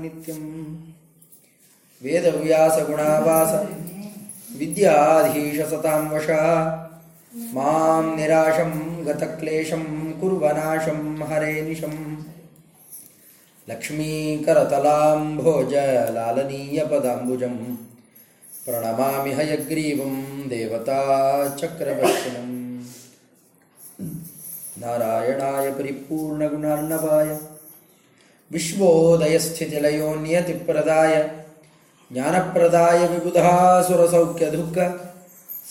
नित्यं। वेदव्यासगुणावास। विद्याधीशसतां वशा। मां निराशं गतक्लेशं कुर्वनाशं हरेनिशम् लक्ष्मीकरतलाम्भोजलालनीयपदाम्बुजं प्रणमामि हयग्रीवं देवताचक्रवर्तिनम् नारायणाय परिपूर्णगुणार्णवाय ವಿಶ್ವೋದಯಸ್ಥಿತಿಲಯೋ ನಿಯತಿ ಪ್ರದಾಯ ಜ್ಞಾನಪ್ರದಾಯ ವಿಬುಧಾಸುರಸೌಖ್ಯ ದುಃಖ,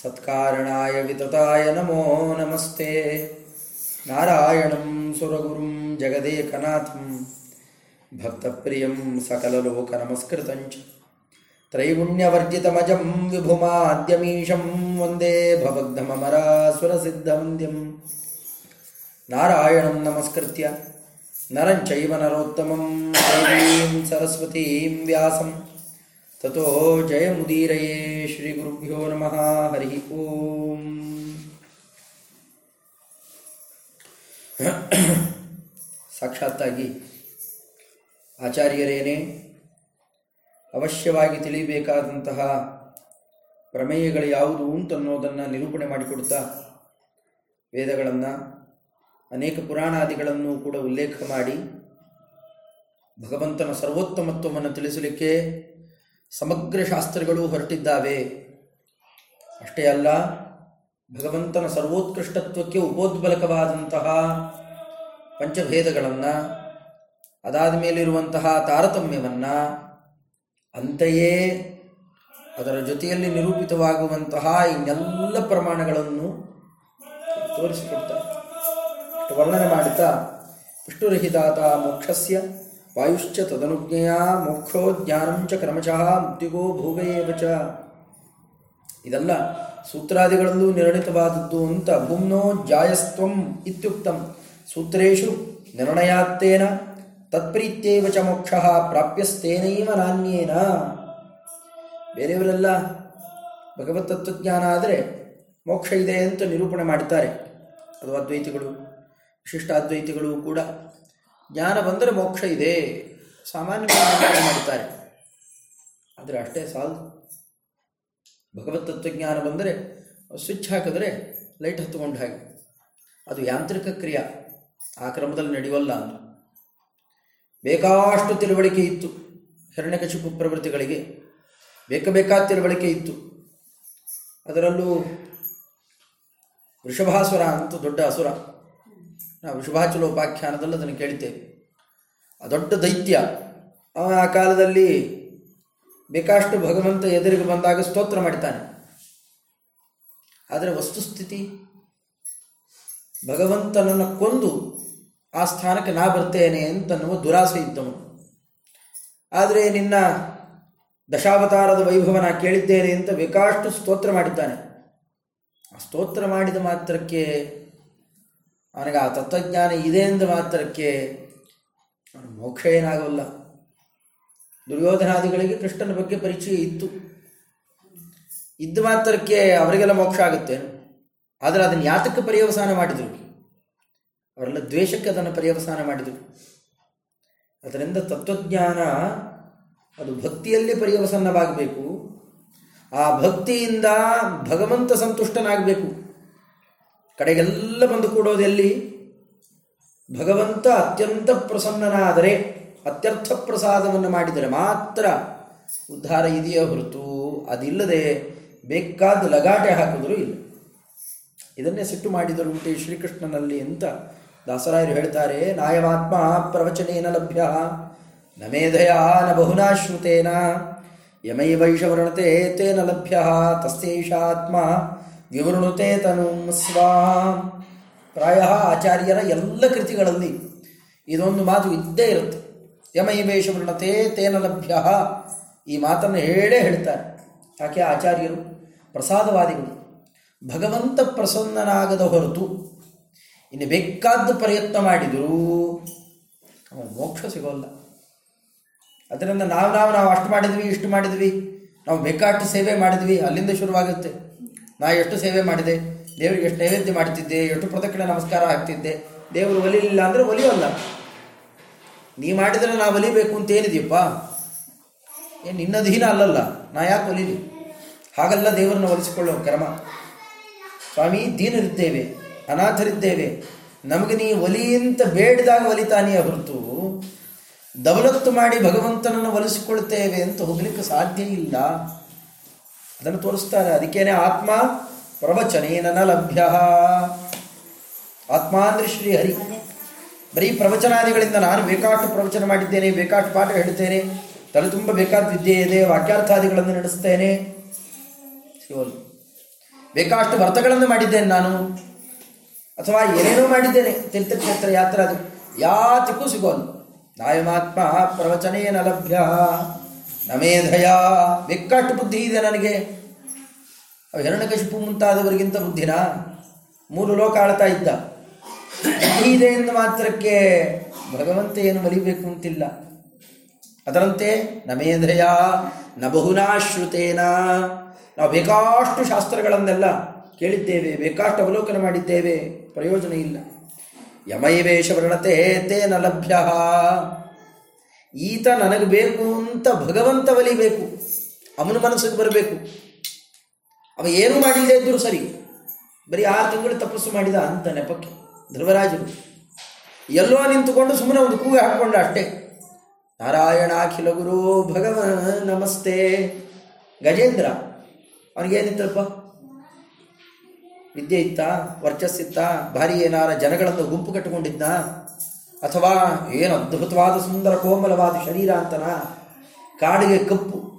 ಸತ್ಕಾರಣಾಯ ವಿತತಾಯ ನಮೋ ನಮಸ್ತೆ. ನಾರಾಯಣಂ ಸುರಗುರುಂ ಜಗದೇಕನಾಥಂ, ಭಕ್ತಪ್ರಿಯಂ ಸಕಲಲೋಕ ನಮಸ್ಕೃತಂಚ ತ್ರೈಗುಣ್ಯವರ್ಜಿತಮಜಂ ವಿಭುಮಾದ್ಯಮೀಶಂ ವಂದೇ ಭವಗ್ಧಮರಾಸುರಸಿದ್ಧವಂದ್ಯಂ ನಾರಾಯಣಂ ನಮಸ್ಕೃತ್ಯ. ನರಂಚವ ನರೋತ್ತಮಂ ದೇವೀಂ ಸರಸ್ವತೀಂ ವ್ಯಾಸಂ ತೋ ಜಯ ಮುದೀರಯೇ ಶ್ರೀ ಗುರುಭ್ಯೋ ನಮಃ ಹರಿ ಓಂ ಸಾಕ್ಷಾತ್ತಾಗಿ ಆಚಾರ್ಯರೇನೇ, ಅವಶ್ಯವಾಗಿ ತಿಳಿಯಬೇಕಾದಂತಹ ಪ್ರಮೇಯಗಳು ಯಾವುದು ಅಂತನ್ನೋದನ್ನು ನಿರೂಪಣೆ ಮಾಡಿಕೊಡ್ತಾ ವೇದಗಳನ್ನು ಅನೇಕ ಪುರಾಣಾದಿಗಳನ್ನು ಕೂಡ ಉಲ್ಲೇಖ ಮಾಡಿ ಭಗವಂತನ ಸರ್ವೋತ್ತಮತ್ವವನ್ನು ತಿಳಿಸಲಿಕ್ಕೆ ಸಮಗ್ರ ಶಾಸ್ತ್ರಗಳು ಹೊರಟಿದ್ದಾವೆ. ಅಷ್ಟೇ ಅಲ್ಲ, ಭಗವಂತನ ಸರ್ವೋತ್ಕೃಷ್ಟತ್ವಕ್ಕೆ ಉಪೋದ್ಬಲಕವಾದಂತಹ ಪಂಚಭೇದಗಳನ್ನು, ಅದಾದ ಮೇಲಿರುವಂತಹ ತಾರತಮ್ಯವನ್ನು, ಅಂತೆಯೇ ಅದರ ಜೊತೆಯಲ್ಲಿ ನಿರೂಪಿತವಾಗುವಂತಹ ಇನ್ನೆಲ್ಲ ಪ್ರಮಾಣಗಳನ್ನು ತೋರಿಸಿಕೊಡ್ತಾರೆ ವರ್ಣನೆ ಮಾಡುತ್ತಾ ವಿಷ್ಣುರಹಿತಾತ ಮೋಕ್ಷಸ್ಯ ವಾಯುಶ್ಚ ತದನುಜ್ಞೆಯ ಮೋಕ್ಷೋ ಜ್ಞಾನಂಚ ಕ್ರಮಶಃ ಮುಕ್ತಿಗೋ ಭೋಗಯೇವ ಚ. ಇದೆಲ್ಲ ಸೂತ್ರಾದಿಗಳಲ್ಲೂ ನಿರ್ಣಿತವಾದದ್ದು ಅಂತ ಭೂಮ್ನೋ ಜಾಯಸ್ತ್ವಂ ಇತ್ಯುಕ್ತಂ. ಸೂತ್ರೇಷು ನಿರ್ಣಯಾತ್ತೇನ ತತ್ಪ್ರೀತ್ಯೇವ ಚ ಮೋಕ್ಷ ಪ್ರಾಪ್ಯಸ್ತೇನೈವ ನಾಣ್ಯೇನ. ಬೇರೆಯವರೆಲ್ಲ ಭಗವತ್ ತತ್ವಜ್ಞಾನ ಆದರೆ ಮೋಕ್ಷ ಇದೆ ಅಂತ ನಿರೂಪಣೆ ಮಾಡುತ್ತಾರೆ ಅದು ಅದ್ವೈತಿಗಳು. ವಿಶಿಷ್ಟಾದ್ವೈತಿಗಳು ಕೂಡ. ಜ್ಞಾನ ಬಂದರೆ ಮೋಕ್ಷ ಇದೆ. ಸಾಮಾನ್ಯವಾಗಿ ಮಾಡ್ತಾರೆ. ಆದರೆ ಅಷ್ಟೇ ಸಾಲದು. ಭಗವತ್ ತತ್ವಜ್ಞಾನ ಬಂದರೆ ಸ್ವಿಚ್ ಹಾಕಿದ್ರೆ ಲೈಟ್ ಹತ್ಕೊಂಡು ಹಾಗೆ. ಅದು ಯಾಂತ್ರಿಕ ಕ್ರಿಯೆ. ಆ ಕ್ರಮದಲ್ಲಿ ನಡೆಯುವಲ್ಲ ಅಂತ ಬೇಕಾಷ್ಟು ತಿಳುವಳಿಕೆ ಇತ್ತು. ಹಿರಣ್ಯಕಶಿಪು ಪ್ರವೃತ್ತಿಗಳಿಗೆ ಬೇಕಾದ ತಿಳುವಳಿಕೆ ಇತ್ತು. ಅದರಲ್ಲೂ ವೃಷಭಾಸುರ ಅಂತೂ ದೊಡ್ಡ ಅಸುರ. ನಾವು ಶುಭಾಚಲ ಉಪಾಖ್ಯಾನದಲ್ಲಿ ಅದನ್ನು ಕೇಳ್ತೇವೆ ಆ ದೊಡ್ಡ ದೈತ್ಯ ಅವ ಆ ಕಾಲದಲ್ಲಿ ಬೇಕಾಷ್ಟು ಭಗವಂತ ಎದುರಿಗೆ ಬಂದಾಗ ಸ್ತೋತ್ರ ಮಾಡ್ತಾನೆ. ಆದರೆ ವಸ್ತುಸ್ಥಿತಿ, ಭಗವಂತನನ್ನು ಕೊಂದು ಆ ಸ್ಥಾನಕ್ಕೆ ನಾ ಬರ್ತೇನೆ ಅಂತನ್ನುವ ದುರಾಸೆ ಇದ್ದವನು. ಆದರೆ ನಿನ್ನ ದಶಾವತಾರದ ವೈಭವನ ಕೇಳಿದ್ದೇನೆ ಅಂತ ಬೇಕಾಷ್ಟು ಸ್ತೋತ್ರ ಮಾಡಿದ್ದಾನೆ. ಆ ಸ್ತೋತ್ರ ಮಾಡಿದ ಮಾತ್ರಕ್ಕೆ ಅವನಿಗೆ ಆ ತತ್ವಜ್ಞಾನ ಇದೆ ಎಂದು ಮಾತ್ರಕ್ಕೆ ಮೋಕ್ಷ ಏನಾಗಲ್ಲ ದುರ್ಯೋಧನಾದಿಗಳಿಗೆ ಕೃಷ್ಣನ ಬಗ್ಗೆ ಪರಿಚಯ ಇತ್ತು. ಇದ್ದು ಮಾತ್ರಕ್ಕೆ ಅವರಿಗೆಲ್ಲ ಮೋಕ್ಷ ಆಗುತ್ತೆ. ಆದರೆ ಅದನ್ನು ಯಾತಕ್ಕೆ ಪರ್ಯವಸಾನ ಮಾಡಿದರು? ಅವರೆಲ್ಲ ದ್ವೇಷಕ್ಕೆ ಅದನ್ನು ಪರ್ಯವಸಾನ ಮಾಡಿದರು. ಅದರಿಂದ ತತ್ವಜ್ಞಾನ ಅದು ಭಕ್ತಿಯಲ್ಲಿ ಪರ್ಯವಸನ್ನವಾಗಬೇಕು ಆ ಭಕ್ತಿಯಿಂದ ಭಗವಂತ ಸಂತುಷ್ಟನಾಗಬೇಕು. ಕಡೆಗೆಲ್ಲ ಬಂದು ಕೂಡೋದೆಲ್ಲಿ ಭಗವಂತ ಅತ್ಯಂತ ಪ್ರಸನ್ನನಾದರೆ, ಅತ್ಯರ್ಥ ಪ್ರಸಾದವನ್ನು ಮಾಡಿದರೆ ಮಾತ್ರ ಉದ್ಧಾರ ಇದೆಯೇ ಹೊರತು ಅದಿಲ್ಲದೆ ಬೇಕಾದ ಲಗಾಟೆ ಹಾಕಿದರೂ ಇಲ್ಲ. ಇದನ್ನೇ ಸಿಟ್ಟು ಮಾಡಿದರು ಉಂಟೆ ಶ್ರೀಕೃಷ್ಣನಲ್ಲಿ ಅಂತ ದಾಸರಾಯರು ಹೇಳ್ತಾರೆ, ನಾಯವಾತ್ಮ ಪ್ರವಚನೇನ ಲಭ್ಯ, ನ ಮೇಧಯ ನ ಬಹುನಾಶ್ರುತೇನ ಯಮೈವೈಷವರ್ಣತೆ ತೇನ ಲಭ್ಯ, ತಸ್ಯೈಷಾತ್ಮ ವಿವೃಣುತೆ ತನು ಸ್ವಾ ಪ್ರಾಯ ಆಚಾರ್ಯರ ಎಲ್ಲ ಕೃತಿಗಳಲ್ಲಿ ಇದೊಂದು ಮಾತು ಇದ್ದೇ ಇರುತ್ತೆ. ಯಮೈವೇಷವರ್ಣತೆ ತೇನ ಲಭ್ಯ. ಈ ಮಾತನ್ನು ಹೇಳೇ ಹೇಳ್ತಾರೆ. ಯಾಕೆ? ಆಚಾರ್ಯರು ಪ್ರಸಾದವಾದಿಗಳು. ಭಗವಂತ ಪ್ರಸನ್ನನಾಗದ ಹೊರತು ಇನ್ನು ಬೇಕಾದ ಪ್ರಯತ್ನ ಮಾಡಿದರೂ ಮೋಕ್ಷ ಸಿಗೋಲ್ಲ. ಅದರಿಂದ ನಾವು ನಾವು ನಾವು ಅಷ್ಟು ಮಾಡಿದ್ವಿ, ಇಷ್ಟು ಮಾಡಿದ್ವಿ, ನಾವು ಬೇಕಾಟ್ಟು ಸೇವೆ ಮಾಡಿದ್ವಿ, ಅಲ್ಲಿಂದ ಶುರುವಾಗುತ್ತೆ. ನಾ ಎಷ್ಟು ಸೇವೆ ಮಾಡಿದೆ, ದೇವರಿಗೆ ಎಷ್ಟು ನೈವೇದ್ಯ ಮಾಡ್ತಿದ್ದೆ ಎಷ್ಟು ಪ್ರದಕ್ಷಿಣೆ ನಮಸ್ಕಾರ ಹಾಕ್ತಿದ್ದೆ, ದೇವರು ಒಲಿಲಿಲ್ಲ ಅಂದರೆ ಒಲಿಯೋಲ್ಲ. ನೀ ಮಾಡಿದರೆ ನಾ ಒಲಿಬೇಕು ಅಂತ ಏನಿದೆಯಪ್ಪ? ಏನು ನಿನ್ನ ದೀನ ಅಲ್ಲಲ್ಲ, ನಾ ಯಾಕೆ ಒಲಿಲಿ? ಹಾಗಲ್ಲ ದೇವರನ್ನು ಒಲಿಸಿಕೊಳ್ಳೋ ಕ್ರಮ. ಸ್ವಾಮಿ, ದೀನರಿದ್ದೇವೆ, ಅನಾಥರಿದ್ದೇವೆ. ನಮಗೆ ನೀ ಒಲಿ ಅಂತ ಬೇಡಿದಾಗ ಒಲಿತಾನೆಯೇ ಹೊರತು, ದವಲತ್ತು ಮಾಡಿ ಭಗವಂತನನ್ನು ಒಲಿಸಿಕೊಳ್ತೇವೆ ಅಂತ ಹೋಗ್ಲಿಕ್ಕೆ ಸಾಧ್ಯ ಇಲ್ಲ. ಅದನ್ನು ತೋರಿಸ್ತಾರೆ. ಅದಕ್ಕೇನೆ ಆತ್ಮ ಪ್ರವಚನೇನ ಲಭ್ಯ. ಆತ್ಮ ಅಂದ್ರೆ ಶ್ರೀ ಹರಿ. ಬರೀ ಪ್ರವಚನಾದಿಗಳಿಂದ ನಾನು ಬೇಕಾಷ್ಟು ಪ್ರವಚನ ಮಾಡಿದ್ದೇನೆ ಬೇಕಾಷ್ಟು ಪಾಠ ಹೇಳ್ತೇನೆ ತಲೆ ತುಂಬ ಬೇಕಾದ ವಿದ್ಯೆ ಇದೆ, ವಾಕ್ಯಾರ್ಥಾದಿಗಳನ್ನು ನಡೆಸ್ತೇನೆ. ಬೇಕಾಷ್ಟು ವ್ರತಗಳನ್ನು ಮಾಡಿದ್ದೇನೆ ನಾನು. ಅಥವಾ ಏನೇನೋ ಮಾಡಿದ್ದೇನೆ. ತೀರ್ಥಕ್ಷೇತ್ರ ಯಾತ್ರೆ ಅದು. ಯಾತಕ್ಕೂ ಸಿಗೋಲ್ಲ. ನಾಯಮಾತ್ಮ ಪ್ರವಚನೇನ ಲಭ್ಯ. ನಮೇಧಯ ಬೇಕಾಷ್ಟು ಬುದ್ಧಿ ಇದೆ ನನಗೆ. ಹಿರಣ್ಯಕಶಿಪು ಮುಂತಾದವರಿಗಿಂತ ಬುದ್ಧಿನ? ಮೂರು ಲೋಕ ಆಳ್ತಾ ಇದ್ದ. ಇದೆ ಎಂದು ಮಾತ್ರಕ್ಕೆ ಭಗವಂತ ಏನು ಮಲಿಬೇಕು ಅಂತಿಲ್ಲ. ಅದರಂತೆ ನಮೇಧಯ ನ ಬಹುನಾಶ್ರುತೇನ. ನಾವು ಬೇಕಾಷ್ಟು ಶಾಸ್ತ್ರಗಳನ್ನೆಲ್ಲ ಕೇಳಿದ್ದೇವೆ, ಬೇಕಾಷ್ಟು ಅವಲೋಕನ ಮಾಡಿದ್ದೇವೆ. ಪ್ರಯೋಜನ ಇಲ್ಲ. ಯಮೈವೇಶ ವರ್ಣತೆ ತೇನ ಲಭ್ಯ. ಈತ ನನಗೆ ಬೇಕು ಅಂತ ಭಗವಂತ ಒಲಿಬೇಕು ಅವನ ಮನಸ್ಸಿಗೆ ಬರಬೇಕು. ಅವ ಏನೂ ಮಾಡಿಲ್ಲದೆ ಇದ್ದರೂ ಸರಿ. ಬರೀ ಆರು ತಿಂಗಳು ತಪಸ್ಸು ಮಾಡಿದ ಅಂತ ನೆಪಕ್ಕೆ ಧ್ರುವರಾಜರು ಎಲ್ಲೋ ನಿಂತುಕೊಂಡು ಸುಮ್ಮನೆ ಒಂದು ಕೂಗು ಹಾಕ್ಕೊಂಡ ಅಷ್ಟೇ. ನಾರಾಯಣಾಖಿಲ ಗುರು ಭಗವ ನಮಸ್ತೆ. ಗಜೇಂದ್ರ ಅವನಿಗೇನಿತ್ತಪ್ಪ ವಿದ್ಯೆ ಇತ್ತ? ವರ್ಚಸ್ಸಿತ್ತ? ಭಾರಿ ಏನಾರ ಜನಗಳನ್ನು ಗುಂಪು ಕಟ್ಟಿಕೊಂಡಿದ್ದ ಅಥವಾ ಏನು ಅದ್ಭುತವಾದ ಸುಂದರ ಕೋಮಲವಾದ ಶರೀರ ಅಂತನ? ಕಾಡಿಗೆ ಕಪ್ಪು.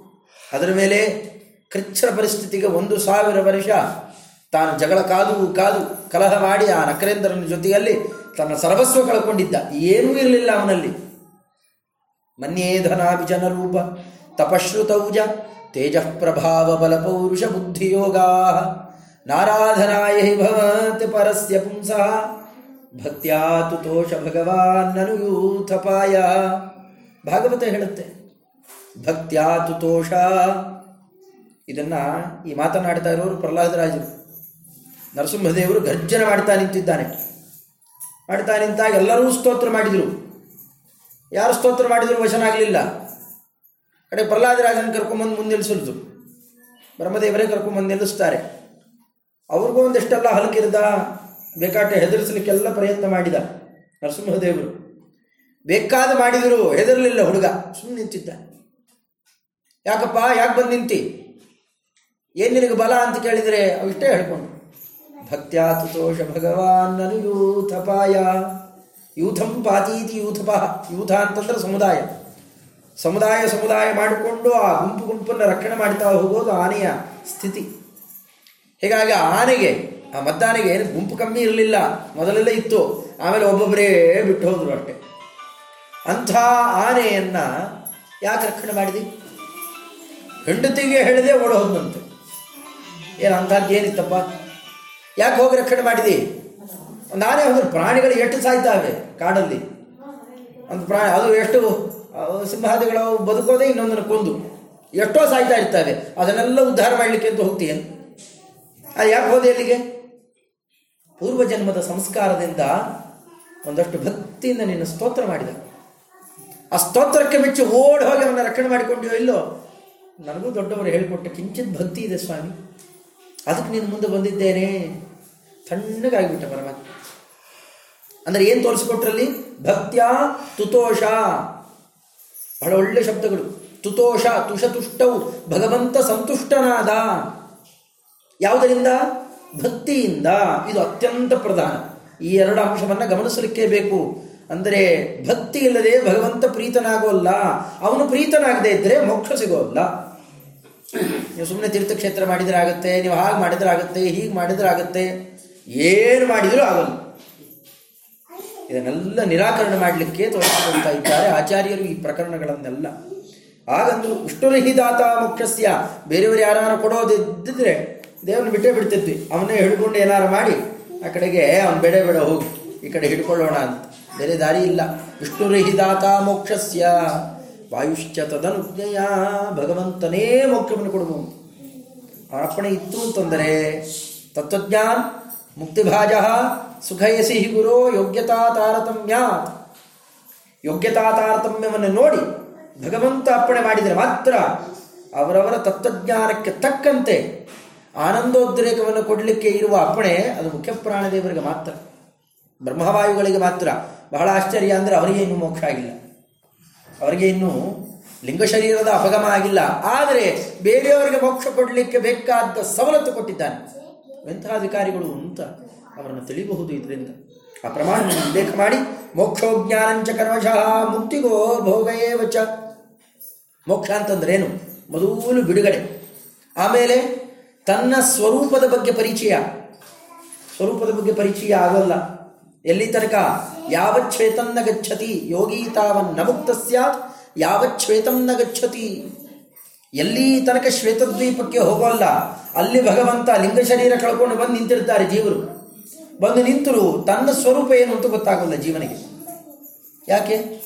ಅದರ ಮೇಲೆ ಕೃಚ್ಛರ ಪರಿಸ್ಥಿತಿಗೆ ಒಂದು ಸಾವಿರ ವರ್ಷ. ತಾನು ಜಗಳ ಕಾದು ಕಾದು ಕಲಹ ಮಾಡಿ ಆ ನಕರೇಂದ್ರನ ಜೊತೆಯಲ್ಲಿ ತನ್ನ ಸರ್ವಸ್ವ ಕಳ್ಕೊಂಡಿದ್ದ. ಏನೂ ಇರಲಿಲ್ಲ ಅವನಲ್ಲಿ. ಮನ್ಯೇಧನಾಭಿಜನ ರೂಪ ತಪಶ್ರುತೌಜ ತೇಜ ಪ್ರಭಾವ ಬಲ ಪೌರುಷ ಬುದ್ಧಿಯೋಗಾ ನಾರಾಧನಾಯ ಭವತ್ ಪರಸ್ಯ ಪುಂಸಃ. ಭಕ್ತ್ಯಾ ತೋಷ ಭಗವಾನ್ ನನುಯೂಥಪಾಯ ಭಾಗವತ ಹೇಳುತ್ತೆ. ಭಕ್ತ್ಯಾ ತೋಷ. ಇದನ್ನ ಈ ಮಾತನಾಡ್ತಾ ಇರೋರು ಪ್ರಹ್ಲಾದರಾಜರು. ನರಸಿಂಹದೇವರು ಗರ್ಜನೆ ಮಾಡ್ತಾ ನಿಂತಿದ್ದಾನೆ. ಮಾಡ್ತಾ ನಿಂತಾಗ ಎಲ್ಲರೂ ಸ್ತೋತ್ರ ಮಾಡಿದರು. ಯಾರು ಸ್ತೋತ್ರ ಮಾಡಿದ್ರು ವಶನಾಗಲಿಲ್ಲ ಕಡೆ ಪ್ರಹ್ಲಾದರಾಜನ ಕರ್ಕೊಂಬಂದು ಮುಂದೆ ನಿಲ್ಲಿಸಿದ್ರು ಬ್ರಹ್ಮದೇವರೇ ಕರ್ಕೊಂಬಂದು ನಿಲ್ಲಿಸ್ತಾರೆ. ಅವ್ರಿಗೂ ಒಂದಿಷ್ಟೆಲ್ಲ ಹಲಕಿರ್ದ. ಬೇಕಾಟೆ ಹೆದರಿಸಲಿಕ್ಕೆಲ್ಲ ಪ್ರಯತ್ನ ಮಾಡಿದ ನರಸಿಂಹದೇವರು. ಬೇಕಾದ ಮಾಡಿದರು ಹೆದರಲಿಲ್ಲ ಹುಡುಗ ಸುಮ್ಮನೆ ನಿಂತಿದ್ದ. ಯಾಕಪ್ಪ, ಯಾಕೆ ಬಂದು ನಿಂತಿ? ಏನು ನಿನಗೆ ಬಲ ಅಂತ ಕೇಳಿದರೆ ಅವಿಷ್ಟೇ ಹೇಳ್ಕೊಂಡು. ಭಕ್ತ್ಯಾತುತೋಷ ಭಗವಾನ್ ನನು ಯೂಥಪಾಯ ಯೂಥಂ ಪಾತೀತಿ ಯೂಥಪ. ಯೂಥ ಅಂತಂದ್ರೆ ಸಮುದಾಯ. ಸಮುದಾಯ ಸಮುದಾಯ ಮಾಡಿಕೊಂಡು ಆ ಗುಂಪು ಗುಂಪನ್ನು ರಕ್ಷಣೆ ಮಾಡ್ತಾ ಹೋಗೋದು ಆನೆಯ ಸ್ಥಿತಿ. ಹೀಗಾಗಿ ಆನೆಗೆ ಆ ಮದ್ದಾನೆಗೆ ಏನು ಗುಂಪು ಕಮ್ಮಿ ಇರಲಿಲ್ಲ. ಮೊದಲೆಲ್ಲ ಇತ್ತು. ಆಮೇಲೆ ಒಬ್ಬೊಬ್ಬರೇ ಬಿಟ್ಟು ಹೋದ್ರು ಅಷ್ಟೆ. ಅಂಥ ಆನೆಯನ್ನು ಯಾಕೆ ರಕ್ಷಣೆ ಮಾಡಿದಿ? ಹೆಂಡತಿಗೆ ಹೇಳಿದೆ ಓಡೋದಂತೆ ಏನು ಅಂಥದ್ದು ಏನಿತ್ತಪ್ಪ? ಯಾಕೆ ಹೋಗಿ ರಕ್ಷಣೆ ಮಾಡಿದಿ? ಒಂದು ಆನೆ ಹೋದ್ರೆ ಪ್ರಾಣಿಗಳು ಎಷ್ಟು ಸಾಯ್ತಾವೆ ಕಾಡಲ್ಲಿ? ಒಂದು ಪ್ರಾಣಿ ಅದು ಎಷ್ಟು ಸಿಂಹಾದಿಗಳು ಬದುಕೋದೇ ಇನ್ನೊಂದನ್ನು ಕೊಂದು. ಎಷ್ಟೋ ಸಾಯ್ತಾ ಇರ್ತವೆ. ಅದನ್ನೆಲ್ಲ ಉದ್ಧಾರ ಮಾಡಲಿಕ್ಕೆ ಅಂತ ಹೋಗ್ತೀಯ? ಅದು ಯಾಕೆ ಹೋದೆ ಅಲ್ಲಿಗೆ? ಪೂರ್ವ ಜನ್ಮದ ಸಂಸ್ಕಾರದಿಂದ ಒಂದಷ್ಟು ಭಕ್ತಿಯಿಂದ ನಿನ್ನ ಸ್ತೋತ್ರ ಮಾಡಿದ. ಆ ಸ್ತೋತ್ರಕ್ಕೆ ಮೆಚ್ಚು ಓಡಿ ಹೋಗಿ ಅವನ್ನ ರಕ್ಷಣೆ ಮಾಡಿಕೊಂಡಿಯೋ ಇಲ್ಲೋ? ನನಗೂ ದೊಡ್ಡವರು ಹೇಳಿಕೊಟ್ಟ ಕಿಂಚಿತ್ ಭಕ್ತಿ ಇದೆ ಸ್ವಾಮಿ. ಅದಕ್ಕೆ ನೀನು ಮುಂದೆ ಬಂದಿದ್ದೇನೆ. ತಣ್ಣಗಾಗಿಬಿಟ್ಟ ಪರಮಾತ್ಮ ಅಂದರೆ ಏನು ತೋರಿಸ್ಕೊಟ್ರಲ್ಲಿ? ಭಕ್ತ್ಯ ತುತೋಷ. ಬಹಳ ಒಳ್ಳೆ ಶಬ್ದಗಳು. ತುತೋಷ ತುಷತುಷ್ಟವು ಭಗವಂತ ಸಂತುಷ್ಟನಾದ. ಯಾವುದರಿಂದ? ಭಕ್ತಿಯಿಂದ ಇದು ಅತ್ಯಂತ ಪ್ರಧಾನ. ಈ ಎರಡು ಅಂಶವನ್ನು ಗಮನಿಸಲಿಕ್ಕೆ ಬೇಕು. ಅಂದರೆ ಭಕ್ತಿ ಇಲ್ಲದೆ ಭಗವಂತ ಪ್ರೀತನಾಗೋಲ್ಲ. ಅವನು ಪ್ರೀತನಾಗದೇ ಇದ್ದರೆ ಮೋಕ್ಷ ಸಿಗೋಲ್ಲ. ನೀವು ಸುಮ್ಮನೆ ತೀರ್ಥಕ್ಷೇತ್ರ ಮಾಡಿದ್ರೆ ಆಗುತ್ತೆ ನೀವು ಹಾಗೆ ಮಾಡಿದ್ರೆ ಆಗುತ್ತೆ ಹೀಗೆ ಮಾಡಿದ್ರೆ ಆಗುತ್ತೆ ಏನು ಮಾಡಿದರೂ ಆಗಲ್ಲ. ಇದನ್ನೆಲ್ಲ ನಿರಾಕರಣೆ ಮಾಡಲಿಕ್ಕೆ ತೋರಿಸಿಕೊಳ್ತಾ ಇದ್ದಾರೆ ಆಚಾರ್ಯರು ಈ ಪ್ರಕರಣಗಳನ್ನೆಲ್ಲ. ಹಾಗಂದು ಉಷ್ಟುರಹಿದಾತ ಮೋಕ್ಷಸ್ಯ. ಬೇರೆಯವರು ಯಾರು ಕೊಡೋದಿದ್ದಿದ್ರೆ ದೇವರನ್ನ ಬಿಟ್ಟೇ ಬಿಡ್ತಿದ್ವಿ. ಅವನ್ನೇ ಹಿಡ್ಕೊಂಡು ಏನಾರು ಮಾಡಿ, ಆ ಕಡೆಗೆ ಅವನು ಬೇಡ ಬೇಡ ಹೋಗಿ, ಈ ಕಡೆ ಹಿಡ್ಕೊಳ್ಳೋಣ ಅಂತ. ಬೇರೆ ದಾರಿ ಇಲ್ಲ. ವಿಷ್ಣುರಹಿದಾತ ಮೋಕ್ಷಸ್ಯ. ವಾಯುಶ್ಚ ತದನುಜ್ಞೆಯ. ಭಗವಂತನೇ ಮೋಕ್ಷವನ್ನು ಕೊಡಬಹುದು ಅರ್ಪಣೆ ಇತ್ತು ಅಂತಂದರೆ, ತತ್ವಜ್ಞಾನ್ ಮುಕ್ತಿಭಾಜ ಸುಖಯಸಿ ಹಿ ಗುರೋ ಯೋಗ್ಯತಾ ತಾರತಮ್ಯ. ಯೋಗ್ಯತಾ ತಾರತಮ್ಯವನ್ನು ನೋಡಿ ಭಗವಂತ ಅಪ್ಪಣೆ ಮಾಡಿದರೆ ಮಾತ್ರ ಅವರವರ ತತ್ವಜ್ಞಾನಕ್ಕೆ ತಕ್ಕಂತೆ ಆನಂದೋದ್ರೇಕವನ್ನು ಕೊಡಲಿಕ್ಕೆ ಇರುವ ಅಪ್ಪಣೆ ಅದು ಮುಖ್ಯ ಪ್ರಾಣದೇವರಿಗೆ ಮಾತ್ರ. ಬ್ರಹ್ಮವಾಯುಗಳಿಗೆ ಮಾತ್ರ. ಬಹಳ ಆಶ್ಚರ್ಯ ಅಂದರೆ ಅವರಿಗೆ ಇನ್ನೂ ಮೋಕ್ಷ ಆಗಿಲ್ಲ. ಅವರಿಗೆ ಇನ್ನೂ ಲಿಂಗ ಶರೀರದ ಅಪಗಮ ಆಗಿಲ್ಲ. ಆದರೆ ಬೇರೆಯವರಿಗೆ ಮೋಕ್ಷ ಕೊಡಲಿಕ್ಕೆ ಬೇಕಾದ ಸವಲತ್ತು ಕೊಟ್ಟಿದ್ದಾನೆ. ಎಂಥ ಅಧಿಕಾರಿಗಳು ಅಂತ ಅವರನ್ನು ತಿಳಿಬಹುದು ಇದರಿಂದ. ಆ ಪ್ರಮಾಣ ಉಲ್ಲೇಖ ಮಾಡಿ ಮೋಕ್ಷೋಜ್ಞಾನಂಚ ಕರ್ಮಶಃ ಮುಕ್ತಿಗೋ ಭೋಗಯೇ ವಚ ಮೋಕ್ಷ ಅಂತಂದ್ರೇನು? ಮೊದಲು ಬಿಡುಗಡೆ. ಆಮೇಲೆ ತನ್ನ ಸ್ವರೂಪದ ಬಗ್ಗೆ ಪರಿಚಯ. ಸ್ವರೂಪದ ಬಗ್ಗೆ ಪರಿಚಯ ಆಗೋಲ್ಲ. ಎಲ್ಲಿ ತನಕ? ಯಾವಚ್ಛೇತನ್ನ ಗಚ್ಚತಿ? ಯೋಗಿ ತಾವನ್ನ ಮುಕ್ತ ಸ್ಯಾತ್. ಯಾವಚ್ಛೇತನ್ನ ಗಚ್ಚತಿ? ಎಲ್ಲಿ ತನಕ ಶ್ವೇತದ್ವೀಪಕ್ಕೆ ಹೋಗೋಲ್ಲ. ಅಲ್ಲಿ ಭಗವಂತ ಲಿಂಗ ಶರೀರ ಕಳ್ಕೊಂಡು ಬಂದು ನಿಂತಿರ್ತಾರೆ ಜೀವರು. ಬಂದು ನಿಂತರು ತನ್ನ ಸ್ವರೂಪ ಏನು ಅಂತ ಗೊತ್ತಾಗಲ್ಲ ಜೀವನಿಗೆ. ಯಾಕೆ?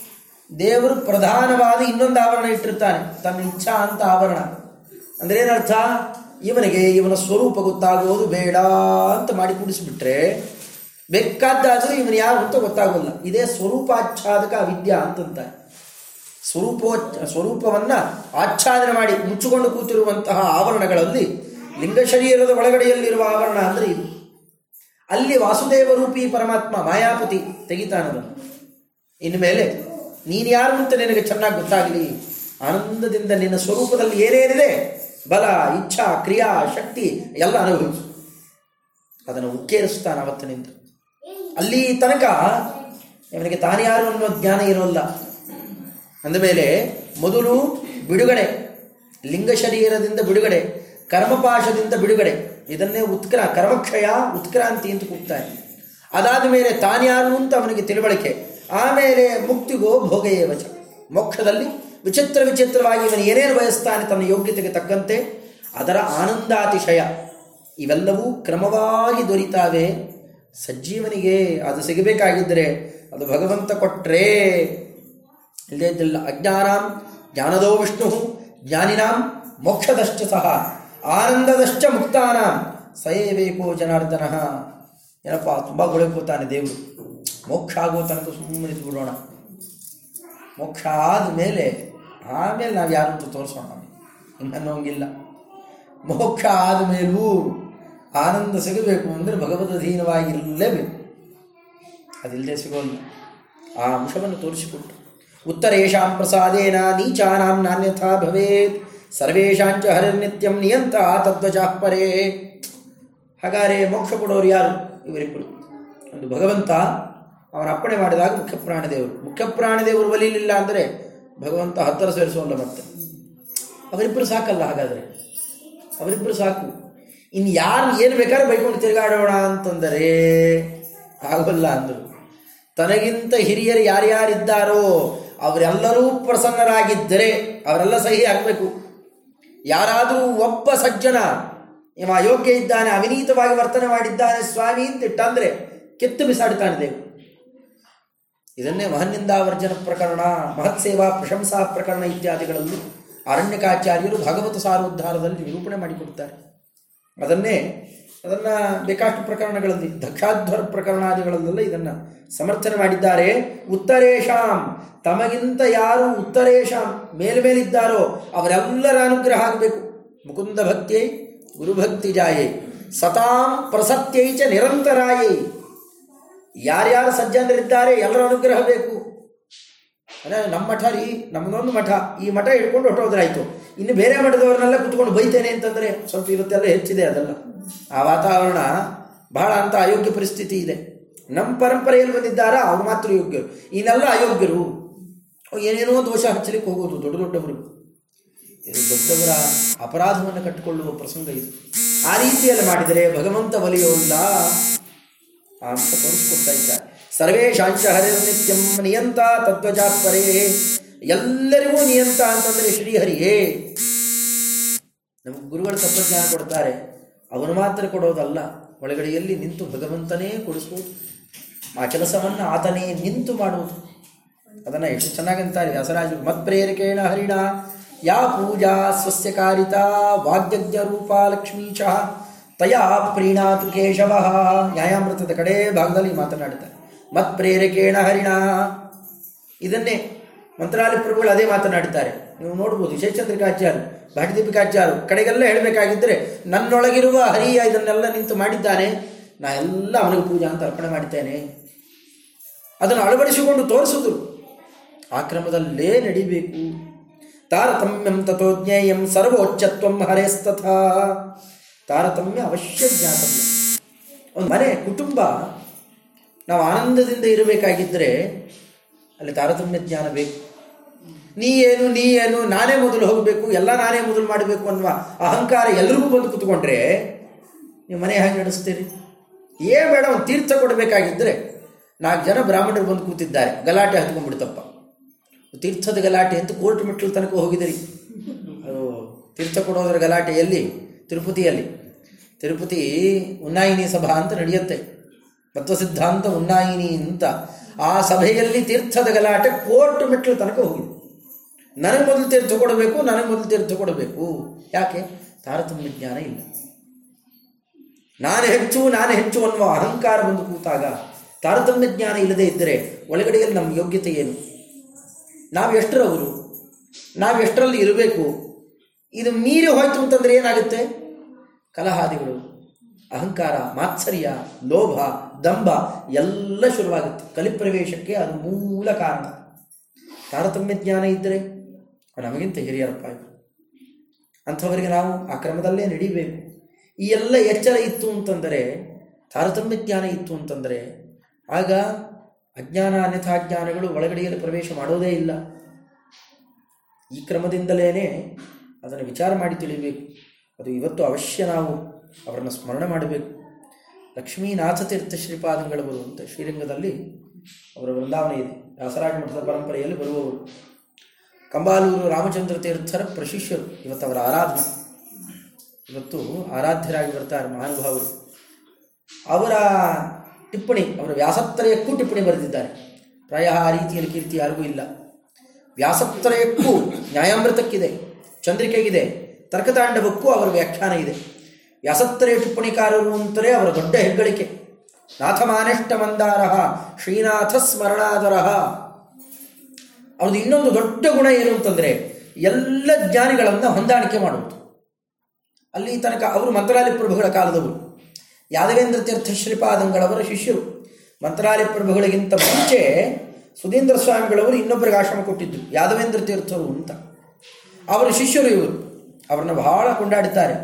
ದೇವರು ಪ್ರಧಾನವಾದ ಇನ್ನೊಂದು ಆವರಣ ಇಟ್ಟಿರ್ತಾನೆ. ತನ್ನ ಇಚ್ಛಾ ಅಂತ ಆವರಣ. ಅಂದ್ರೆ ಏನರ್ಥ? ಇವನಿಗೆ ಇವನ ಸ್ವರೂಪ ಗೊತ್ತಾಗೋದು ಬೇಡ ಅಂತ ಮಾಡಿ ಕೂಡಿಸಿಬಿಟ್ರೆ ಬೇಕಾದ್ದಾದರೂ ಇವನು ಯಾರು ಅಂತ ಗೊತ್ತಾಗೋಲ್ಲ. ಇದೇ ಸ್ವರೂಪಾಚ್ಛಾದಕ ಅವಿದ್ಯಾ ಅಂತಂತಾರೆ ಸ್ವರೂಪೋ, ಸ್ವರೂಪವನ್ನು ಆಚ್ಛಾದನೆ ಮಾಡಿ ಮುಚ್ಚಿಕೊಂಡು ಕೂತಿರುವಂತಹ ಆವರಣಗಳಲ್ಲಿ ಲಿಂಗ ಶರೀರದ ಒಳಗಡೆಯಲ್ಲಿರುವ ಆವರಣ ಅಂದರೆ ಇದು. ಅಲ್ಲಿ ವಾಸುದೇವ ರೂಪಿ ಪರಮಾತ್ಮ ಮಾಯಾಪತಿ ತೆಗಿತಾನದು ಇನ್ಮೇಲೆ ನೀನು ಯಾರು ಅಂತ ನಿನಗೆ ಚೆನ್ನಾಗಿ ಗೊತ್ತಾಗಲಿ. ಆನಂದದಿಂದ ನಿನ್ನ ಸ್ವರೂಪದಲ್ಲಿ ಏನೇನಿದೆ ಬಲ, ಇಚ್ಛಾ, ಕ್ರಿಯಾ, ಶಕ್ತಿ ಎಲ್ಲ ಅನುಭವಿಸು. ಅದನ್ನು ಉಕ್ಕೇರಿಸ್ತಾನೆ ಅವತ್ತಿನಿಂದ. ಅಲ್ಲಿ ತನಕ ಇವನಿಗೆ ತಾನ್ಯಾರು ಅನ್ನೋ ಜ್ಞಾನ ಇರೋಲ್ಲ. ಅಂದಮೇಲೆ ಮೊದಲು ಬಿಡುಗಡೆ, ಲಿಂಗ ಶರೀರದಿಂದ ಬಿಡುಗಡೆ, ಕರ್ಮಪಾಶದಿಂದ ಬಿಡುಗಡೆ, ಇದನ್ನೇ ಉತ್ಕ್ರ, ಕರ್ಮಕ್ಷಯ, ಉತ್ಕ್ರಾಂತಿ ಅಂತ ಕೂಗ್ತಾನೆ. ಅದಾದ ಮೇಲೆ ತಾನ್ಯಾರು ಅಂತ ಅವನಿಗೆ ತಿಳುವಳಿಕೆ. ಆಮೇಲೆ ಮುಕ್ತಿಗೋ ಭೋಗಯೇವಚ ಮೋಕ್ಷದಲ್ಲಿ ವಿಚಿತ್ರ ವಿಚಿತ್ರವಾಗಿ ಇವನು ಏನೇನು ಬಯಸ್ತಾನೆ ತನ್ನ ಯೋಗ್ಯತೆಗೆ ತಕ್ಕಂತೆ, ಅದರ ಆನಂದಾತಿಶಯ ಇವೆಲ್ಲವೂ ಕ್ರಮವಾಗಿ ದೊರೀತಾವೆ. ಸಜ್ಜೀವನಿಗೆ ಅದು ಸಿಗಬೇಕಾಗಿದ್ದರೆ ಅದು ಭಗವಂತ ಕೊಟ್ಟರೆ ಇಲ್ಲದೇ ಇದ್ದಿಲ್ಲ ಅಜ್ಞಾನಾಂ ಜ್ಞಾನದೋ ವಿಷ್ಣು ಜ್ಞಾನಿನಾಂ ಮೋಕ್ಷದಷ್ಟು ಸಹ ಆನಂದದಶ್ಚ ಮುಕ್ತಾನಾಂ. ಸಯೇಬೇಕೋ ಜನಾರ್ದನ. ಏನಪ್ಪ, ತುಂಬ ಗೊಳಕೋತಾನೆ ದೇವರು. ಮೋಕ್ಷ ಆಗೋ ತನಕ ಸುಮ್ಮನೆ ಬಿಡೋಣ ಮೋಕ್ಷ ಆದ ಮೇಲೆ ಆಮೇಲೆ ನಾವು ಯಾರು ಅಂತ ತೋರಿಸೋಣ ಅನ್ನೋಂಗಿಲ್ಲ. ಮೋಕ್ಷ ಆದ ಮೇಲೂ ಆನಂದ ಸಿಗಬೇಕು ಅಂದರೆ ಭಗವದ್ ಅಧೀನವಾಗಿರಲೇಬೇಕು. ಅದಿಲ್ಲದೆ ಸಿಗೋಲ್ಲ. ಆ ಅಂಶವನ್ನು ತೋರಿಸಿಕೊಟ್ಟು. ಉತ್ತರೇಶಾಂ ಪ್ರಸಾದೇನ ನೀಚಾನಾಂ ನಾನ್ಯಥಾ ಭವೇತ್. ಸರ್ವೇಶಾಂಚ ಹರಿರ್ನಿತ್ಯಂ ನಿಯಂತ ತದ್ವಜಾಃ ಪರೇ. ಹಾಗಾದರೆ ಮೋಕ್ಷ ಕೊಡೋರು ಯಾರು? ಇವರಿಬ್ಬರು ಒಂದು ಭಗವಂತ ಅವನ ಅಪ್ಪಣೆ ಮಾಡಿದಾಗ ಮುಖ್ಯ ಪ್ರಾಣದೇವರು ಮುಖ್ಯ ಪ್ರಾಣದೇವರು ಒಲಿಲಿಲ್ಲ ಅಂದರೆ ಭಗವಂತ ಹತ್ತಿರ ಸೇರಿಸೋಲ್ಲ ಮತ್ತೆ. ಅವರಿಬ್ಬರು ಸಾಕಲ್ಲ ಹಾಗಾದರೆ. ಅವರಿಬ್ಬರು ಸಾಕು. ಇನ್ನು ಯಾರು ಏನು ಬೇಕಾದ್ರೂ ಬೈಕೊಂಡು ತಿರುಗಾಡೋಣ ಅಂತಂದರೆ ಆಗಲ್ಲ ಅಂದರು. ತನಗಿಂತ ಹಿರಿಯರು ಯಾರ್ಯಾರಿದ್ದಾರೋ ಅವರೆಲ್ಲರೂ ಪ್ರಸನ್ನರಾಗಿದ್ದರೆ ಅವರೆಲ್ಲ ಸಹಿ ಆಗಬೇಕು ಯಾರಾದರೂ ಒಬ್ಬ ಸಜ್ಜನ ಅಯೋಗ್ಯ ಇದ್ದಾನೆ, ಅವಿನೀತವಾಗಿ ವರ್ತನೆ ಮಾಡಿದ್ದಾನೆ ಸ್ವಾಮಿ ಅಂತಿಟ್ಟಂದರೆ ಕೆತ್ತು ಬಿಸಾಡ್ತಾನೆ ದೇವರು. ಇದನ್ನೇ ಮಹನ್ನಿಂದಾವರ್ಜನ ಪ್ರಕರಣ, ಮಹತ್ಸೇವಾ ಪ್ರಶಂಸಾ ಪ್ರಕರಣ ಇತ್ಯಾದಿಗಳಲ್ಲಿ ಅರಣ್ಯಕಾಚಾರ್ಯರು ಭಾಗವತ ಸಾರೋದ್ಧಾರದಲ್ಲಿ ನಿರೂಪಣೆ ಮಾಡಿಕೊಡ್ತಾರೆ. ಅದನ್ನೇ, ಅದನ್ನು ಬೇಕಾಷ್ಟು ಪ್ರಕರಣಗಳಲ್ಲಿ, ದಕ್ಷಾಧ್ವರ ಪ್ರಕರಣಾದಿಗಳಲ್ಲೆಲ್ಲ ಇದನ್ನು ಸಮರ್ಥನೆ ಮಾಡಿದ್ದಾರೆ. ಉತ್ತರೇಶಾಂ, ತಮಗಿಂತ ಯಾರು ಉತ್ತರೇಶಾಂ ಮೇಲ್ಮೇಲಿದ್ದಾರೋ ಅವರೆಲ್ಲರ ಅನುಗ್ರಹ ಆಗಬೇಕು. ಮುಕುಂದ ಭಕ್ತಿಯೈ ಗುರುಭಕ್ತಿ ಜಾಯೈ, ಸತಾಂ ಪ್ರಸತ್ಯೈ ಚ ನಿರಂತರಾಯೈ. ಯಾರ್ಯಾರು ಸಜ್ಜನರಿದ್ದಾರೆ, ಎಲ್ಲರ ಅನುಗ್ರಹ ಬೇಕು. ಅಂದರೆ ನಮ್ಮ ಮಠ ರೀ, ನಮ್ಮದೊಂದು ಮಠ. ಈ ಮಠ ಹಿಡ್ಕೊಂಡು ಹೊಟ್ಟೋದ್ರಾಯ್ತು ಇನ್ನು ಬೇರೆ ಮಠದವ್ರನ್ನೆಲ್ಲ ಕುತ್ಕೊಂಡು ಬೈತೇನೆ ಅಂತಂದರೆ ಸ್ವಲ್ಪ ಇವತ್ತೆಲ್ಲ ಹೆಚ್ಚಿದೆ ಅದೆಲ್ಲ. ಆ ವಾತಾವರಣ ಬಹಳ ಅಂತ ಅಯೋಗ್ಯ ಪರಿಸ್ಥಿತಿ ಇದೆ. ನಮ್ಮ ಪರಂಪರೆಯಲ್ಲಿ ಬಂದಿದ್ದಾರ ಅವ್ರು ಮಾತ್ರ ಯೋಗ್ಯರು. ಇನ್ನೆಲ್ಲ ಅಯೋಗ್ಯರು. ಏನೇನೋ ದೋಷ ಹಚ್ಚಲಿಕ್ಕೆ ಹೋಗೋದು, ದೊಡ್ಡ ದೊಡ್ಡವರು. ಇದು ದೊಡ್ಡವರ ಅಪರಾಧವನ್ನು ಕಟ್ಟಿಕೊಳ್ಳುವ ಪ್ರಸಂಗ ಇದು. ಆ ರೀತಿಯಲ್ಲಿ ಮಾಡಿದರೆ ಭಗವಂತ ಒಲಿಯೋಲ್ಲ ಅಂಶ ತೋರಿಸ್ಕೊಡ್ತಾ ಇದ್ದಾರೆ. ಸರ್ವೇಶಾಂಶ ಹರಿರ್ನಿತ್ಯಂ ನಿಯಂತ ತತ್ವಜಾತ್ಪರೇ ಎಲ್ಲರಿಗೂ ನಿಯಂತ ಅಂತಂದರೆ ಶ್ರೀಹರಿಯೇ. ನಮಗೆ ಗುರುಗಳು ತತ್ವಜ್ಞಾನ ಕೊಡ್ತಾರೆ. ಅವನು ಮಾತ್ರ ಕೊಡೋದಲ್ಲ ಒಳಗಡೆಯಲ್ಲಿ ನಿಂತು ಭಗವಂತನೇ ಕೊಡಿಸು ಆ ಕೆಲಸವನ್ನು ಆತನೇ ನಿಂತು ಮಾಡುವುದು. ಅದನ್ನು ಎಷ್ಟು ಚೆನ್ನಾಗಂತಾರೆ ವ್ಯಾಸರಾಜರು. ಮತ್ಪ್ರೇರಕೇಣ ಹರಿಣ. ಯಾ ಪೂಜಾ ಸ್ವಸ್ಯ ಕಾರಿತಾ ವಾಗ್ಯಜ್ಞ ಲಕ್ಷ್ಮೀ ಲಕ್ಷ್ಮೀಶ. ತಯಾ ಪ್ರೀಣಾತು ಕೇಶವ. ನ್ಯಾಯಾಮೃತದ ಕಡೆ ಭಾಗದಲ್ಲಿ ಮಾತನಾಡುತ್ತಾರೆ ಮತ್ ಪ್ರೇರಕೇಣ ಹರಿಣ. ಇದನ್ನೇ ಮಂತ್ರಾಲಯ ಪ್ರಭುಗಳು ಅದೇ ಮಾತನಾಡುತ್ತಾರೆ ನೀವು ನೋಡ್ಬೋದು ವಿಶೇಷಚಂದ್ರಿಕಾಚಾರ್ಯರು ಭಾಟಿದೀಪಿಕಾಚಾರ್ಯ ಕಡೆಗೆಲ್ಲ ಹೇಳಬೇಕಾಗಿದ್ದರೆ ನನ್ನೊಳಗಿರುವ ಹರಿಯ ಇದನ್ನೆಲ್ಲ ನಿಂತು ಮಾಡಿದ್ದಾನೆ. ನಾ ಎಲ್ಲ ಅವನಿಗೆ ಪೂಜಾ ಅಂತ ಅರ್ಪಣೆ ಮಾಡಿದ್ದೇನೆ. ಅದನ್ನು ಅಳವಡಿಸಿಕೊಂಡು ತೋರಿಸಿದ್ರು. ಆ ಕ್ರಮದಲ್ಲೇ ನಡಿಬೇಕು. ತಾರತಮ್ಯಂ ತಥೋಜ್ಞೇಯಂ ಸರ್ವೋಚ್ಚತ್ವಂ ಹರೇಸ್ತಥಾ ತಾರತಮ್ಯ ಅವಶ್ಯ ಜ್ಞಾತಮ್ಯ. ಒಂದು ಮನೆ, ಕುಟುಂಬ, ನಾವು ಆನಂದದಿಂದ ಇರಬೇಕಾಗಿದ್ದರೆ ಅಲ್ಲಿ ತಾರತಮ್ಯ ಜ್ಞಾನ ಬೇಕು. ನೀ ಏನು ನೀ ಏನು, ನಾನೇ ಮೊದಲು ಹೋಗಬೇಕು, ಎಲ್ಲ ನಾನೇ ಮೊದಲು ಮಾಡಬೇಕು ಅನ್ನುವ ಅಹಂಕಾರ ಎಲ್ರಿಗೂ ಬಂದು ಕೂತ್ಕೊಂಡ್ರೆ ನೀವು ಮನೆ ಹೇಗೆ ನಡೆಸ್ತೀರಿ? ಏ ಬೇಡ, ಒಂದು ತೀರ್ಥ ಕೊಡಬೇಕಾಗಿದ್ದರೆ ನಾಲ್ಕು ಜನ ಬ್ರಾಹ್ಮಣರು ಬಂದು ಕೂತಿದ್ದಾರೆ. ಗಲಾಟೆ ಹತ್ಕೊಂಡ್ಬಿಡ್ತಪ್ಪ. ತೀರ್ಥದ ಗಲಾಟೆ ಅಂತ ಕೋರ್ಟ್ ಮೆಟ್ಟಲು ತನಕ ಹೋಗಿದ್ರಿ ಅದು ತೀರ್ಥ ಕೊಡೋದ್ರ ಗಲಾಟೆಯಲ್ಲಿ ತಿರುಪತಿಯಲ್ಲಿ. ತಿರುಪತಿ ಉನ್ನಾಯಿನಿ ಸಭಾ ಅಂತ ನಡೆಯುತ್ತೆ. ತತ್ವ ಸಿದ್ಧಾಂತ ಉನ್ನಾಯಿನಿ ಅಂತ. ಆ ಸಭೆಯಲ್ಲಿ ತೀರ್ಥದ ಗಲಾಟೆ ಕೋರ್ಟ್ ಮೆಟ್ಲು ತನಕ ಹೋಗಿದೆ. ನನಗೆ ಮೊದಲು ತೀರ್ಥ ಕೊಡಬೇಕು, ನನಗೆ ಮೊದಲು ತೀರ್ಥ ಕೊಡಬೇಕು. ಯಾಕೆ? ತಾರತಮ್ಯ ಜ್ಞಾನ ಇಲ್ಲ. ನಾನು ಹೆಚ್ಚು ನಾನು ಹೆಚ್ಚು ಅನ್ನುವ ಅಹಂಕಾರ ಬಂದು ಕೂತಾಗ ತಾರತಮ್ಯ ಜ್ಞಾನ ಇಲ್ಲದೆ ಇದ್ದರೆ ಒಳಗಡೆಯಲ್ಲಿ ನಮ್ಮ ಯೋಗ್ಯತೆ ಏನು? ನಾವು ಎಷ್ಟರವರು? ನಾವು ಎಷ್ಟರಲ್ಲಿ ಇರಬೇಕು? ಇದು ಮೀರಿ ಹೋಯ್ತು ಅಂತಂದ್ರೆ ಏನಾಗುತ್ತೆ? ಕಲಹಾದಿಗಳು, ಅಹಂಕಾರ, ಮಾತ್ಸರ್ಯ, ಲೋಭ, ದಂಭ ಎಲ್ಲ ಶುರುವಾಗುತ್ತೆ. ಕಲಿಪ್ರವೇಶಕ್ಕೆ ಅದು ಮೂಲ ಕಾರಣ. ತಾರತಮ್ಯ ಜ್ಞಾನ ಇದ್ದರೆ ನಮಗಿಂತ ಹಿರಿಯರಪ್ಪ ಇವರು ಅಂಥವರಿಗೆ ನಾವು ಆ ಕ್ರಮದಲ್ಲೇ ನಡಿಬೇಕು. ಈ ಎಲ್ಲ ಎಚ್ಚರ ಇತ್ತು ಅಂತಂದರೆ, ತಾರತಮ್ಯ ಜ್ಞಾನ ಇತ್ತು ಅಂತಂದರೆ, ಆಗ ಅಜ್ಞಾನ ಅನ್ಯಥಾಜ್ಞಾನಗಳು ಒಳಗಡೆಯಲ್ಲಿ ಪ್ರವೇಶ ಮಾಡೋದೇ ಇಲ್ಲ. ಈ ಕ್ರಮದಿಂದಲೇ ಅದನ್ನು ವಿಚಾರ ಮಾಡಿ ತಿಳಿಬೇಕು. ಅದು ಇವತ್ತು ಅವಶ್ಯ ನಾವು ಅವರನ್ನು ಸ್ಮರಣೆ ಮಾಡಬೇಕು. ಲಕ್ಷ್ಮೀನಾಥ ತೀರ್ಥ ಶ್ರೀಪಾದಂಗಳು ಬರುವಂತೆ ಶ್ರೀರಂಗದಲ್ಲಿ ಅವರ ವೃಂದಾವನ ಇದೆ. ವ್ಯಾಸರಾಜ ಮಠದ ಪರಂಪರೆಯಲ್ಲಿ ಬರುವವರು. ಕಂಬಾಲೂರು ರಾಮಚಂದ್ರ ತೀರ್ಥರ ಪ್ರಶಿಷ್ಯರು. ಇವತ್ತು ಅವರ ಆರಾಧನೆ. ಇವತ್ತು ಆರಾಧ್ಯರಾಗಿ ಬರ್ತಾರೆ ಮಹಾನುಭಾವರು. ಅವರ ಟಿಪ್ಪಣಿ, ಅವರ ವ್ಯಾಸತ್ರಯಕ್ಕೂ ಟಿಪ್ಪಣಿ ಬರೆದಿದ್ದಾರೆ. ಪ್ರಾಯ ಆ ರೀತಿಯಲ್ಲಿ ಕೀರ್ತಿ ಯಾರಿಗೂ ಇಲ್ಲ. ವ್ಯಾಸತ್ರಯಕ್ಕೂ ನ್ಯಾಯಾಮೃತಕ್ಕಿದೆ, ಚಂದ್ರಿಕೆಗಿದೆ ತರ್ಕತಾಂಡವಕ್ಕೂ ಅವರ ವ್ಯಾಖ್ಯಾನ ಇದೆ. ವ್ಯಾಸತ್ರಯ ಟಿಪ್ಪಣಿಕಾರರು ಅಂತಲೇ ಅವರ ದೊಡ್ಡ ಹೆಗ್ಗಳಿಕೆ. ನಾಥಮಾನೆಷ್ಟ ಮಂದಾರ ಶ್ರೀನಾಥ ಸ್ಮರಣಾದರ ಅವ್ರದ್ದು ಇನ್ನೊಂದು ದೊಡ್ಡ ಗುಣ ಏನು ಅಂತಂದರೆ, ಎಲ್ಲ ಜ್ಞಾನಿಗಳನ್ನು ಹೊಂದಾಣಿಕೆ ಮಾಡುವುದು. ಅಲ್ಲಿ ತನಕ ಅವರು ಮಂತ್ರಾಲಯ ಪ್ರಭುಗಳ ಕಾಲದವರು. ಯಾದವೇಂದ್ರ ತೀರ್ಥ ಶ್ರೀಪಾದಂಗಳವರ ಶಿಷ್ಯರು. ಮಂತ್ರಾಲಯ ಪ್ರಭುಗಳಿಗಿಂತ ಮುಂಚೆ ಸುಧೀಂದ್ರ ಸ್ವಾಮಿಗಳವರು ಇನ್ನೊಬ್ಬರಿಗೆ ಆಶ್ರಮ ಕೊಟ್ಟಿದ್ದು ಯಾದವೇಂದ್ರ ತೀರ್ಥರು ಅಂತ. ಅವರ ಶಿಷ್ಯರು ಇವರು. ಅವರನ್ನು ಬಹಳ ಕೊಂಡಾಡುತ್ತಾರೆ.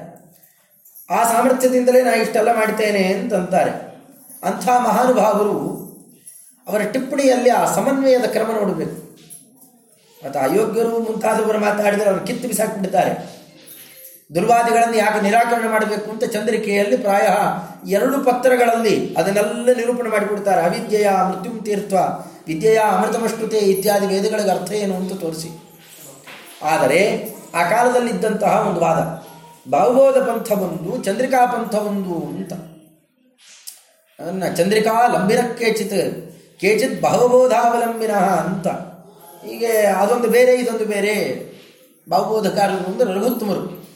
ಆ ಸಾಮರ್ಥ್ಯದಿಂದಲೇ ನಾ ಇಷ್ಟೆಲ್ಲ ಮಾಡ್ತೇನೆ ಅಂತಂತಾರೆ. ಅಂಥ ಮಹಾನುಭಾವರು ಅವರ ಟಿಪ್ಪಣಿಯಲ್ಲಿ ಆ ಸಮನ್ವಯದ ಕ್ರಮ ನೋಡಬೇಕು. ಮತ್ತು ಅಯೋಗ್ಯರು ಮುಂತಾದವರು ಮಾತಾಡಿದರೆ ಅವರು ಕಿತ್ತು ಬಿಸಾಕ್ಬಿಡ್ತಾರೆ. ದುರ್ವಾದಿಗಳನ್ನು ಯಾಕೆ ನಿರಾಕರಣೆ ಮಾಡಬೇಕು ಅಂತ ಚಂದ್ರಿಕೆಯಲ್ಲಿ ಪ್ರಾಯ ಎರಡು ಪತ್ರಗಳಲ್ಲಿ ಅದನ್ನೆಲ್ಲ ನಿರೂಪಣೆ ಮಾಡಿಬಿಡ್ತಾರೆ ಅವಿದ್ಯೆಯ ಮೃತ್ಯುಂ ತೀರ್ಥ, ವಿದ್ಯೆಯ ಅಮೃತಮಷ್ಟುತೆ ಇತ್ಯಾದಿ ವೇದಗಳಿಗೆ ಅರ್ಥ ಏನು ಅಂತ ತೋರಿಸಿ. ಆದರೆ ಆ ಕಾಲದಲ್ಲಿದ್ದಂತಹ ಒಂದು ವಾದ. ಬಾಹುಬೋಧ ಪಂಥ ಒಂದು ಚಂದ್ರಿಕಾ ಪಂಥವೊಂದು ಅಂತ. ಅದನ್ನ ಚಂದ್ರಿಕಾ ಲಂಬಿನ ಕೇಚಿತ್ ಕೇಚಿತ್ ಭಾವಬೋಧಾವಲಂಬಿನ ಅಂತ. ಹೀಗೆ ಅದೊಂದು ಬೇರೆ, ಇದೊಂದು ಬೇರೆ. ಭಾವಬೋಧಕಾರರು ಒಂದು ರಘುತ್ತಮರು.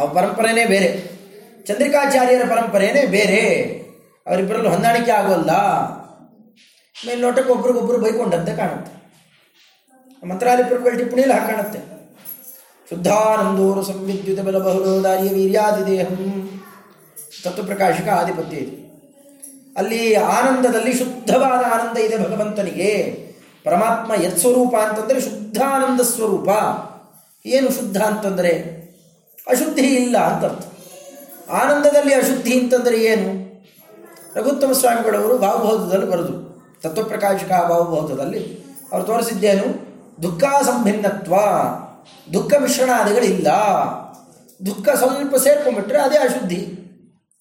ಆ ಪರಂಪರೆನೇ ಬೇರೆ. ಚಂದ್ರಿಕಾಚಾರ್ಯರ ಪರಂಪರೆನೇ ಬೇರೆ. ಅವರಿಬ್ಬರಲ್ಲೂ ಹೊಂದಾಣಿಕೆ ಆಗೋಲ್ಲ. ಮೇಲ್ನೋಟಕ್ಕೆ ಒಬ್ರಿಗೊಬ್ಬರು ಬೈಕೊಂಡಂತೆ ಕಾಣುತ್ತೆ. ಮಂತ್ರಾಲಯ ಪ್ರಭುಗಳ ಟಿಪ್ಪಣಿಯಲ್ಲಿ ಹಾಗೆ ಶುದ್ಧಾನಂದೋರು ಸಂವಿದ್ಯುತ ಬಲ ಬಹುರೋದಾರ್ಯ ವೀರ್ಯಾದಿದೇಹಂ. ತತ್ವಪ್ರಕಾಶಕ ಆಧಿಪತ್ಯ ಇದೆ ಅಲ್ಲಿ ಆನಂದದಲ್ಲಿ ಶುದ್ಧವಾದ ಆನಂದ ಇದೆ ಭಗವಂತನಿಗೆ. ಪರಮಾತ್ಮ ಯತ್ ಸ್ವರೂಪ ಅಂತಂದರೆ ಶುದ್ಧಾನಂದ ಸ್ವರೂಪ. ಏನು ಶುದ್ಧ ಅಂತಂದರೆ? ಅಶುದ್ಧಿ ಇಲ್ಲ ಅಂತರ್ಥ. ಆನಂದದಲ್ಲಿ ಅಶುದ್ಧಿ ಅಂತಂದರೆ ಏನು? ರಘುತ್ತಮ ಸ್ವಾಮಿಗಳವರು ಭಾವಬೋಧದಲ್ಲಿ ಬರೆದು ತತ್ವಪ್ರಕಾಶಕ ಭಾವಬೋಧದಲ್ಲಿ ಅವರು ತೋರಿಸಿದ್ದೇನು? ದುಃಖ ಸಂಭಿನ್ನತ್ವ ದುಃಖ ಮಿಶ್ರಣಾದಿಗಳಿಲ್ಲ. ದುಃಖ ಸ್ವಲ್ಪ ಸೇರ್ಕೊಂಡ್ಬಿಟ್ರೆ ಅದೇ ಅಶುದ್ಧಿ.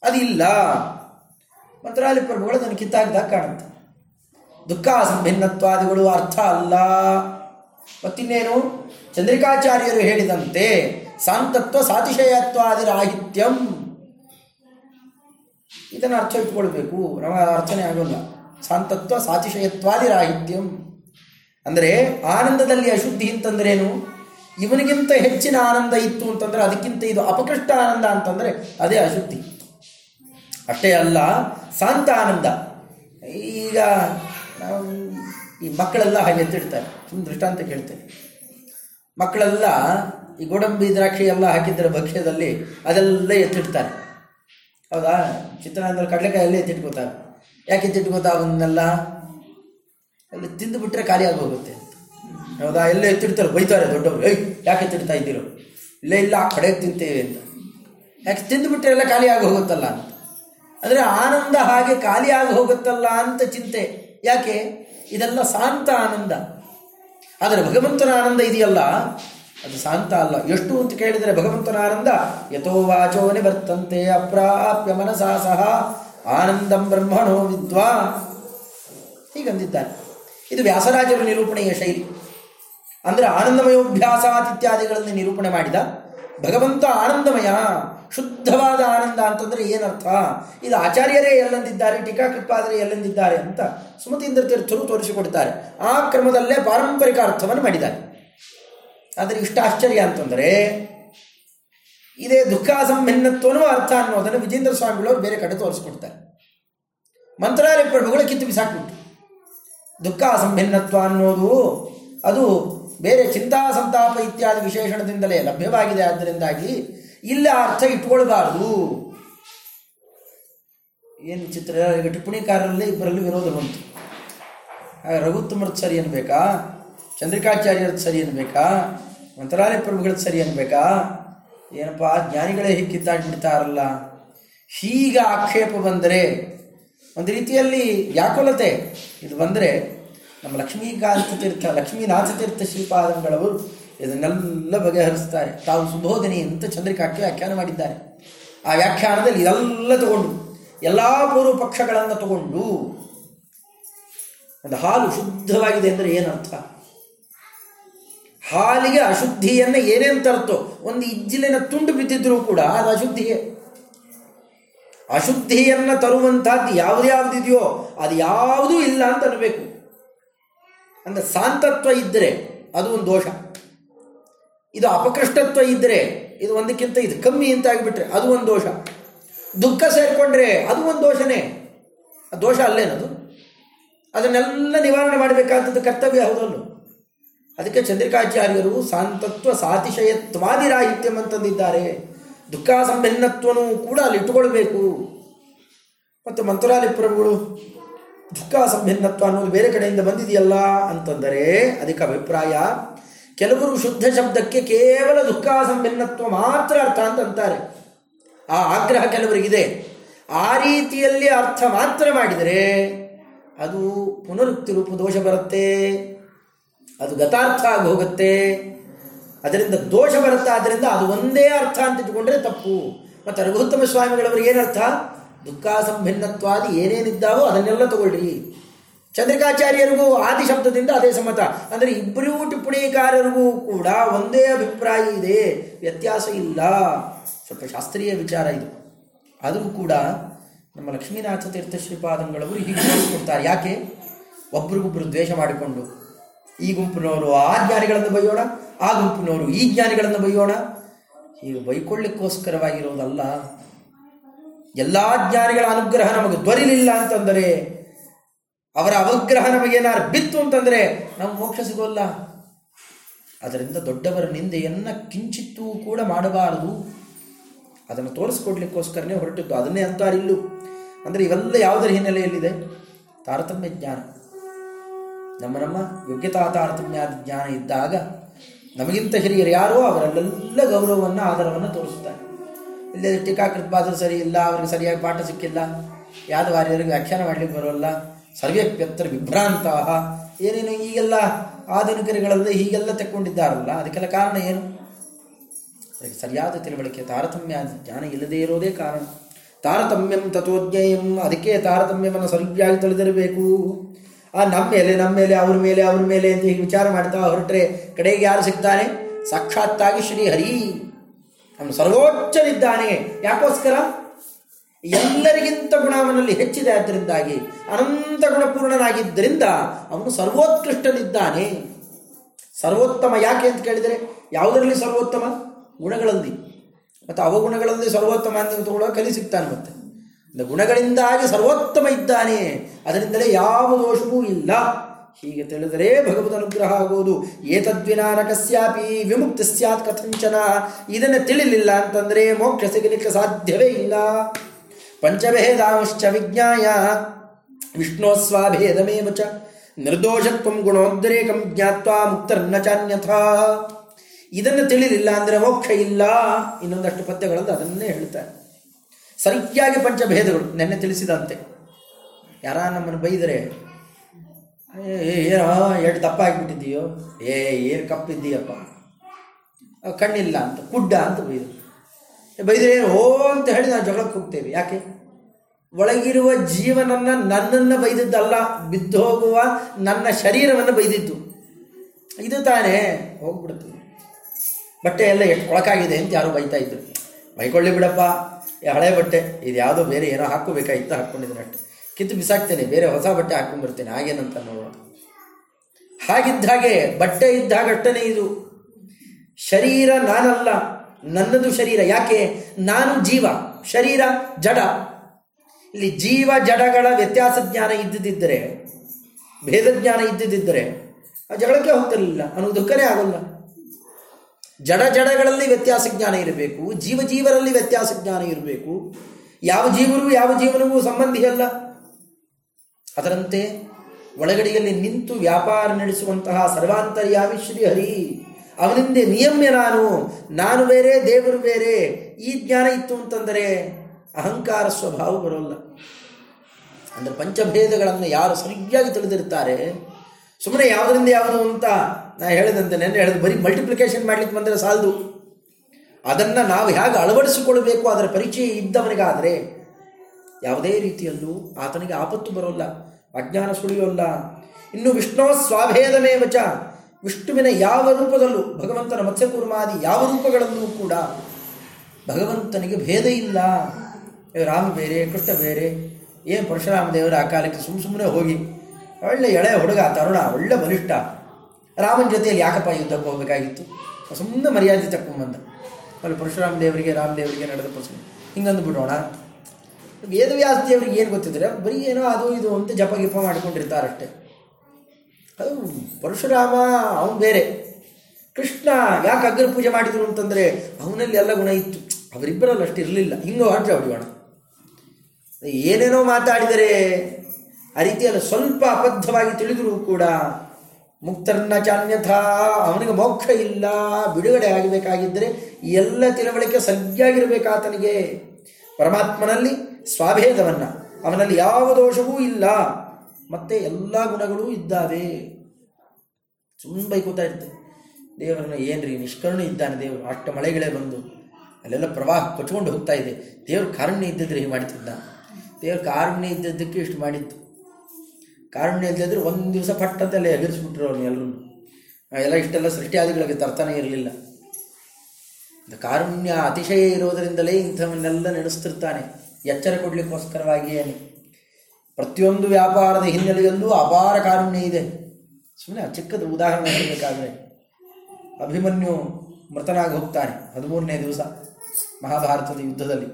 ಅದಿಲ್ಲ. ಮಂತ್ರಾಲಯ ಪ್ರಭುಗಳು ನನಗೆ ಕಿತ್ತಾಗ್ದಾಗ ಕಾಣುತ್ತೆ. ದುಃಖ ಸಂಭಿನ್ನತ್ವಾದಿಗಳು ಅರ್ಥ ಅಲ್ಲ. ಮತ್ತಿನ್ನೇನು? ಚಂದ್ರಿಕಾಚಾರ್ಯರು ಹೇಳಿದಂತೆ ಸಾಂತತ್ವ ಸಾತಿಶಯತ್ವಾದಿ ರಾಹಿತ್ಯಂ. ಇದನ್ನು ಅರ್ಥ ಇಟ್ಕೊಳ್ಬೇಕು ನಮ್ಮ ಅರ್ಥನೇ ಆಗೋಲ್ಲ. ಸಾಂತತ್ವ ಸಾತಿಶಯತ್ವಾದಿ ರಾಹಿತ್ಯಂ. ಅಂದರೆ ಆನಂದದಲ್ಲಿ ಅಶುದ್ಧಿ ಅಂತಂದ್ರೇನು? ಇವನಿಗಿಂತ ಹೆಚ್ಚಿನ ಆನಂದ ಇತ್ತು ಅಂತಂದರೆ ಅದಕ್ಕಿಂತ ಇದು ಅಪಕೃಷ್ಟ ಆನಂದ ಅಂತಂದರೆ ಅದೇ ಅಶುದ್ಧಿ. ಅಷ್ಟೇ ಅಲ್ಲ, ಶಾಂತ ಆನಂದ. ಈಗ ಈ ಮಕ್ಕಳೆಲ್ಲ ಹಾಗೆ ಎತ್ತಿಡ್ತಾರೆ. ಸುಮ್ಮನೆ ದೃಷ್ಟಾಂತ ಕೇಳ್ತೇನೆ. ಮಕ್ಕಳೆಲ್ಲ ಈ ಗೋಡಂಬಿ ದ್ರಾಕ್ಷಿ ಎಲ್ಲ ಹಾಕಿದ್ರೆ ಭಕ್ಷ್ಯದಲ್ಲಿ ಅದೆಲ್ಲ ಎತ್ತಿಡ್ತಾರೆ. ಹೌದಾ? ಚಿತ್ರಾನ್ನದಲ್ಲಿ ಕಡಲೆಕಾಯಿ ಎಲ್ಲ ಎತ್ತಿಟ್ಕೋತಾರೆ. ಯಾಕೆ ಎತ್ತಿಟ್ಕೋತಾ ಅವನ್ನೆಲ್ಲ ಅಲ್ಲಿ ತಿಂದುಬಿಟ್ರೆ ಖಾಲಿ ಆಗೋಗುತ್ತೆ ಹೋಗುತ್ತೆ. ಹೌದಾ? ಎಲ್ಲ ಎತ್ತಿಡ್ತಾರೆ ಬೈತಾರೆ ದೊಡ್ಡವರು. ಏಯ್, ಯಾಕೆ ಎತ್ತಿಡ್ತಾ ಇದ್ದೀರೋ? ಇಲ್ಲ ಇಲ್ಲ ಕಡೆ ತಿಂತೇವೆ ಅಂತ. ಯಾಕೆ ತಿಂದುಬಿಟ್ರೆ ಎಲ್ಲ ಆಗಿ ಹೋಗುತ್ತಲ್ಲ ಅಂತ? ಅಂದರೆ ಆನಂದ ಹಾಗೆ ಖಾಲಿ ಆಗಿ ಹೋಗುತ್ತಲ್ಲ ಅಂತ ಚಿಂತೆ. ಯಾಕೆ? ಇದೆಲ್ಲ ಶಾಂತ ಆನಂದ. ಆದರೆ ಭಗವಂತನ ಆನಂದ ಇದೆಯಲ್ಲ? ಅದು ಶಾಂತ ಅಲ್ಲ. ಎಷ್ಟು ಅಂತ ಕೇಳಿದರೆ ಭಗವಂತನ ಆನಂದ, ಯಥೋ ವಾಚೋನೆ ಬರ್ತಂತೆ ಅಪ್ರಾಪ್ಯ ಮನಸಾ ಸಹ ಆನಂದಂ ಬ್ರಹ್ಮಣೋ ವಿದ್ವಾ ಹೀಗಂದಿದ್ದಾನೆ ಇದು ವ್ಯಾಸರಾಜರು ನಿರೂಪಣೆಯ ಶೈಲಿ. ಅಂದರೆ ಆನಂದಮಯೋಭ್ಯಾಸಾತ್ ಇತ್ಯಾದಿಗಳನ್ನು ನಿರೂಪಣೆ ಮಾಡಿದ ಭಗವಂತ ಆನಂದಮಯ, ಶುದ್ಧವಾದ ಆನಂದ ಅಂತಂದರೆ ಏನರ್ಥ? ಇದು ಆಚಾರ್ಯರೇ ಎಲ್ಲೆಂದಿದ್ದಾರೆ ಟೀಕಾಕೃಪಾದರೆ ಎಲ್ಲೆಂದಿದ್ದಾರೆ ಅಂತ ಸುಮತೀಂದ್ರ ತೀರ್ಥರು ತೋರಿಸಿಕೊಡ್ತಾರೆ. ಆ ಕ್ರಮದಲ್ಲೇ ಪಾರಂಪರಿಕ ಅರ್ಥವನ್ನು ಮಾಡಿದ್ದಾರೆ. ಆದರೆ ಇಷ್ಟು ಆಶ್ಚರ್ಯ ಅಂತಂದರೆ, ಇದೇ ದುಃಖಾಸಂಭಿನ್ನತ್ವನೂ ಅರ್ಥ ಅನ್ನೋದನ್ನು ವಿಜೇಂದ್ರ ಸ್ವಾಮಿಗಳವರು ಬೇರೆ ಕಡೆ ತೋರಿಸ್ಕೊಡ್ತಾರೆ. ಮಂತ್ರಾಲಯ ಪ್ರಭುಗಳು ಕಿತ್ತು ಬಿಸಾಕ್ಬಿಟ್ಟು ದುಃಖ ಅಸಂಭಿನ್ನತ್ವ ಅನ್ನೋದು, ಅದು ಬೇರೆ ಚಿಂತಾ ಸಂತಾಪ ಇತ್ಯಾದಿ ವಿಶೇಷಣದಿಂದಲೇ ಲಭ್ಯವಾಗಿದೆ. ಆದ್ದರಿಂದಾಗಿ ಇಲ್ಲ ಅರ್ಥ ಇಟ್ಕೊಳ್ಬಾರ್ದು ಏನು ಚಿತ್ರ ಈಗ ಟಿಪ್ಪಣಿಕಾರರಲ್ಲಿ ಇಬ್ಬರಲ್ಲಿ ವಿರೋಧ ಬಂತು. ಆಗ ರಘುತ್ತಮರದ್ದು ಸರಿ ಅನ್ಬೇಕಾ? ಚಂದ್ರಿಕಾಚಾರ್ಯರದ್ದು ಸರಿ ಅನ್ಬೇಕಾ? ಮಂತ್ರಾಲಯ ಪ್ರಭುಗಳದ್ದು ಸರಿ ಅನ್ಬೇಕಾ? ಏನಪ್ಪ, ಜ್ಞಾನಿಗಳೇ ಹೀಗೆ ಕಿತ್ತಾಡ್ಬಿಡ್ತಾರಲ್ಲ ಹೀಗ ಆಕ್ಷೇಪ ಬಂದರೆ, ಒಂದು ರೀತಿಯಲ್ಲಿ ವ್ಯಾಕುಲತೆ ಇದು ಬಂದರೆ ನಮ್ಮ ಲಕ್ಷ್ಮೀಕಾಂತ ತೀರ್ಥ, ಲಕ್ಷ್ಮೀನಾಥ ತೀರ್ಥ ಶ್ರೀಪಾದಂಗಳವರು ಇದನ್ನೆಲ್ಲ ಬಗೆಹರಿಸ್ತಾರೆ. ತಾವು ಸುಬೋಧನೆ ಅಂತ ಚಂದ್ರಿಕಾಕ್ಕೆ ವ್ಯಾಖ್ಯಾನ ಮಾಡಿದ್ದಾರೆ. ಆ ವ್ಯಾಖ್ಯಾನದಲ್ಲಿ ಇದೆಲ್ಲ ತಗೊಂಡು, ಎಲ್ಲ ಪೂರ್ವ ಪಕ್ಷಗಳನ್ನು ತಗೊಂಡು ಒಂದು ಹಾಲು ಶುದ್ಧವಾಗಿದೆ ಅಂದರೆ ಏನರ್ಥ? ಹಾಲಿಗೆ ಅಶುದ್ಧಿಯನ್ನು ಏನೇನು ತರ್ತೋ, ಒಂದು ಇಜ್ಜಿಲಿನ ತುಂಡು ಬಿದ್ದಿದ್ರೂ ಕೂಡ ಅದು ಅಶುದ್ಧಿಯೇ. ಅಶುದ್ಧಿಯನ್ನು ತರುವಂತಹದ್ದು ಯಾವುದ್ಯಾವುದಿದೆಯೋ ಅದು ಯಾವುದೂ ಇಲ್ಲ ಅಂತ ಅನ್ಬೇಕು. ಅಂದರೆ ಸಾಂತತ್ವ ಇದ್ದರೆ ಅದು ಒಂದು ದೋಷ. ಇದು ಅಪಕೃಷ್ಟತ್ವ ಇದ್ದರೆ ಇದು ಒಂದಕ್ಕಿಂತ ಇದು ಕಮ್ಮಿ ಅಂತ ಆಗಿಬಿಟ್ರೆ ಅದು ಒಂದು ದೋಷ. ದುಃಖ ಸೇರಿಕೊಂಡ್ರೆ ಅದು ಒಂದು ದೋಷನೇ. ಆ ದೋಷ ಅಲ್ಲೇನದು? ಅದನ್ನೆಲ್ಲ ನಿವಾರಣೆ ಮಾಡಬೇಕಾದದ್ದು ಕರ್ತವ್ಯ ಹೌದಲ್ಲ? ಅದಕ್ಕೆ ಚಂದ್ರಿಕಾಚಾರ್ಯರು ಶಾಂತತ್ವ ಸಾತಿಶಯತ್ವಾದಿರಾಹಿತ್ಯಂ ಅಂತಂದಿದ್ದಾರೆ ದುಃಖಾಸಂಭಿನ್ನತ್ವನೂ ಕೂಡ ಅಲ್ಲಿ ಇಟ್ಟುಕೊಳ್ಬೇಕು. ಮತ್ತು ಮಂತ್ರಾಲಿ ಪ್ರಭುಗಳು ದುಃಖಾಸಂಭಿನ್ನತ್ವ ಅನ್ನೋದು ಬೇರೆ ಕಡೆಯಿಂದ ಬಂದಿದೆಯಲ್ಲ ಅಂತಂದರೆ ಅದಕ್ಕೆ ಅಭಿಪ್ರಾಯ, ಕೆಲವರು ಶುದ್ಧ ಶಬ್ದಕ್ಕೆ ಕೇವಲ ದುಃಖಾಸಂಭಿನ್ನತ್ವ ಮಾತ್ರ ಅರ್ಥ ಅಂತಂತಾರೆ ಆ ಆಗ್ರಹ ಕೆಲವರಿಗಿದೆ. ಆ ರೀತಿಯಲ್ಲಿ ಅರ್ಥ ಮಾತ್ರ ಮಾಡಿದರೆ ಅದು ಪುನರುಕ್ತಿ ರೂಪ ದೋಷ ಬರುತ್ತೆ, ಅದು ಗತಾರ್ಥ ಆಗಿ ಹೋಗುತ್ತೆ. ಅದರಿಂದ ದೋಷ ಬರುತ್ತೆ ಆದ್ದರಿಂದ ಅದು ಒಂದೇ ಅರ್ಥ ಅಂತ ಇಟ್ಕೊಂಡ್ರೆ ತಪ್ಪು. ಮತ್ತು ರಘುತ್ತಮ ಸ್ವಾಮಿಗಳವರಿಗೆ ಏನರ್ಥ? ದುಃಖಾಸಂಭಿನ್ನತ್ವಾದಿ ಏನೇನಿದ್ದಾವೋ ಅದನ್ನೆಲ್ಲ ತಗೊಳ್ಳಿ. ಚಂದ್ರಿಕಾಚಾರ್ಯರಿಗೂ ಆದಿ ಶಬ್ದದಿಂದ ಅದೇ ಸಮ್ಮತ. ಅಂದರೆ ಇಬ್ಬರೂ ಟಿಪ್ಪಣಿಕಾರರಿಗೂ ಕೂಡ ಒಂದೇ ಅಭಿಪ್ರಾಯ ಇದೆ. ವ್ಯತ್ಯಾಸ ಇಲ್ಲ. ಸ್ವಲ್ಪ ಶಾಸ್ತ್ರೀಯ ವಿಚಾರ ಇದು. ಆದರೂ ಕೂಡ ನಮ್ಮ ಲಕ್ಷ್ಮೀನಾಥ ತೀರ್ಥ ಶ್ರೀಪಾದಂಗಳವರು ಹೀಗೆ ಹೇಳಿಕೊಡ್ತಾರೆ. ಯಾಕೆ? ಒಬ್ರಿಗೊಬ್ರು ದ್ವೇಷ ಮಾಡಿಕೊಂಡು. ಈ ಗುಂಪಿನವರು ಆ ಜ್ಞಾನಿಗಳನ್ನು ಬೈಯೋಣ ಆ ಗುಂಪಿನವರು ಈ ಜ್ಞಾನಿಗಳನ್ನು ಬೈಯೋಣ ಹೀಗೆ ಬೈಕೊಳ್ಳಿಕ್ಕೋಸ್ಕರವಾಗಿರೋದಲ್ಲ. ಎಲ್ಲ ಜ್ಞಾನಿಗಳ ಅನುಗ್ರಹ ನಮಗೆ ದೊರೆಯಲಿಲ್ಲ ಅಂತಂದರೆ, ಅವರ ಅವಗ್ರಹ ನಮಗೇನಾರು ಬಿತ್ತು ಅಂತಂದರೆ, ನಮ್ಗೆ ಮೋಕ್ಷ ಸಿಗೋಲ್ಲ. ಅದರಿಂದ ದೊಡ್ಡವರ ನಿಂದೆಯನ್ನು ಕಿಂಚಿತ್ತೂ ಕೂಡ ಮಾಡಬಾರದು. ಅದನ್ನು ತೋರಿಸ್ಕೊಡ್ಲಿಕ್ಕೋಸ್ಕರನೇ ಹೊರಟಿದ್ದು. ಅದನ್ನೇ ಅಂತಾರೆ ಇಲ್ಲೂ. ಅಂದರೆ ಇವೆಲ್ಲ ಯಾವುದರ ಹಿನ್ನೆಲೆಯಲ್ಲಿದೆ? ತಾರತಮ್ಯ ಜ್ಞಾನ. ನಮ್ಮ ನಮ್ಮ ಯೋಗ್ಯತಾ ತಾರತಮ್ಯಾದ ಜ್ಞಾನ ಇದ್ದಾಗ ನಮಗಿಂತ ಹಿರಿಯರು ಯಾರೋ ಅವರಲ್ಲೆಲ್ಲ ಗೌರವವನ್ನು ಆಧಾರವನ್ನು ತೋರಿಸ್ತಾರೆ ಟಿಕಾ ಟೀಕಾಕೃತ್ಪಾದರು ಸರಿ ಇಲ್ಲ, ಅವ್ರಿಗೆ ಸರಿಯಾಗಿ ಪಾಠ ಸಿಕ್ಕಿಲ್ಲ. ಯಾದವಾರ್ಯರಿಗೆ ವ್ಯಾಖ್ಯಾನ ಮಾಡಲಿಕ್ಕೆ ಬರೋಲ್ಲ. ಸರ್ವೇಪ್ಯತ್ರ ವಿಭ್ರಾಂತ ಏನೇನು ಈಗೆಲ್ಲ ಆಧುನಿಕರುಗಳೆಲ್ಲ ಹೀಗೆಲ್ಲ ತೆಕ್ಕೊಂಡಿದ್ದಾರಲ್ಲ, ಅದಕ್ಕೆಲ್ಲ ಕಾರಣ ಏನು? ಅದಕ್ಕೆ ಸರಿಯಾದ ತಿಳುವಳಿಕೆ, ತಾರತಮ್ಯ, ಜ್ಞಾನ ಇಲ್ಲದೇ ಇರೋದೇ ಕಾರಣ. ತಾರತಮ್ಯಂ ತತ್ವಜ್ಞೇಯಂ, ಅದಕ್ಕೆ ತಾರತಮ್ಯವನ್ನು ಸರಿಯಾಗಿ ತಿಳಿದಿರಬೇಕು. ಆ ನಮ್ಮ ಮೇಲೆ ನಮ್ಮ ಮೇಲೆ, ಅವ್ರ ಮೇಲೆ ಅವ್ರ ಮೇಲೆ ಅಂತ ಹೀಗೆ ವಿಚಾರ ಮಾಡ್ತಾ ಹೊರಟ್ರೆ ಕಡೆಗೆ ಯಾರು ಸಿಗ್ತಾನೆ ಸಾಕ್ಷಾತ್ತಾಗಿ ಶ್ರೀ ಹರಿ. ಅವನು ಸರ್ವೋಚ್ಚನಿದ್ದಾನೆ ಯಾಕೋಸ್ಕರ? ಎಲ್ಲರಿಗಿಂತ ಗುಣ ಅವನಲ್ಲಿ ಹೆಚ್ಚಿದೆ ಆದ್ದರಿಂದಾಗಿ, ಅನಂತ ಗುಣಪೂರ್ಣನಾಗಿದ್ದರಿಂದ ಅವನು ಸರ್ವೋತ್ಕೃಷ್ಟನಿದ್ದಾನೆ. ಸರ್ವೋತ್ತಮ ಯಾಕೆ ಅಂತ ಕೇಳಿದರೆ, ಯಾವುದರಲ್ಲಿ ಸರ್ವೋತ್ತಮ? ಗುಣಗಳಲ್ಲಿ. ಮತ್ತು ಅವಗುಣಗಳಲ್ಲಿ ಸರ್ವೋತ್ತಮ ಅಂತ ತಗೊಳ್ಳೋ ಕಲಿ ಸಿಗ್ತಾನೆ ಮತ್ತೆ. ಗುಣಗಳಿಂದಾಗಿ ಸರ್ವೋತ್ತಮ ಇದ್ದಾನೆ. ಅದರಿಂದಲೇ ಯಾವ ದೋಷವೂ ಇಲ್ಲ. ಹೀಗೆ ತಿಳಿದರೆ ಭಗವದ್ ಅನುಗ್ರಹ ಆಗುವುದು ಏತದ್ವಿನಾನ ಕಸ್ಯಾಪಿ ವಿಮುಕ್ತಿ ಸ್ಯಾತ್ ಕಥಂಚನ. ಇದನ್ನು ತಿಳಿಲಿಲ್ಲ ಅಂತಂದರೆ ಮೋಕ್ಷ ಸಿಗಲಿಕ್ಕೆ ಸಾಧ್ಯವೇ ಇಲ್ಲ. ಪಂಚಭೇದಾಂಶ್ಚ ವಿಜ್ಞಾಯ. ವಿಷ್ಣೋ ಚ. ನಿರ್ದೋಷತ್ವಂ ಗುಣೋದ್ರೇಕಂ ಜ್ಞಾತ್ವಾ ಮುಕ್ತರ್ನ ಚಾನ್ಯಥಾ. ಇದನ್ನು ತಿಳಿಲಿಲ್ಲ ಅಂದರೆ ಮೋಕ್ಷ ಇಲ್ಲ. ಇನ್ನೊಂದಷ್ಟು ಪದ್ಯಗಳಲ್ಲಿ ಅದನ್ನೇ ಹೇಳ್ತಾರೆ. ಸರಿಯಾಗಿ ಪಂಚಭೇದಗಳು ನೆನ್ನೆ ತಿಳಿಸಿದಂತೆ. ಯಾರ ನಮ್ಮನ್ನು ಬೈದರೆ ಏನೋ ಎಷ್ಟು ದಪ್ಪ ಆಗಿಬಿಟ್ಟಿದ್ದೀಯೋ ಏ, ಏನು ಕಪ್ಪಿದ್ದೀಯಪ್ಪ? ಕಣ್ಣಿಲ್ಲ ಅಂತ, ಕುಡ್ಡ ಅಂತ ಬೈದು ಬೈದರೆ ಏನು, ಹೋ ಅಂತ ಹೇಳಿ ನಾವು ಜಗಳಕ್ಕೆ ಹೋಗ್ತೇವೆ. ಯಾಕೆ? ಒಳಗಿರುವ ಜೀವನನ್ನ ನನ್ನನ್ನು ಬೈದಿದ್ದಲ್ಲ, ಬಿದ್ದು ಹೋಗುವ ನನ್ನ ಶರೀರವನ್ನು ಬೈದಿದ್ದು. ಇದು ತಾನೇ, ಹೋಗ್ಬಿಡ್ತು. ಬಟ್ಟೆ ಎಲ್ಲ ಎಷ್ಟು ಕೊಳಕಾಗಿದೆ ಅಂತ ಯಾರು ಬೈತಾ ಇದ್ರು. ಬೈಕೊಳ್ಳಿ ಬಿಡಪ್ಪ ಹಳೆ ಬಟ್ಟೆ ಇದು ಯಾವುದೋ ಬೇರೆ ಏನೋ ಹಾಕೋಬೇಕಾಗಿತ್ತು ಹಾಕ್ಕೊಂಡಿದ್ದೀನಿ ಅಷ್ಟೆ. ಕಿತ್ತು ಬಿಸಾಕ್ತೇನೆ, ಬೇರೆ ಹೊಸ ಬಟ್ಟೆ ಹಾಕ್ಕೊಂಡ್ಬರ್ತೇನೆ ಹಾಗೇನಂತ ನೋಡೋಣ ಹಾಗಿದ್ದಾಗೆ, ಬಟ್ಟೆ ಇದ್ದಾಗ ಅಷ್ಟನೇ ಇದು. ಶರೀರ ನಾನಲ್ಲ, ನನ್ನದು ಶರೀರ. ಯಾಕೆ? ನಾನು ಜೀವ, ಶರೀರ ಜಡ. ಇಲ್ಲಿ ಜೀವ ಜಡಗಳ ವ್ಯತ್ಯಾಸ ಜ್ಞಾನ ಇದ್ದಿದ್ದರೆ, ಭೇದ ಜ್ಞಾನ ಇದ್ದಿದ್ದರೆ, ಆ ಜಗಳಕ್ಕೆ ಹೋಗ್ತಿರಲಿಲ್ಲ ಅನ್ನೋ ದುಃಖನೇ ಆಗಲ್ಲ. ಜಡ ಜಡಗಳಲ್ಲಿ ವ್ಯತ್ಯಾಸ ಜ್ಞಾನ ಇರಬೇಕು, ಜೀವ ಜೀವರಲ್ಲಿ ವ್ಯತ್ಯಾಸ ಜ್ಞಾನ ಇರಬೇಕು. ಯಾವ ಜೀವನೂ ಯಾವ ಜೀವನವೂ ಸಂಬಂಧಿಯಲ್ಲ ಅದರಂತೆ ಒಳಗಡೆಯಲ್ಲಿ ನಿಂತು ವ್ಯಾಪಾರ ನಡೆಸುವಂತಹ ಸರ್ವಾಂತರ್ಯಾಮಿ ಶ್ರೀಹರಿ ಅವನಿಂದೆ ನಿಯಮ್ಯ ನಾನು ನಾನು ಬೇರೆ, ದೇವರು ಬೇರೆ, ಈ ಜ್ಞಾನ ಇತ್ತು ಅಂತಂದರೆ ಅಹಂಕಾರ ಸ್ವಭಾವ ಬರೋಲ್ಲ. ಅಂದರೆ ಪಂಚಭೇದಗಳನ್ನು ಯಾರು ಸರಿಯಾಗಿ ತಿಳಿದಿರ್ತಾರೆ ಸುಮ್ಮನೆ ಯಾವುದರಿಂದ ಯಾವುದು ಅಂತ ನಾನು ಹೇಳಿದಂತೆ ನೆನ್ನೆ ಹೇಳಿದ ಬರೀ ಮಲ್ಟಿಪ್ಲಿಕೇಶನ್ ಮಾಡ್ಲಿಕ್ಕೆ ಬಂದರೆ ಸಾಲದು. ಅದನ್ನು ನಾವು ಹೇಗೆ ಅಳವಡಿಸಿಕೊಳ್ಬೇಕು ಅದರ ಪರಿಚಯ ಇದ್ದವನಿಗಾದರೆ ಯಾವುದೇ ರೀತಿಯಲ್ಲೂ ಆತನಿಗೆ ಆಪತ್ತು ಬರೋಲ್ಲ, ಅಜ್ಞಾನ ಸುಳಿಯೋಲ್ಲ. ಇನ್ನು ವಿಷ್ಣು ಸ್ವಾಭೇದಮೇ ವಚ. ವಿಷ್ಣುವಿನ ಯಾವ ರೂಪದಲ್ಲೂ, ಭಗವಂತನ ಮತ್ಸ್ಯಕೂರ್ಮಾದಿ ಯಾವ ರೂಪಗಳಲ್ಲೂ ಕೂಡ ಭಗವಂತನಿಗೆ ಭೇದ ಇಲ್ಲ. ರಾಮ ಬೇರೆ, ಕೃಷ್ಣ ಬೇರೆ, ಏನು ಪರಶುರಾಮ ದೇವರ ಆ ಕಾಲಕ್ಕೆ ಸುಮ್ಮ ಸುಮ್ಮನೆ ಹೋಗಿ, ಒಳ್ಳೆ ಎಳೆ ಹುಡುಗ, ತರುಣ, ಒಳ್ಳೆ ಬಲಿಷ್ಠ. ರಾಮನ ಜೊತೆಯಲ್ಲಿ ಯಾಕಪ್ಪ ಯುದ್ಧಕ್ಕೆ ಹೋಗಬೇಕಾಗಿತ್ತು? ಸುಮ್ಮನೆ ಮರ್ಯಾದೆ ತಕ್ಕೊಂಬಂದ. ಅಲ್ಲಿ ಪರಶುರಾಮ ದೇವರಿಗೆ ರಾಮದೇವರಿಗೆ ನಡೆದ ಪ್ರಸಂಗ. ಹಿಂಗಂದು ಬಿಡೋಣ ವೇದವ್ಯಾಸ ದೇವರಿಗೆ ಏನು ಗೊತ್ತಿದ್ರೆ ಬರೀ ಏನೋ ಅದು ಇದು ಅಂತ ಜಪ ಗಿಪ ಮಾಡಿಕೊಂಡಿರ್ತಾರಷ್ಟೆ. ಅದು ಪರಶುರಾಮ ಅವನು ಬೇರೆ. ಕೃಷ್ಣ ಯಾಕೆ ಅಗ್ರ ಪೂಜೆ ಮಾಡಿದ್ರು ಅಂತಂದರೆ ಅವನಲ್ಲಿ ಎಲ್ಲ ಗುಣ ಇತ್ತು. ಅವರಿಬ್ಬರಲ್ಲಿ ಅಷ್ಟು ಇರಲಿಲ್ಲ. ಹಿಂಗೋ ಹಾಡ್ಜ ಹೊಡಿಯೋಣ ಏನೇನೋ ಮಾತಾಡಿದರೆ ಆ ರೀತಿಯಲ್ಲಿ ಸ್ವಲ್ಪ ಅಬದ್ಧವಾಗಿ ತಿಳಿದರೂ ಕೂಡ ಮುಕ್ತರನ್ನ ಚಾನ್ಯಥಾ, ಅವನಿಗೆ ಮೋಕ್ಷ ಇಲ್ಲ, ಬಿಡುಗಡೆ ಆಗಬೇಕಾಗಿದ್ದರೆ ಎಲ್ಲ ತಿಳುವಳಿಕೆ ಸರಿಯಾಗಿರಬೇಕಾತನಿಗೆ ಪರಮಾತ್ಮನಲ್ಲಿ ಸ್ವಾಭೇದವನ್ನು. ಅವನಲ್ಲಿ ಯಾವ ದೋಷವೂ ಇಲ್ಲ. ಮತ್ತೆ ಎಲ್ಲ ಗುಣಗಳೂ ಇದ್ದಾವೆ. ಸುಮ್ಮನೆ ಬೈಕೋತಾ ಇರ್ತೇವೆ ದೇವರನ್ನ ಏನ್ರಿ, ನಿಷ್ಕರ್ಣ ಇದ್ದಾನೆ ದೇವರು. ಅಷ್ಟ ಮಳೆಗಳೇ ಬಂದು, ಅಲ್ಲೆಲ್ಲ ಪ್ರವಾಹ ಕೊಚ್ಕೊಂಡು ಹೋಗ್ತಾ ಇದೆ. ದೇವ್ರ ಕಾರುಣ್ಯ ಇದ್ದಿದ್ರೆ ಹೀಗೆ ಮಾಡ್ತಿದ್ದ ದೇವ್ರ ಕಾರುಣ್ಯ ಇದ್ದದ್ದಕ್ಕೆ ಇಷ್ಟು ಮಾಡಿತ್ತು ಕಾರುಣ್ಯ ಇಲ್ಲದಿದ್ರೆ ಒಂದು ದಿವಸ ಪಟ್ಟದಲ್ಲೇ ಎಗರಿಸ್ಬಿಟ್ರು ಅವ್ರನ್ನ ಎಲ್ಲರೂ ಎಲ್ಲ ಇಷ್ಟೆಲ್ಲ ಸೃಷ್ಟಿಯಾದಿಗಳಿಗೆ ತರ್ತಾನೆ ಇರಲಿಲ್ಲ. ಕಾರುಣ್ಯ ಅತಿಶಯ ಇರೋದರಿಂದಲೇ ಇಂಥವನ್ನೆಲ್ಲ ನಡೆಸ್ತಿರ್ತಾನೆ. ಎಚ್ಚರ ಕೊಡಲಿಕ್ಕೋಸ್ಕರವಾಗಿಯೇ ಪ್ರತಿಯೊಂದು ವ್ಯಾಪಾರದ ಹಿನ್ನೆಲೆಯಲ್ಲೂ ಅಪಾರ ಕಾರುಣ್ಯ ಇದೆ. ಸುಮ್ಮನೆ ಚಿಕ್ಕದ ಉದಾಹರಣೆ ಹೇಳಬೇಕಾದ್ರೆ, ಅಭಿಮನ್ಯು ಮೃತನಾಗಿ ಹೋಗ್ತಾನೆ ಹದಿಮೂರನೇ ದಿವಸ ಮಹಾಭಾರತದ ಯುದ್ಧದಲ್ಲಿ.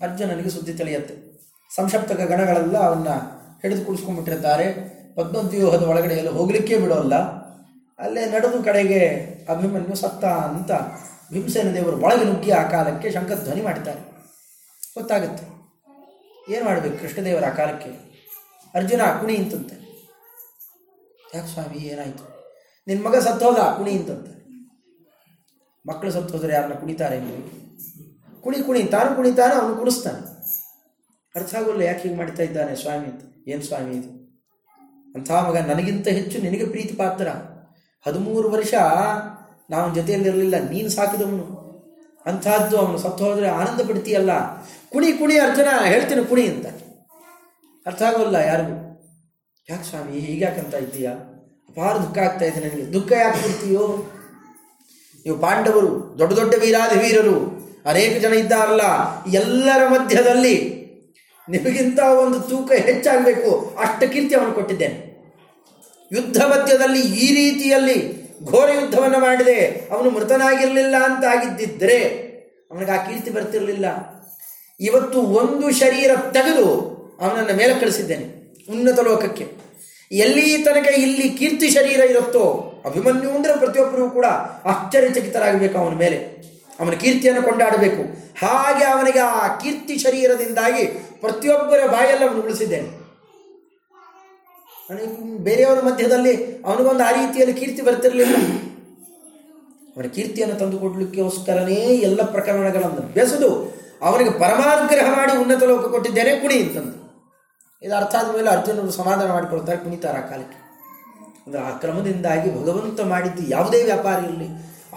ಅರ್ಜುನನಿಗೆ ಸುದ್ದಿ ತಿಳಿಯತ್ತೆ. ಸಂಕ್ಷಪ್ತಕ ಗಣಗಳೆಲ್ಲ ಅವನ್ನ ಹಿಡಿದು ಕುಳಿಸ್ಕೊಂಡ್ಬಿಟ್ಟಿರ್ತಾರೆ ಪದ್ಮವ್ಯೂಹದ ಒಳಗಡೆ ಎಲ್ಲ ಹೋಗಲಿಕ್ಕೆ ಬಿಡೋಲ್ಲ. ಅಲ್ಲೇ ನಡೆದು ಕಡೆಗೆ ಅಭಿಮನ್ಯು ಸತ್ತ ಅಂತ ಭೀಮಸೇನ ದೇವರು ಒಳಗೆ ನುಗ್ಗಿ ಆ ಕಾಲಕ್ಕೆ ಶಂಕಧ್ವನಿ ಮಾಡ್ತಾರೆ. ಗೊತ್ತಾಗುತ್ತೆ. ಏನು ಮಾಡಬೇಕು ಕೃಷ್ಣದೇವರ ಆ ಅರ್ಜುನ ಕುಣಿ ಇಂತಂತೆ ಯಾಕೆ ಸ್ವಾಮಿ, ಏನಾಯಿತು? ನಿನ್ನ ಮಗ ಸತ್ತೋದ ಕುಣಿ ಇಂತಂತೆ ಮಕ್ಕಳು ಸತ್ತೋದ್ರೆ ಯಾರನ್ನ ಕುಣಿತಾರೆ ನೀವು ಕುಣಿ ಕುಣಿ, ತಾನು ಕುಣಿತಾನೆ, ಅವನು ಕುಣಿಸ್ತಾನೆ. ಅರ್ಥ ಆಗೋಲ್ಲ ಯಾಕೆ ಹೀಗೆ ಮಾಡ್ತಾ ಇದ್ದಾನೆ ಸ್ವಾಮಿ ಅಂತ. ಏನು ಸ್ವಾಮಿ ಇದು? ಅಂಥ ಮಗ ನನಗಿಂತ ಹೆಚ್ಚು ನಿನಗೆ ಪ್ರೀತಿ ಪಾತ್ರ ಹದಿಮೂರು ವರ್ಷ ನಾವು ಜೊತೆಯಲ್ಲಿರಲಿಲ್ಲ, ನೀನು ಸಾಕಿದವನು. ಅಂಥದ್ದು ಅವನು ಸತ್ತು ಹೋದರೆ ಆನಂದ ಪಡ್ತೀಯಲ್ಲ ಕುಣಿ ಕುಣಿ ಅರ್ಜುನ, ಹೇಳ್ತೀನಿ ಕುಣಿ ಅಂತ. ಅರ್ಥ ಆಗೋಲ್ಲ ಯಾರಿಗೂ. ಯಾಕೆ ಸ್ವಾಮಿ ಹೀಗ್ಯಾಕಂತ ಇದ್ದೀಯಾ? ಅಪಾರ ದುಃಖ ಆಗ್ತಾ ಇದೆ ನನಗೆ. ದುಃಖ ಯಾಕೆ ಕೊಡ್ತೀಯೋ? ನೀವು ಪಾಂಡವರು, ದೊಡ್ಡ ದೊಡ್ಡ ವೀರಾದ ವೀರರು, ಅನೇಕ ಜನ ಇದ್ದಾರಲ್ಲ, ಎಲ್ಲರ ಮಧ್ಯದಲ್ಲಿ ನಿಮಗಿಂತ ಒಂದು ತೂಕ ಹೆಚ್ಚಾಗಬೇಕು. ಅಷ್ಟು ಕೀರ್ತಿ ಅವನು ಕೊಟ್ಟಿದ್ದೇನೆ. ಯುದ್ಧ ಮಧ್ಯದಲ್ಲಿ ಈ ರೀತಿಯಲ್ಲಿ ಘೋರ ಯುದ್ಧವನ್ನು ಮಾಡಿದೆ. ಅವನು ಮೃತನಾಗಿರಲಿಲ್ಲ ಅಂತ ಆಗಿದ್ದಿದ್ರೆ ಅವನಿಗೆ ಆ ಕೀರ್ತಿ ಬರ್ತಿರಲಿಲ್ಲ. ಇವತ್ತು ಒಂದು ಶರೀರ ತೆಗೆದು ಅವನನ್ನು ಮೇಲೆ ಕಳಿಸಿದ್ದೇನೆ, ಉನ್ನತ ಲೋಕಕ್ಕೆ. ಎಲ್ಲಿ ತನಕ ಇಲ್ಲಿ ಕೀರ್ತಿ ಶರೀರ ಇರುತ್ತೋ, ಅಭಿಮನ್ಯು ಅಂದರೆ ಪ್ರತಿಯೊಬ್ಬರೂ ಕೂಡ ಆಶ್ಚರ್ಯಚಕಿತರಾಗಬೇಕು ಅವನ ಮೇಲೆ. ಅವನ ಕೀರ್ತಿಯನ್ನು ಕೊಂಡಾಡಬೇಕು. ಹಾಗೆ ಅವನಿಗೆ ಆ ಕೀರ್ತಿ ಶರೀರದಿಂದಾಗಿ ಪ್ರತಿಯೊಬ್ಬರ ಬಾಯಲ್ಲಿ ಅವನು ಉಳಿಸಿದ್ದೇನೆ. ಬೇರೆಯವರ ಮಧ್ಯದಲ್ಲಿ ಅವನಿಗೊಂದು ಆ ರೀತಿಯಲ್ಲಿ ಕೀರ್ತಿ ಬರ್ತಿರಲಿಲ್ಲ. ಅವನ ಕೀರ್ತಿಯನ್ನು ತಂದುಕೊಡ್ಲಿಕ್ಕೋಸ್ಕರನೇ ಎಲ್ಲ ಪ್ರಕರಣಗಳನ್ನು ಬೆಸೆದು ಅವನಿಗೆ ಪರಮಾನುಗ್ರಹ ಮಾಡಿ ಉನ್ನತ ಲೋಕ ಕೊಟ್ಟಿದ್ದೇನೆ ಕುಣಿ ಅಂತಂದು. ಇದು ಅರ್ಥ ಆದ ಮೇಲೆ ಅರ್ಜುನರು ಸಮಾಧಾನ ಮಾಡಿಕೊಳ್ತಾರೆ, ಕುಣಿತಾರೆ ಆ ಕಾಲಕ್ಕೆ. ಅಂದರೆ ಆ ಕ್ರಮದಿಂದಾಗಿ ಭಗವಂತ ಮಾಡಿದ್ದು ಯಾವುದೇ ವ್ಯಾಪಾರ ಇರಲಿ,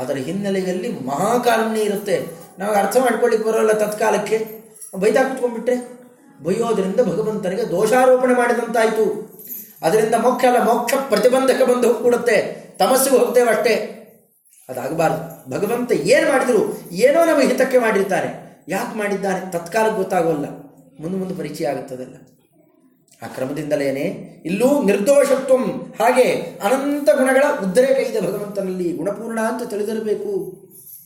ಅದರ ಹಿನ್ನೆಲೆಯಲ್ಲಿ ಮಹಾಕಾರುಣ್ಯ ಇರುತ್ತೆ. ನಾವು ಅರ್ಥ ಮಾಡ್ಕೊಳ್ಳಿಕ್ಕೆ ಬರೋಲ್ಲ ತತ್ಕಾಲಕ್ಕೆ. ಬೈತಾ ಕುತ್ಕೊಂಡ್ಬಿಟ್ರೆ, ಬೈಯೋದ್ರಿಂದ ಭಗವಂತನಿಗೆ ದೋಷಾರೋಪಣೆ ಮಾಡಿದಂತಾಯಿತು. ಅದರಿಂದ ಮೋಕ್ಷ ಅಲ್ಲ, ಮೋಕ್ಷ ಪ್ರತಿಬಂಧಕ ಬಂದು ಕೂಡುತ್ತೆ. ತಮಸ್ಸಿಗೆ ಹೋಗ್ತೇವೆ ಅಷ್ಟೇ ಅದಾಗಬಾರ್ದು. ಭಗವಂತ ಏನು ಮಾಡಿದ್ರು, ಏನೋ ನಮಗೆ ಹಿತಕ್ಕೆ ಮಾಡಿರ್ತಾರೆ. ಯಾಕೆ ಮಾಡಿದ್ದಾನೆ? ತತ್ಕಾಲಕ್ಕೆ ಗೊತ್ತಾಗೋಲ್ಲ. ಮುಂದೆ ಮುಂದೆ ಪರಿಚಯ ಆಗುತ್ತದಲ್ಲ. ಆ ಕ್ರಮದಿಂದಲೇನೆ ಇಲ್ಲೂ ನಿರ್ದೋಷತ್ವಂ, ಹಾಗೆ ಅನಂತ ಗುಣಗಳ ಉದ್ರೇಕ ಇದೆ ಭಗವಂತನಲ್ಲಿ. ಗುಣಪೂರ್ಣ ಅಂತ ತಿಳಿದಿರಬೇಕು.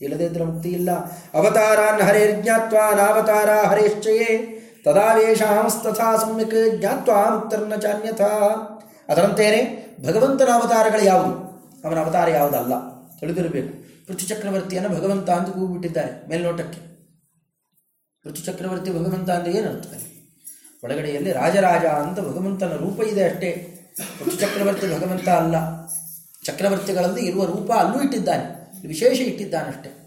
ಇಲ್ಲದೇ ಇದ್ರ ಮುಕ್ತಿ ಇಲ್ಲ. ಅವತಾರಾನ್ ಹರೇರ್ಜ್ಞಾತ್ವ ನಾವತಾರ ಹರೇಶ್ಚಯೇ. ತದಾವೇಶಾಂಸ್ತಥಾ ಸಮ್ಯಕ್ ಜ್ಞಾತ್ವ ಮುಕ್ತರ್ನ ಚಾನ್ಯಥ. ಅದರಂತೇನೆ ಭಗವಂತನ ಅವತಾರಗಳು ಯಾವುದು? ಅವನ ಅವತಾರ ಯಾವುದಲ್ಲ. ತಿಳಿದಿರಬೇಕು. ಪೃಥ್ವಿ ಚಕ್ರವರ್ತಿಯನ್ನು ಭಗವಂತ ಅಂತ ಕೂಗ್ಬಿಟ್ಟಿದ್ದಾರೆ ಮೇಲ್ನೋಟಕ್ಕೆ. ಪೃಥ್ವಿ ಚಕ್ರವರ್ತಿ ಭಗವಂತ ಅಂದರೆ ಏನು ಅರ್ಥ ಒಳಗಡೆಯಲ್ಲಿ ರಾಜರಾಜ ಅಂತ ಭಗವಂತನ ರೂಪ ಇದೆ ಅಷ್ಟೇ. ಪೃಥ್ವಿ ಚಕ್ರವರ್ತಿ ಭಗವಂತ ಅಲ್ಲ. ಚಕ್ರವರ್ತಿಗಳಲ್ಲಿ ಇರುವ ರೂಪ ಅಲ್ಲೂ ಇಟ್ಟಿದ್ದಾನೆ. ವಿಶೇಷ ಇಟ್ಟಿದ್ದಾನಷ್ಟೇ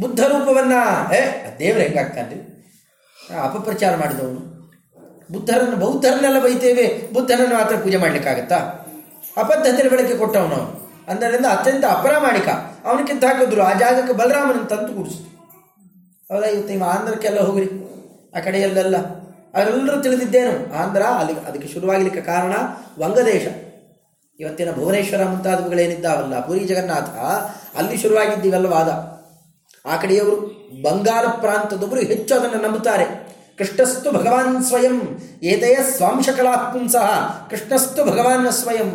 ಬುದ್ಧ ರೂಪವನ್ನ ಏ ದೇವರು ಹೆಂಗಾಗ್ತಾನೆ ಅಪಪ್ರಚಾರ ಮಾಡಿದವನು. ಬುದ್ಧರನ್ನು, ಬೌದ್ಧರನ್ನೆಲ್ಲ ಬೈತೇವೆ. ಬುದ್ಧನನ್ನು ಮಾತ್ರ ಪೂಜೆ ಮಾಡಲಿಕ್ಕಾಗತ್ತಾ? ಅಪದ್ಧತೆ ಬೆಳಕೆ ಕೊಟ್ಟವನು ಅವನು. ಅದರಿಂದ ಅತ್ಯಂತ ಅಪ್ರಾಮಾಣಿಕ. ಅವನಕ್ಕಿಂತ ಹಾಕಿದ್ರು ಆ ಜಾಗಕ್ಕೆ ಬಲರಾಮನನ್ನು ತಂದು ಕೂಡಿಸಿತು. ಹೌದಾ, ಇವತ್ತು ನೀವು ಆಂಧ್ರಕ್ಕೆಲ್ಲ ಹೋಗ್ರಿ, ಆ ಕಡೆಯಲ್ಲೆಲ್ಲ. ಅವರೆಲ್ಲರೂ ತಿಳಿದಿದ್ದೇನು? ಆಂಧ್ರ, ಅಲ್ಲಿ ಅದಕ್ಕೆ ಶುರುವಾಗಲಿಕ್ಕೆ ಕಾರಣ ವಂಗದೇಶ. ಇವತ್ತಿನ ಭುವನೇಶ್ವರ ಮುಂತಾದವುಗಳೇನಿದ್ದಾವಲ್ಲ, ಪುರಿ ಜಗನ್ನಾಥ, ಅಲ್ಲಿ ಶುರುವಾಗಿದ್ದೀವಲ್ಲ ವಾದ ಆ ಕಡೆಯವರು ಬಂಗಾಳ ಪ್ರಾಂತದವರು ಹೆಚ್ಚು ಅದನ್ನು ನಂಬುತ್ತಾರೆ. ಕೃಷ್ಣಸ್ತು ಭಗವಾನ್ ಸ್ವಯಂ, ಏತೆಯ ಸ್ವಾಂಶಕಲಾ ಸಹ, ಕೃಷ್ಣಸ್ತು ಭಗವಾನ್ ಸ್ವಯಂ.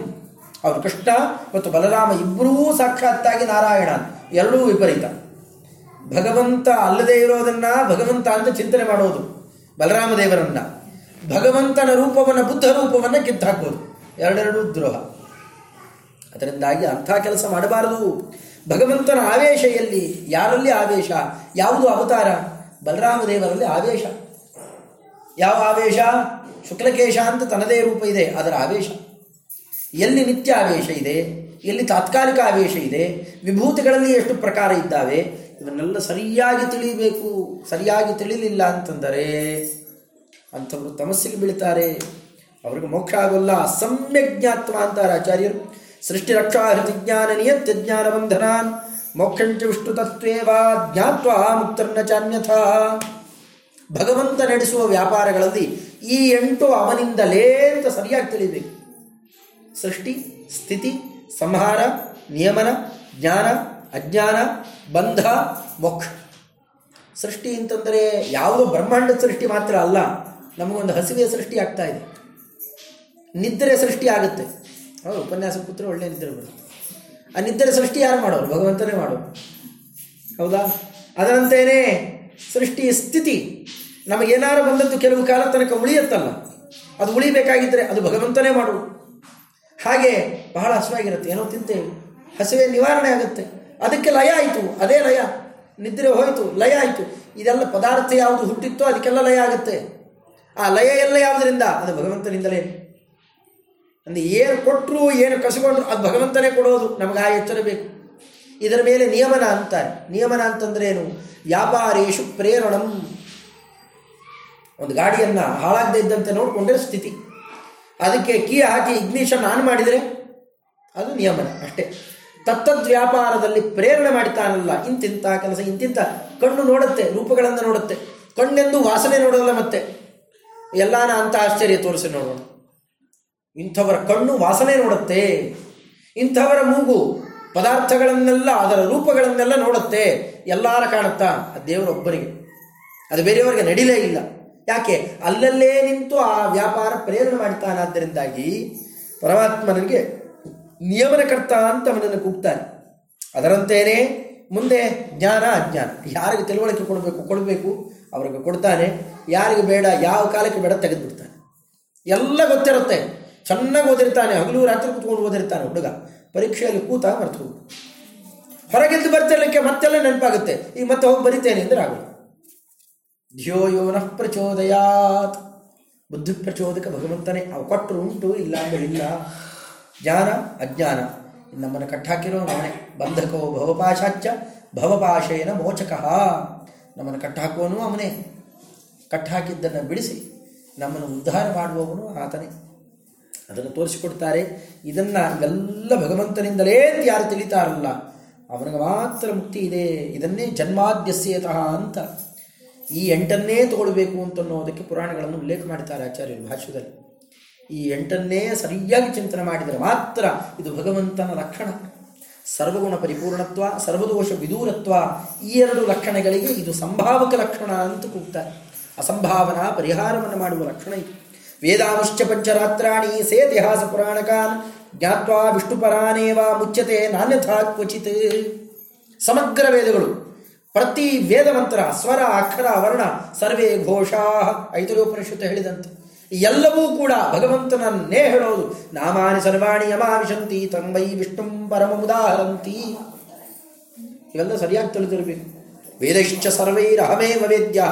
ಅವರು ಕೃಷ್ಣ ಮತ್ತು ಬಲರಾಮ ಇಬ್ಬರೂ ಸಾಕ್ಷಾತ್ತಾಗಿ ನಾರಾಯಣ ಎರಡೂ ವಿಪರೀತ. ಭಗವಂತ ಅಲ್ಲದೆ ಇರೋದನ್ನ ಭಗವಂತ ಅಂತ ಚಿಂತನೆ ಮಾಡೋದು ಬಲರಾಮ ದೇವರನ್ನ ಭಗವಂತನ ರೂಪವನ್ನು, ಬುದ್ಧ ರೂಪವನ್ನು ಕಿತ್ತಾಕೋದು ಎರಡೆರಡು ದ್ರೋಹ. ಅದರಿಂದಾಗಿ ಅಂಥ ಕೆಲಸ ಮಾಡಬಾರದು. ಭಗವಂತನ ಆವೇಶ ಎಲ್ಲಿ ಯಾರಲ್ಲಿ ಆವೇಶ? ಯಾವುದು ಅವತಾರ? ಬಲರಾಮ ದೇವರಲ್ಲಿ ಆವೇಶ. ಯಾವ ಆವೇಶ? ಶುಕ್ಲಕೇಶ ಅಂತ ತನ್ನದೇ ರೂಪ ಇದೆ, ಅದರ ಆವೇಶ. ಎಲ್ಲಿ ನಿತ್ಯ ಆವೇಶ ಇದೆ? ಎಲ್ಲಿ ತಾತ್ಕಾಲಿಕ ಆವೇಶ ಇದೆ? ವಿಭೂತಿಗಳಲ್ಲಿ ಎಷ್ಟು ಪ್ರಕಾರ ಇದ್ದಾವೆ? ಇವನ್ನೆಲ್ಲ ಸರಿಯಾಗಿ ತಿಳಿಯಬೇಕು ಸರಿಯಾಗಿ ತಿಳಿಲಿಲ್ಲ ಅಂತಂದರೆ ಅಂಥವರು ತಮಸ್ಸಿಗೆ ಬೀಳ್ತಾರೆ. ಅವ್ರಿಗೆ ಮೋಕ್ಷ ಆಗೋಲ್ಲ. ಸಮ್ಯಕ್ ಜ್ಞಾತ್ವ ಅಂತಾರೆ ಆಚಾರ್ಯರು. ಸೃಷ್ಟಿ ರಕ್ಷಾ ಹೃತಿಜ್ಞಾನ ನಿಯತ್ಯ ಜ್ಞಾನ ಬಂಧನಾನ್. ಮೋಕ್ಷಂಚ ವಿಷ್ಣು ತತ್ವೇವಾ ಜ್ಞಾತ್ವ ಮುಕ್ತರ್ನ ಚಾನ್ಯಥ. ಭಗವಂತ ನಡೆಸುವ ವ್ಯಾಪಾರಗಳಲ್ಲಿ ಈ ಎಂಟು ಅವನಿಂದಲೇ ಅಂತ ಸರಿಯಾಗಿ ತಿಳಿಬೇಕು. ಸೃಷ್ಟಿ, ಸ್ಥಿತಿ, ಸಂಹಾರ, ನಿಯಮನ, ಜ್ಞಾನ ಅಜ್ಞಾನ, ಬಂಧ, ಮೋಕ್ಷ. ಸೃಷ್ಟಿ ಅಂತಂದರೆ ಯಾವುದೋ ಬ್ರಹ್ಮಾಂಡದ ಸೃಷ್ಟಿ ಮಾತ್ರ ಅಲ್ಲ, ನಮಗೊಂದು ಹಸಿವೆಯ ಸೃಷ್ಟಿ ಆಗ್ತಾ ಇದೆ. ನಿದ್ರೆ ಸೃಷ್ಟಿ ಆಗುತ್ತೆ. ಹೌದು, ಉಪನ್ಯಾಸ ಪುತ್ರ ಒಳ್ಳೆ ನಿದ್ರೆ ಬರುತ್ತೆ. ಆ ನಿದ್ರೆ ಸೃಷ್ಟಿ ಯಾರು ಮಾಡೋರು? ಭಗವಂತನೇ ಮಾಡೋರು. ಹೌದಾ? ಅದರಂತೆಯೇ ಸೃಷ್ಟಿ ಸ್ಥಿತಿ. ನಮಗೇನಾರು ಬಂದದ್ದು ಕೆಲವು ಕಾಲ ತನಕ ಉಳಿಯುತ್ತಲ್ಲ. ಅದು ಉಳಿಬೇಕಾಗಿದ್ದರೆ ಅದು ಭಗವಂತನೇ ಮಾಡು ಹಾಗೆ ಬಹಳ ಹಸುವಾಗಿರುತ್ತೆ. ಏನೋ ತಿಂತೇವೆ. ಹಸುವೆ ನಿವಾರಣೆ ಆಗುತ್ತೆ. ಅದಕ್ಕೆ ಲಯ ಆಯಿತು, ಅದೇ ಲಯ. ನಿದ್ರೆ ಹೋಯಿತು, ಲಯ ಆಯಿತು. ಇದೆಲ್ಲ ಪದಾರ್ಥ ಯಾವುದು ಹುಟ್ಟಿತ್ತೋ ಅದಕ್ಕೆಲ್ಲ ಲಯ ಆಗುತ್ತೆ. ಆ ಲಯ ಎಲ್ಲ ಯಾವುದರಿಂದ? ಅದು ಭಗವಂತನಿಂದಲೇ. ಅಂದರೆ ಏನು ಕೊಟ್ಟರು ಏನು ಕಸಿಕೊಂಡ್ರು, ಅದು ಭಗವಂತನೇ ಕೊಡೋದು, ನಮಗೆ ಆ ಎಚ್ಚರ ಬೇಕು. ಇದರ ಮೇಲೆ ನಿಯಮನ ಅಂತಾರೆ. ನಿಯಮನ ಅಂತಂದ್ರೆ ಏನು ವ್ಯಾಪಾರೇಶು ಪ್ರೇರಣಂ. ಒಂದು ಗಾಡಿಯನ್ನು ಹಾಳಾಗದೇ ಇದ್ದಂತೆ ನೋಡಿಕೊಂಡ್ರೆ ಸ್ಥಿತಿ. ಅದಕ್ಕೆ ಕೀ ಹಾಕಿ ಇಗ್ನಿಷನ್ ಆನ್ ಮಾಡಿದರೆ ಅದು ನಿಯಮನ, ಅಷ್ಟೇ. ತತ್ತದ್ ವ್ಯಾಪಾರದಲ್ಲಿ ಪ್ರೇರಣೆ ಮಾಡ್ತಾನಲ್ಲ. ಇಂತಿಂಥ ಕೆಲಸ ಇಂತಿಂಥ ಕಣ್ಣು ನೋಡುತ್ತೆ, ರೂಪಗಳನ್ನು ನೋಡುತ್ತೆ. ಕಣ್ಣೆಂದು ವಾಸನೆ ನೋಡೋಲ್ಲ ಮತ್ತೆ. ಎಲ್ಲಾನ ಅಂತ ಆಶ್ಚರ್ಯ ತೋರಿಸಿ ನೋಡೋಣ. ಇಂಥವರ ಕಣ್ಣು ವಾಸನೆ ನೋಡುತ್ತೆ. ಇಂಥವರ ಮೂಗು ಪದಾರ್ಥಗಳನ್ನೆಲ್ಲ, ಅದರ ರೂಪಗಳನ್ನೆಲ್ಲ ನೋಡುತ್ತೆ. ಎಲ್ಲಾರ ಕಾಣುತ್ತಾ, ಆ ದೇವರೊಬ್ಬರಿಗೆ. ಅದು ಬೇರೆಯವರಿಗೆ ನಡಿಲೇ ಇಲ್ಲ. ಯಾಕೆ? ಅಲ್ಲಲ್ಲೇ ನಿಂತು ಆ ವ್ಯಾಪಾರ ಪ್ರೇರಣೆ ಮಾಡ್ತಾನಾದ್ದರಿಂದಾಗಿ ಪರಮಾತ್ಮನಿಗೆ ನಿಯಮನಕರ್ತ ಅಂತ ಅವನನ್ನು ಕೂಗ್ತಾನೆ. ಅದರಂತೆಯೇ ಮುಂದೆ ಜ್ಞಾನ, ಅಜ್ಞಾನ. ಯಾರಿಗೆ ತಿಳುವಳಿಕೆ ಕೊಡಬೇಕು ಕೊಡಬೇಕು, ಅವ್ರಿಗೆ ಕೊಡ್ತಾನೆ. ಯಾರಿಗೆ ಬೇಡ, ಯಾವ ಕಾಲಕ್ಕೆ ಬೇಡ ತೆಗೆದುಬಿಡ್ತಾನೆ. ಎಲ್ಲ ಗೊತ್ತಿರುತ್ತೆ. ಚೆನ್ನಾಗಿ ಓದಿರ್ತಾನೆ, ಹಗಲು ರಾತ್ರಿ ಕೂತ್ಕೊಂಡು ಓದಿರ್ತಾನೆ ಹುಡುಗ. ಪರೀಕ್ಷೆಯಲ್ಲಿ ಕೂತ ಮರ್ತು ಹೊರಗೆದ್ದು ಬರ್ತಿರ್ಲಿಕ್ಕೆ ಮತ್ತೆಲ್ಲ ನೆನಪಾಗುತ್ತೆ. ಈಗ ಮತ್ತೆ ಹೋಗಿ ಬರಿತೇನೆ ಅಂದರೆ ಆಗೋದು ಧ್ಯೋ ಯೋನಃ ಪ್ರಚೋದಯಾತ್. ಬುದ್ಧಿ ಪ್ರಚೋದಕ ಭಗವಂತನೇ. ಅವು ಕೊಟ್ಟರು ಉಂಟು, ಇಲ್ಲ ಅಂದ್ರೆ ಇಲ್ಲ. ಜ್ಞಾನ, ಅಜ್ಞಾನ. ನಮ್ಮನ್ನು ಕಟ್ಟಾಕಿರೋ ಅವನೇ ಬಂಧಕೋ ಭವಪಾಶಾಚ್ಯ ಭವಪಾಶೇನ ಮೋಚಕಃ. ನಮ್ಮನ್ನು ಕಟ್ಟಾಕುವನು ಅವನೇ. ಕಟ್ಟಾಕಿದ್ದನ್ನು ಬಿಡಿಸಿ ನಮ್ಮನ್ನು ಉದ್ಧಾರ ಮಾಡುವವನು ಆತನೇ. ಅದನ್ನು ತೋರಿಸಿಕೊಡ್ತಾರೆ. ಇದನ್ನು ಎಲ್ಲ ಭಗವಂತನಿಂದಲೇ ಅಂತ ಯಾರು ತಿಳಿತಾರಲ್ಲ? ಅವನಿಗೆ ಮಾತ್ರ ಮುಕ್ತಿ ಇದೆ. ಇದನ್ನೇ ಜನ್ಮಾದ್ಯಸ್ಯತಃ ಅಂತ. ಈ ಎಂಟನ್ನೇ ತಗೊಳ್ಬೇಕು ಅಂತನ್ನೋದಕ್ಕೆ ಪುರಾಣಗಳನ್ನು ಉಲ್ಲೇಖ ಮಾಡ್ತಾರೆ ಆಚಾರ್ಯರು ಭಾಷ್ಯದಲ್ಲಿ. ಈ ಎಂಟನ್ನೇ ಸರಿಯಾಗಿ ಚಿಂತನೆ ಮಾಡಿದರೆ ಮಾತ್ರ ಇದು ಭಗವಂತನ ಲಕ್ಷಣ. ಸರ್ವಗುಣ ಪರಿಪೂರ್ಣತ್ವ, ಸರ್ವದೋಷ ವಿದೂರತ್ವ, ಈ ಎರಡು ಲಕ್ಷಣಗಳಿಗೆ ಇದು ಸಂಭಾವಕ ಲಕ್ಷಣ ಅಂತ ಕೂಗ್ತಾರೆ ಅಸಂಭಾವನಾ ಪರಿಹಾರವನ್ನು ಮಾಡುವ ಲಕ್ಷಣ ಇದು. ವೇದಾಂಶ್ಚ ಪಂಚರಾತ್ರಾಣಿ ಸೇತಿಹಾಸ ಪುರಾಣಕಾನ್, ಜ್ಞಾತ್ವಾ ವಿಷ್ಣುಪರಾನೇವ ಮುಚ್ಚತೆ ನಾನ್ಯಥಾ ಕ್ವಚಿತ್. ಸಮಗ್ರ ವೇದಗಳು. ಪ್ರತಿ ವೇದ ಮಂತ್ರ ಸ್ವರ, ಅಕ್ಷರ, ವರ್ಣ, ಸರ್ವೇ ಘೋಷಾ ಐತರೋಪನಿಷತ್ತು ಹೇಳಿದಂತೆ. ಎಲ್ಲವೂ ಕೂಡ ಭಗವಂತನನ್ನೇ ಹೇಳೋದು. ನಾಮಾನಿ ಸರ್ವಾಣಿ ಯಮಾವಿಶಂತಿ ತಂಬೈ ಪರಮ ಉದಾಹರಂತಿ ಇವೆಲ್ಲ ಸರಿಯಾಗಿ ತಿಳಿದಿರಬೇಕು. ವೇದಶ್ಚ ಸರ್ವೈರಹಮೇವ ವೇದ್ಯ.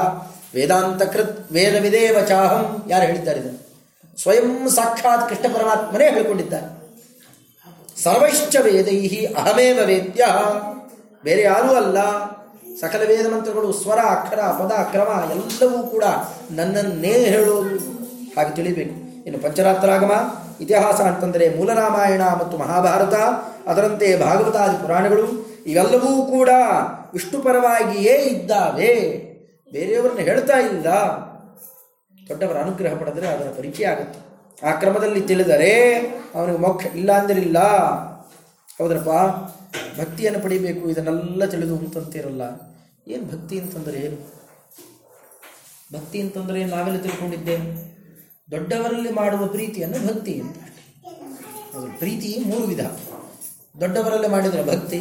ವೇದಾಂತ ಕೃತ್ ವೇದ ಚಾಹಂ. ಯಾರು ಹೇಳಿದ್ದಾರೆ ಸ್ವಯಂ ಸಾಕ್ಷಾತ್ ಕೃಷ್ಣ ಪರಮಾತ್ಮನೇ ಹೇಳಿಕೊಂಡಿದ್ದಾರೆ. ಸರ್ವೈಶ್ಚ ವೇದೈ ಅಹಮೇವ ವೇದ್ಯ. ಬೇರೆ ಯಾರೂ ಅಲ್ಲ. ಸಕಲ ವೇದ ಮಂತ್ರಗಳು ಸ್ವರ, ಅಕ್ಷರ, ಪದ, ಕ್ರಮ ಎಲ್ಲವೂ ಕೂಡ ನನ್ನನ್ನೇ ಹೇಳೋದು. ಹಾಗೆ ತಿಳಿಬೇಕು ಇನ್ನು ಪಂಚರಾತ್ರಾಗಮ, ಇತಿಹಾಸ ಅಂತಂದರೆ ಮೂಲ ರಾಮಾಯಣ ಮತ್ತು ಮಹಾಭಾರತ, ಅದರಂತೆ ಭಾಗವತಾದಿ ಪುರಾಣಗಳು, ಇವೆಲ್ಲವೂ ಕೂಡ ವಿಷ್ಣು ಪರವಾಗಿಯೇ ಇದ್ದಾವೆ. ಬೇರೆಯವರನ್ನ ಹೇಳ್ತಾ ಇಲ್ಲ. ದೊಡ್ಡವರ ಅನುಗ್ರಹ ಪಡೆದರೆ ಅದರ ಪರಿಚಯ ಆಗುತ್ತೆ. ಆ ಕ್ರಮದಲ್ಲಿ ತಿಳಿದರೆ ಅವನಿಗೆ ಮೋಕ್ಷ ಇಲ್ಲ ಅಂದಿರಲಿಲ್ಲ. ಹೌದ್ರಪ್ಪ ಭಕ್ತಿಯನ್ನು ಪಡಿಬೇಕು ಇದನ್ನೆಲ್ಲ ತಿಳಿದು ಅಂತಂತಿರಲ್ಲ ಏನು ಭಕ್ತಿ ಅಂತಂದರೆ ಏನು? ಭಕ್ತಿ ಅಂತಂದರೆ ನಾವೆಲ್ಲ ತಿಳ್ಕೊಂಡಿದ್ದೇವೆ. ದೊಡ್ಡವರಲ್ಲಿ ಮಾಡುವ ಪ್ರೀತಿಯನ್ನು ಭಕ್ತಿ ಅಂತ. ಪ್ರೀತಿ ಮೂರು ವಿಧ. ದೊಡ್ಡವರಲ್ಲಿ ಮಾಡಿದರೆ ಭಕ್ತಿ,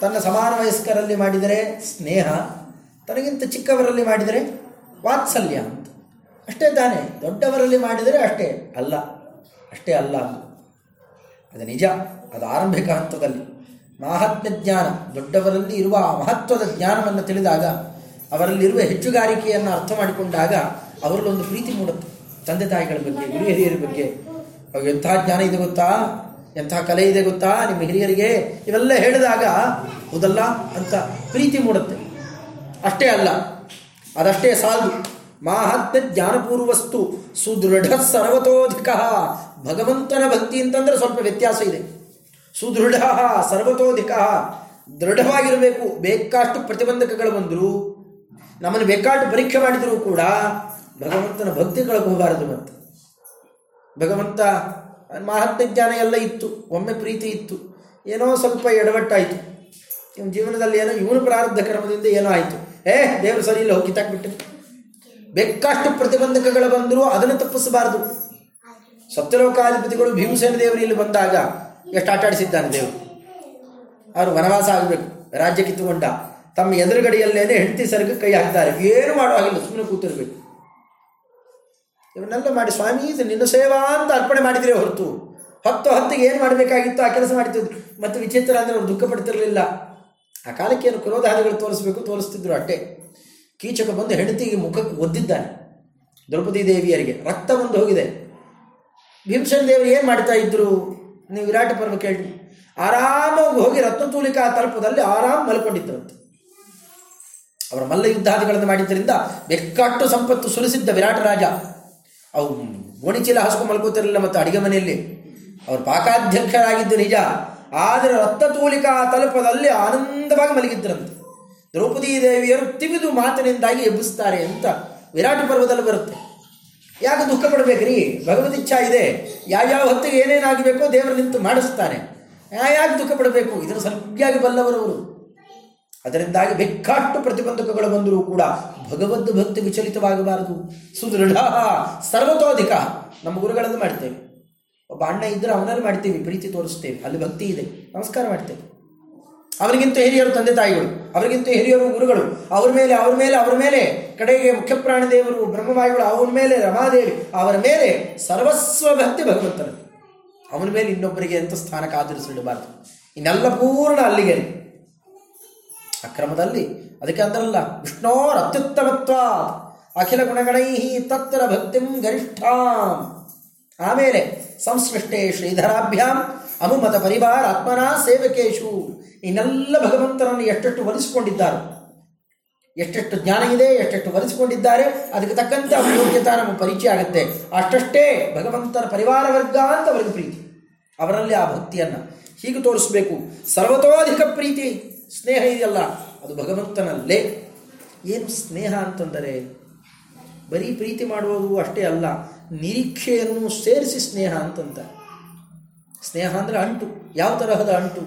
ತನ್ನ ಸಮಾನ ವಯಸ್ಕರಲ್ಲಿ ಮಾಡಿದರೆ ಸ್ನೇಹ, ತನಗಿಂತ ಚಿಕ್ಕವರಲ್ಲಿ ಮಾಡಿದರೆ ವಾತ್ಸಲ್ಯ ಅಂತ. ಅಷ್ಟೇ ತಾನೇ, ದೊಡ್ಡವರಲ್ಲಿ ಮಾಡಿದರೆ ಅಷ್ಟೇ ಅಲ್ಲ ಅಷ್ಟೇ ಅಲ್ಲ ಅದು ನಿಜ, ಅದು ಆರಂಭಿಕ ಹಂತದಲ್ಲಿ. ಮಾಹಾತ್ಮ್ಯ ಜ್ಞಾನ, ದೊಡ್ಡವರಲ್ಲಿ ಇರುವ ಮಹತ್ವದ ಜ್ಞಾನವನ್ನು ತಿಳಿದಾಗ, ಅವರಲ್ಲಿರುವ ಹೆಚ್ಚುಗಾರಿಕೆಯನ್ನು ಅರ್ಥ ಮಾಡಿಕೊಂಡಾಗ ಅವರಲ್ಲೊಂದು ಪ್ರೀತಿ ಮೂಡುತ್ತೆ. ತಂದೆ ತಾಯಿಗಳ ಬಗ್ಗೆ, ಗುರು ಹಿರಿಯರ ಬಗ್ಗೆ. ಅವು ಎಂಥ ಜ್ಞಾನ ಇದೆ ಗೊತ್ತಾ? ಎಂಥ ಕಲೆ ಇದೆ ಗೊತ್ತಾ? ನಿಮ್ಮ ಹಿರಿಯರಿಗೆ ಇವೆಲ್ಲ ಹೇಳಿದಾಗ ಹೌದಲ್ಲ ಅಂತ ಪ್ರೀತಿ ಮೂಡುತ್ತೆ. ಅಷ್ಟೇ ಅಲ್ಲ, ಅದಷ್ಟೇ ಸಾಲ್ದು ಮಾಹಾತ್ಮ್ಯ ಜ್ಞಾನಪೂರ್ವಸ್ತು ಸುದೃಢ ಸರ್ವತೋಧಿಕ. ಭಗವಂತನ ಭಕ್ತಿ ಅಂತಂದ್ರೆ ಸ್ವಲ್ಪ ವ್ಯತ್ಯಾಸ ಇದೆ. ಸುದೃಢ ಸರ್ವತೋಧಿಕ. ದೃಢವಾಗಿರಬೇಕು. ಬೇಕಾಷ್ಟು ಪ್ರತಿಬಂಧಕಗಳು ಬಂದರೂ. ನಮ್ಮನ್ನು ಬೇಕಾಷ್ಟು ಪರೀಕ್ಷೆ ಮಾಡಿದರೂ ಕೂಡ ಭಗವಂತನ ಭಕ್ತಿ ಕಳ್ಕೋಬಾರದು ಮತ್ತೆ. ಭಗವಂತ, ಮಹಾತ್ಮ ಜ್ಞಾನ ಎಲ್ಲ ಇತ್ತು, ಒಮ್ಮೆ ಪ್ರೀತಿ ಇತ್ತು, ಏನೋ ಸ್ವಲ್ಪ ಎಡವಟ್ಟಾಯಿತು. ನಿಮ್ಮ ಜೀವನದಲ್ಲಿ ಏನೋ ಇವನು ಪ್ರಾರಬ್ಧ ಕ್ರಮದಿಂದ ಏನೋ ಆಯಿತು. ಏ, ದೇವರು ಸರಿ ಇಲ್ಲ, ಹೋಗಿ ಕಿತ್ತಾಕ್ಬಿಟ್ಟು ಬೇಕಾಷ್ಟು ಪ್ರತಿಬಂಧಕಗಳು ಬಂದರೂ ಅದನ್ನು ತಪ್ಪಿಸಬಾರದು. ಸತ್ಯಲೋಕಾಧಿಪತಿಗಳು ಭೀಮಸೇನ ದೇವರು ಇಲ್ಲಿ ಬಂದಾಗ ಎಷ್ಟು ಆಟಾಡಿಸಿದ್ದಾನೆ ದೇವರು. ಅವರು ವನವಾಸ ಆಗಬೇಕು ರಾಜ್ಯ ಕಿತ್ತುಕೊಂಡ ತಮ್ಮ ಎದುರುಗಡೆಯಲ್ಲೇನೆ ಹೆಂಡತಿ ಸರ್ಗ ಕೈ ಹಾಕ್ತಾರೆ. ಏನು ಮಾಡುವಾಗಿಲ್ಲ ಸುಮ್ಮನೆ ಕೂತಿರ್ಬೇಕು. ಇವನ್ನೆಲ್ಲ ಮಾಡಿ ಸ್ವಾಮಿ ನಿನ್ನ ಸೇವಾ ಅಂತ ಅರ್ಪಣೆ ಮಾಡಿದ್ರೆ ಹೊರತು. ಹತ್ತು ಹತ್ತಿಗೆ ಏನು ಮಾಡಬೇಕಾಗಿತ್ತು, ಆ ಕೆಲಸ ಮಾಡ್ತಿದ್ರು ಮತ್ತು ವಿಚಿತ್ರ ಅಂದರೆ ಅವ್ರು ದುಃಖ ಪಡ್ತಿರಲಿಲ್ಲ. ಆ ಕಾಲಕ್ಕೆ ಏನು ಕ್ರೋಧಾದಿಗಳು ತೋರಿಸ್ಬೇಕು, ತೋರಿಸ್ತಿದ್ರು ಅಟ್ಟೆ. ಕೀಚಕ ಬಂದು ಹೆಂಡತಿಗೆ ಮುಖಕ್ಕೆ ಒದ್ದಿದ್ದಾನೆ. ದ್ರೌಪದಿ ದೇವಿಯರಿಗೆ ರಕ್ತ ಬಂದು ಹೋಗಿದೆ. ಭೀಮಸೇನ ದೇವರು ಏನು ಮಾಡ್ತಾ ಇದ್ರು? ನೀವು ವಿರಾಟ ಪರ್ವ ಕೇಳಿ. ಆರಾಮಾಗಿ ಹೋಗಿ ರತ್ನತೂಲಿಕಾ ತಲುಪದಲ್ಲಿ ಆರಾಮ್ ಮಲ್ಕೊಂಡಿದ್ದರಂತೆ. ಅವರ ಮಲ್ಲ ಯುದ್ಧಾದಿಗಳನ್ನು ಮಾಡಿದ್ದರಿಂದ ಬೆಕ್ಕಟ್ಟು ಸಂಪತ್ತು ಸುರಿಸಿದ್ದ ವಿರಾಟ ರಾಜ ಅವು ಗೋಣಿಚೀಲ ಹಾಸ್ಕೊಂಡು ಮಲ್ಕೋತಿರಲಿಲ್ಲ ಮತ್ತು ಅಡಿಗೆ ಮನೆಯಲ್ಲಿ. ಅವರು ಪಾಕಾಧ್ಯಕ್ಷರಾಗಿದ್ದು ನಿಜ. ಆದರೆ ರಕ್ತ ತೂಲಿಕಾ ತಲುಪದಲ್ಲಿ ಆನಂದವಾಗಿ ಮಲಗಿದ್ದರಂತೆ. ದ್ರೌಪದಿ ದೇವಿಯರು ತಿವಿದು ಮಾತಿನಿಂದಾಗಿ ಎಬ್ಬಿಸ್ತಾರೆ ಅಂತ ವಿರಾಟ ಪರ್ವದಲ್ಲಿ ಬರುತ್ತೆ. ಯಾಕೆ ದುಃಖ ಪಡಬೇಕ್ರಿ ಭಗವದ್ ಇಚ್ಛಾ ಇದೆ. ಯಾವ್ಯಾವ ಹೊತ್ತಿಗೆ ಏನೇನಾಗಬೇಕೋ ದೇವರು ನಿಂತು ಮಾಡಿಸ್ತಾನೆ ಯಾಕೆ ದುಃಖ ಪಡಬೇಕು? ಇದನ್ನು ಸರಿಯಾಗಿ ಬಲ್ಲವರವರು ಅದರಿಂದಾಗಿ ಬೆಕ್ಕಾಟ್ಟು ಪ್ರತಿಬಂಧಕಗಳು ಬಂದರೂ ಕೂಡ ಭಗವದ್ ಭಕ್ತಿ ವಿಚಲಿತವಾಗಬಾರದು. ಸುದೃಢ, ಸರ್ವತೋಧಿಕ. ನಮ್ಮ ಗುರುಗಳನ್ನು ಮಾಡ್ತೇವೆ. ಒಬ್ಬ ಅಣ್ಣ ಇದ್ದರೆ ಅವನಲ್ಲಿ ಮಾಡ್ತೀವಿ, ಪ್ರೀತಿ ತೋರಿಸ್ತೇವೆ. ಅಲ್ಲಿ ಭಕ್ತಿ ಇದೆ. ನಮಸ್ಕಾರ ಮಾಡ್ತೇವೆ. ಅವರಿಗಿಂತ ಹಿರಿಯರು ತಂದೆ ತಾಯಿಗಳು, ಅವರಿಗಿಂತ ಹಿರಿಯರು ಗುರುಗಳು, ಅವ್ರ ಮೇಲೆ ಅವ್ರ ಮೇಲೆ ಅವ್ರ ಮೇಲೆ. ಕಡೆಗೆ ಮುಖ್ಯ ಪ್ರಾಣದೇವರು ಬ್ರಹ್ಮವಾಯುಗಳು ಅವನ ಮೇಲೆ, ರಮಾದೇವಿ, ಅವರ ಮೇಲೆ ಸರ್ವಸ್ವ ಭಕ್ತಿ ಭಗವಂತನ ಅವನ ಮೇಲೆ ಇನ್ನೊಬ್ಬರಿಗೆ ಎಂಥ ಸ್ಥಾನಕ್ಕೆ ಕಾದಿರಿಸಿಡಬಾರದು. ಇನ್ನೆಲ್ಲ ಪೂರ್ಣ ಅಲ್ಲಿಗೆ. ಅಕ್ರಮದಲ್ಲಿ. ಅದಕ್ಕೆ ಅಂದ್ರಲ್ಲ ವಿಷ್ಣೋರ್ ಅತ್ಯುತ್ತಮತ್ವ ಅಖಿಲ ಗುಣಗಣೈ ತತ್ತರ ಭಕ್ತಿಂ ಗರಿಷ್ಠಾಂ. ಆಮೇಲೆ, ಸಂಸೃಷ್ಟೇ ಶ್ರೀಧರಾಭ್ಯಾಂ, ಅನುಮತ ಪರಿವಾರ ಆತ್ಮನ ಸೇವಕೇಶು. ಇನ್ನೆಲ್ಲ ಭಗವಂತನನ್ನು ಎಷ್ಟೆಷ್ಟು ಒಲಿಸಿಕೊಂಡಿದ್ದಾರೆ ಎಷ್ಟೆಷ್ಟು ಜ್ಞಾನ ಇದೆ, ಎಷ್ಟೆಷ್ಟು ಒಲಿಸಿಕೊಂಡಿದ್ದಾರೆ ಅದಕ್ಕೆ ತಕ್ಕಂತೆ ಅವರ ಯೋಗ್ಯತಾ ನಮಗೆ ಪರಿಚಯ ಆಗುತ್ತೆ. ಅಷ್ಟಷ್ಟೇ ಭಗವಂತನ ಪರಿವಾರ ವರ್ಗ ಅಂತ ಅವರಿಗೆ ಪ್ರೀತಿ. ಅವರಲ್ಲಿ ಆ ಭಕ್ತಿಯನ್ನು ಹೀಗೆ ತೋರಿಸಬೇಕು. ಸರ್ವತೋಧಿಕ ಪ್ರೀತಿ. ಸ್ನೇಹ ಇದೆಯಲ್ಲ, ಅದು ಭಗವಂತನಲ್ಲೇ. ಏನು ಸ್ನೇಹ ಅಂತಂದರೆ, ಬರೀ ಪ್ರೀತಿ ಮಾಡುವುದು ಅಷ್ಟೇ ಅಲ್ಲ, ನಿರೀಕ್ಷೆಯನ್ನು ಸೇರಿಸಿ ಸ್ನೇಹ ಅಂತಂತ. ಸ್ನೇಹ ಅಂದರೆ ಅಂಟು, ಯಾವ ತರಹದ ಅಂಟು?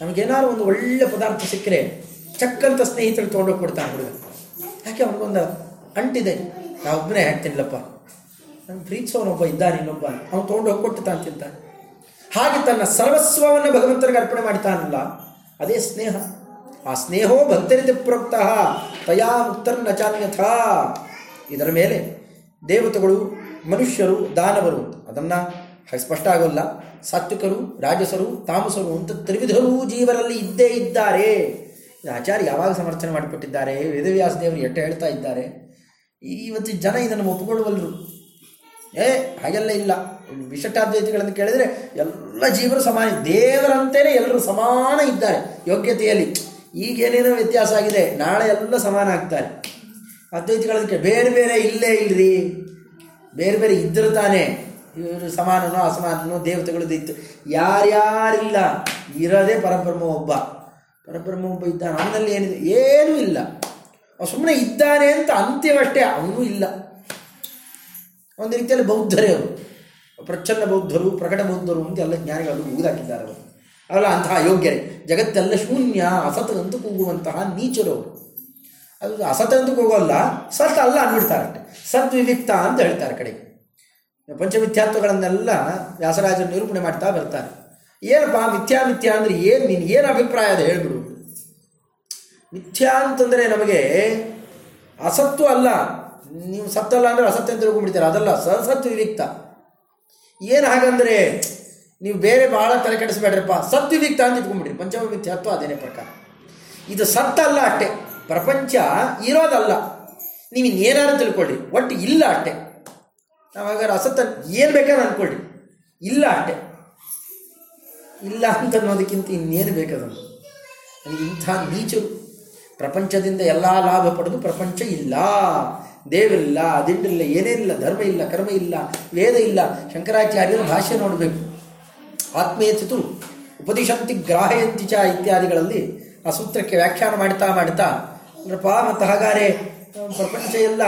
ನಮಗೇನಾದ್ರು ಒಂದು ಒಳ್ಳೆ ಪದಾರ್ಥ ಸಿಕ್ಕರೆ ಚಕ್ಕಂತ ಸ್ನೇಹಿತರು ತೊಗೊಂಡೋಗಿ ಕೊಡ್ತಾನೆ ಹುಡುಗ. ಯಾಕೆ ಅವನಿಗೊಂದು ಅಂಟಿದೆ? ನಾ ಒಬ್ಬನೇ ಹಾಕ್ತೀನಿಲ್ಲಪ್ಪ ನನ್ನ ಪ್ರೀತಿಸೋನೊಬ್ಬ ಇದ್ದಾನೆ ಇನ್ನೊಬ್ಬ. ಅವನು ತೊಗೊಂಡೋಗಿ ಕೊಟ್ಟು ತಾನು ತಿಂತಾನೆ ಹಾಗೆ ತನ್ನ ಸರ್ವಸ್ವವನ್ನು ಭಗವಂತನಿಗೆ ಅರ್ಪಣೆ ಮಾಡ್ತಾನಲ್ಲ ಅದೇ ಸ್ನೇಹ. ಆ ಸ್ನೇಹೋ ಭಕ್ತರಿಂದ ಪ್ರೋಕ್ತ ತಯಾ ಮುಕ್ತರ್ನ ಚಾನ್ಯಥ. ಇದರ ಮೇಲೆ ದೇವತೆಗಳು, ಮನುಷ್ಯರು, ದಾನವರು, ಅದನ್ನು ಸ್ಪಷ್ಟ ಆಗೋಲ್ಲ. ಸಾತ್ವಿಕರು, ರಾಜಸರು, ತಾಮಸರು ಅಂತ ತ್ರಿವಿಧರೂ ಜೀವರಲ್ಲಿ ಇದ್ದೇ ಇದ್ದಾರೆ. ಇದು ಆಚಾರ್ಯ ಯಾವಾಗ ಸಮರ್ಥನೆ ಮಾಡಿಕೊಟ್ಟಿದ್ದಾರೆ? ವೇದವ್ಯಾಸ ದೇವರು ಎಟ್ಟ ಹೇಳ್ತಾ ಇದ್ದಾರೆ. ಇವತ್ತು ಜನ ಇದನ್ನು ಒಪ್ಪಿಕೊಳ್ಳುವಲ್ಲರು ಏ, ಹಾಗೆಲ್ಲ ಇಲ್ಲ. ವಿಶಟಾದ್ವೈತಿಗಳನ್ನು ಕೇಳಿದರೆ ಎಲ್ಲ ಜೀವರು ಸಮಾನ, ದೇವರಂತೆಯೇ ಎಲ್ಲರೂ ಸಮಾನ ಇದ್ದಾರೆ. ಯೋಗ್ಯತೆಯಲ್ಲಿ ಈಗೇನೇನೋ ವ್ಯತ್ಯಾಸ ಆಗಿದೆ, ನಾಳೆ ಎಲ್ಲ ಸಮಾನ ಆಗ್ತಾರೆ. ಕೇಳಿ, ಬೇರೆ ಬೇರೆ ಇಲ್ಲೇ ಇಲ್ರಿ. ಬೇರೆ ಬೇರೆ ಇದ್ದರು ತಾನೇ ಇವರು ಸಮಾನನೋ ಅಸಮಾನನೋ ದೇವತೆಗಳು ಇತ್ತು. ಯಾರ್ಯಾರಿಲ್ಲ, ಇರೋದೇ ಪರಬ್ರಹ್ಮ ಒಬ್ಬ. ಪರಬ್ರಹ್ಮ ಒಬ್ಬ ಇದ್ದಾನೆ, ಅವನಲ್ಲಿ ಏನಿದೆ? ಏನೂ ಇಲ್ಲ. ಸುಮ್ಮನೆ ಇದ್ದಾನೆ ಅಂತ ಅಂತ್ಯವಷ್ಟೇ, ಅವನು ಇಲ್ಲ. ಒಂದು ರೀತಿಯಲ್ಲಿ ಬೌದ್ಧರೇ ಅವರು. ಪ್ರಚ್ಛನ್ನ ಬೌದ್ಧರು ಪ್ರಕಟ ಬೌದ್ಧರು ಅಂತ ಎಲ್ಲ ಜ್ಞಾನಿಗಳು ಮುಗಿದಾಕಿದ್ದಾರೆ ಅವರು. ಅವಲ್ಲ ಅಂತಹ ಯೋಗ್ಯರೇ ಜಗತ್ತೆಲ್ಲ ಶೂನ್ಯ, ಅಸತ್ ಅಂತ ಕೂಗುವಂತಹ ನೀಚರು ಅವರು. ಅದು ಅಂತ ಕೂಗೋಲ್ಲ, ಸತ್ ಅಲ್ಲ ಅಂದ್ಬಿಡ್ತಾರೆ. ಸತ್ ವಿವಿಕ್ತ ಅಂತ ಹೇಳ್ತಾರೆ ಕಡೆಗೆ ಪಂಚಮಿಥ್ಯಾತ್ವಗಳನ್ನೆಲ್ಲ ವ್ಯಾಸರಾಜರು ನಿರೂಪಣೆ ಮಾಡ್ತಾ ಬರ್ತಾರೆ. ಏನಪ್ಪ, ಮಿಥ್ಯಾ ಮಿಥ್ಯಾ ಅಂದರೆ ಏನು? ನಿನ್ನ ಏನು ಅಭಿಪ್ರಾಯ ಅದು ಹೇಳ್ಬಿಡು. ಮಿಥ್ಯಾ ಅಂತಂದರೆ ನಮಗೆ ಅಸತ್ತು ಅಲ್ಲ. ನೀವು ಸತ್ತಲ್ಲ ಅಂದರೆ ಅಸತ್ಯ ಅಂತ ತಿಳ್ಕೊಂಡ್ಬಿಡ್ತಾರೆ. ಅದಲ್ಲ ಸಸತ್ ವಿವಿಕ್ತ. ಏನು ಹಾಗಂದರೆ, ನೀವು ಬೇರೆ ಭಾಳ ತಲೆ ಕೆಡಿಸ್ಬೇಡ್ರಪ್ಪ. ಸದ್ವಿವಿಕ್ತ ಅಂತ ಇಟ್ಕೊಂಡ್ಬಿಡ್ರಿ ಪಂಚಮ ಹತ್ತು ಅದೇನೇ ಪ್ರಕಾರ. ಇದು ಸತ್ತಲ್ಲ ಅಷ್ಟೇ. ಪ್ರಪಂಚ ಇರೋದಲ್ಲ. ನೀವು ಇನ್ನೇನಾದ್ರು ತಿಳ್ಕೊಳ್ಳಿ ಒಟ್ಟು ಇಲ್ಲ ಅಷ್ಟೇ. ನಾವು ಹಾಗಾದ್ರೆ ಅಸತ್ತ ಏನು ಬೇಕಾದ್ರೆ ಅಂದ್ಕೊಳ್ಳಿ ಇಲ್ಲ ಅಷ್ಟೇ. ಇಲ್ಲ ಅಂತ ಅನ್ನೋದಕ್ಕಿಂತ ಇನ್ನೇನು ಬೇಕದನ್ನು ನನಗೆ ಇಂಥ ನೀಚರು. ಪ್ರಪಂಚದಿಂದ ಎಲ್ಲ ಲಾಭ ಪಡೆದು ಪ್ರಪಂಚ ಇಲ್ಲ. ದೇವರಿಲ್ಲ ಅದಿಟ್ಟಿಲ್ಲ ಏನೇನಿಲ್ಲ ಧರ್ಮ ಇಲ್ಲ, ಕರ್ಮ ಇಲ್ಲ, ವೇದ ಇಲ್ಲ, ಶಂಕರಾಚಾರ್ಯರ ಭಾಷೆ ನೋಡಬೇಕು. ಆತ್ಮೇತಿತು ಉಪದಿಶಂತಿ ಗ್ರಾಹಯಂತಿ ಚ ಇತ್ಯಾದಿಗಳಲ್ಲಿ ಆ ಸೂತ್ರಕ್ಕೆ ವ್ಯಾಖ್ಯಾನ ಮಾಡ್ತಾ ಮಾಡ್ತಾ, ಅಂದ್ರಪ್ಪ, ಮತ್ತು ಹಾಗಾರೆ ಪ್ರಪಂಚ ಎಲ್ಲ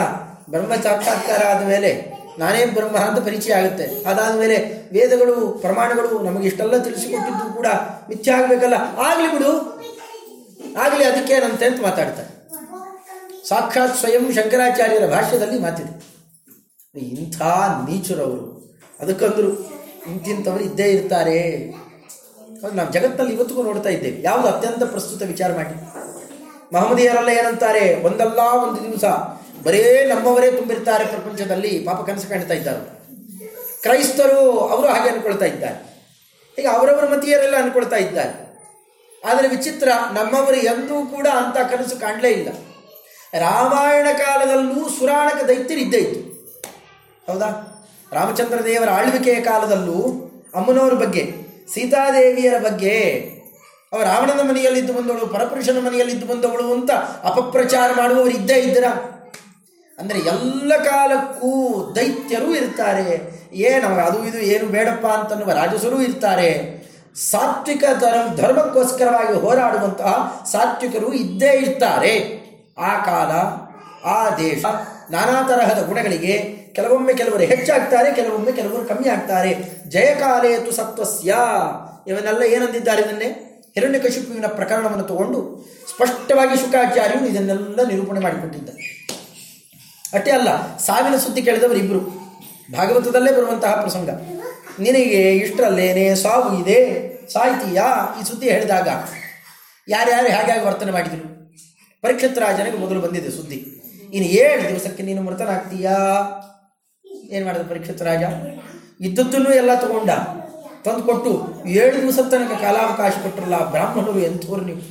ಬ್ರಹ್ಮ ಸಾಕ್ಷಾತ್ಕಾರ ಆದಮೇಲೆ ನಾನೇ ಬ್ರಹ್ಮ ಅಂತ ಪರಿಚಯ ಆಗುತ್ತೆ. ಅದಾದ ಮೇಲೆ ವೇದಗಳು, ಪ್ರಮಾಣಗಳು ನಮಗೆ ಇಷ್ಟೆಲ್ಲ ತಿಳಿಸಿಕೊಟ್ಟಿದ್ದು ಕೂಡ ಮಿಥ್ಯ ಆಗಬೇಕಲ್ಲ ಆಗಲಿ ಬಿಡು. ಆಗಲಿ ಅದಕ್ಕೆ ನನ್ನ ಅಂತ ಮಾತಾಡ್ತಾರೆ. ಸಾಕ್ಷಾತ್ ಸ್ವಯಂ ಶಂಕರಾಚಾರ್ಯರ ಭಾಷ್ಯದಲ್ಲಿ ಮಾತಿದೆ. ಇಂಥ ನೀಚರವರು. ಅದಕ್ಕಂದ್ರು ಇಂತಿಂಥವರು ಇದ್ದೇ ಇರ್ತಾರೆ. ನಾವು ಜಗತ್ತಿನಲ್ಲಿ ಇವತ್ತಿಗೂ ನೋಡ್ತಾ ಇದ್ದೇವೆ. ಯಾವುದು ಅತ್ಯಂತ ಪ್ರಸ್ತುತ ವಿಚಾರ ಮಾಡಿ. ಮಹಮ್ಮದಿಯರೆಲ್ಲ ಏನಂತಾರೆ? ಒಂದಲ್ಲ ಒಂದು ದಿವಸ ಬರೇ ನಮ್ಮವರೇ ತುಂಬಿರ್ತಾರೆ ಪ್ರಪಂಚದಲ್ಲಿ. ಪಾಪ ಕನಸು ಕಾಣ್ತಾ ಇದ್ದಾರೆ. ಕ್ರೈಸ್ತರು ಅವರು ಹಾಗೆ ಅನ್ಕೊಳ್ತಾ ಇದ್ದಾರೆ. ಈಗ ಅವರವರ ಮತೀಯರೆಲ್ಲ ಅನ್ಕೊಳ್ತಾ ಇದ್ದಾರೆ. ಆದರೆ ವಿಚಿತ್ರ ನಮ್ಮವರು ಎಂದೂ ಕೂಡ ಅಂತ ಕನಸು ಕಾಣಲೇ ಇಲ್ಲ. ರಾಮಾಯಣ ಕಾಲದಲ್ಲೂ ಸುರಾಣಕ ದೈತ್ಯರು ಇದ್ದೇ ಇತ್ತು ಹೌದಾ? ರಾಮಚಂದ್ರ ದೇವರ ಆಳ್ವಿಕೆಯ ಕಾಲದಲ್ಲೂ ಅಮ್ಮನವರ ಬಗ್ಗೆ, ಸೀತಾದೇವಿಯರ ಬಗ್ಗೆ, ಅವ ರಾವಣನ ಮನೆಯಲ್ಲಿದ್ದು ಬಂದವಳು, ಪರಪುರುಷನ ಮನೆಯಲ್ಲಿದ್ದು ಬಂದವಳು ಅಂತ ಅಪಪ್ರಚಾರ ಮಾಡುವವರು ಇದ್ದೇ ಇದ್ದರ? ಅಂದರೆ ಎಲ್ಲ ಕಾಲಕ್ಕೂ ದೈತ್ಯರು ಇರ್ತಾರೆ. ಏನವ ಅದು ಇದು ಏನು ಬೇಡಪ್ಪ ಅಂತನ್ನುವ ರಾಜಸರು ಇರ್ತಾರೆ. ಸಾತ್ವಿಕ ಧರ್ಮ ಧರ್ಮಕ್ಕೋಸ್ಕರವಾಗಿ ಹೋರಾಡುವಂತಹ ಸಾತ್ವಿಕರು ಇದ್ದೇ ಇರ್ತಾರೆ. ಆ ಕಾಲ, ಆ ದೇಶ ನಾನಾ ತರಹದ ಗುಣಗಳಿಗೆ ಕೆಲವೊಮ್ಮೆ ಕೆಲವರು ಹೆಚ್ಚಾಗ್ತಾರೆ, ಕೆಲವೊಮ್ಮೆ ಕೆಲವರು ಕಮ್ಮಿ ಆಗ್ತಾರೆ ಜಯಕಾಲೇತು ಸತ್ವಸ್ಯ ಇವನ್ನೆಲ್ಲ ಏನಂದಿದ್ದಾರೆ ಇದನ್ನೇ ಹಿರಣ್ಯಕಶಿಪುವಿನ ಪ್ರಕರಣವನ್ನು ತಗೊಂಡು ಸ್ಪಷ್ಟವಾಗಿ ಶುಕಾಚಾರ್ಯರು ಇದನ್ನೆಲ್ಲ ನಿರೂಪಣೆ ಮಾಡಿಕೊಟ್ಟಿದ್ದಾರೆ. ಅಷ್ಟೇ ಅಲ್ಲ, ಸಾವಿನ ಸುದ್ದಿ ಕೇಳಿದವರು ಇಬ್ಬರು ಭಾಗವತದಲ್ಲೇ ಬರುವಂತಹ ಪ್ರಸಂಗ. ನಿನಗೆ ಇಷ್ಟರಲ್ಲೇನೆ, ಸಾವು ಇದೆ, ಸಾಯ್ತೀಯಾ? ಈ ಸುದ್ದಿ ಹೇಳಿದಾಗ ಯಾರ್ಯಾರು ಹೇಗೆ ವರ್ತನೆ ಮಾಡಿದರು? ಪರೀಕ್ಷಿತ್ ರಾಜನಿಗೆ ಮೊದಲು ಬಂದಿದೆ ಸುದ್ದಿ. ಇನ್ನು ಏಳು ದಿವಸಕ್ಕೆ ನೀನು ಮೃತನಾಗ್ತೀಯಾ ಏನು ಮಾಡಿದ ಪರೀಕ್ಷತ್ ರಾಜ? ಇದ್ದದ್ದನ್ನು ಎಲ್ಲ ತಗೊಂಡ. ತಂದುಕೊಟ್ಟು ಏಳು ದಿವಸ ತನಕ ಕಾಲಾವಕಾಶ ಕೊಟ್ಟರಲ್ಲ ಬ್ರಾಹ್ಮಣರು ಎಂಥವ್ರು ನೀವು?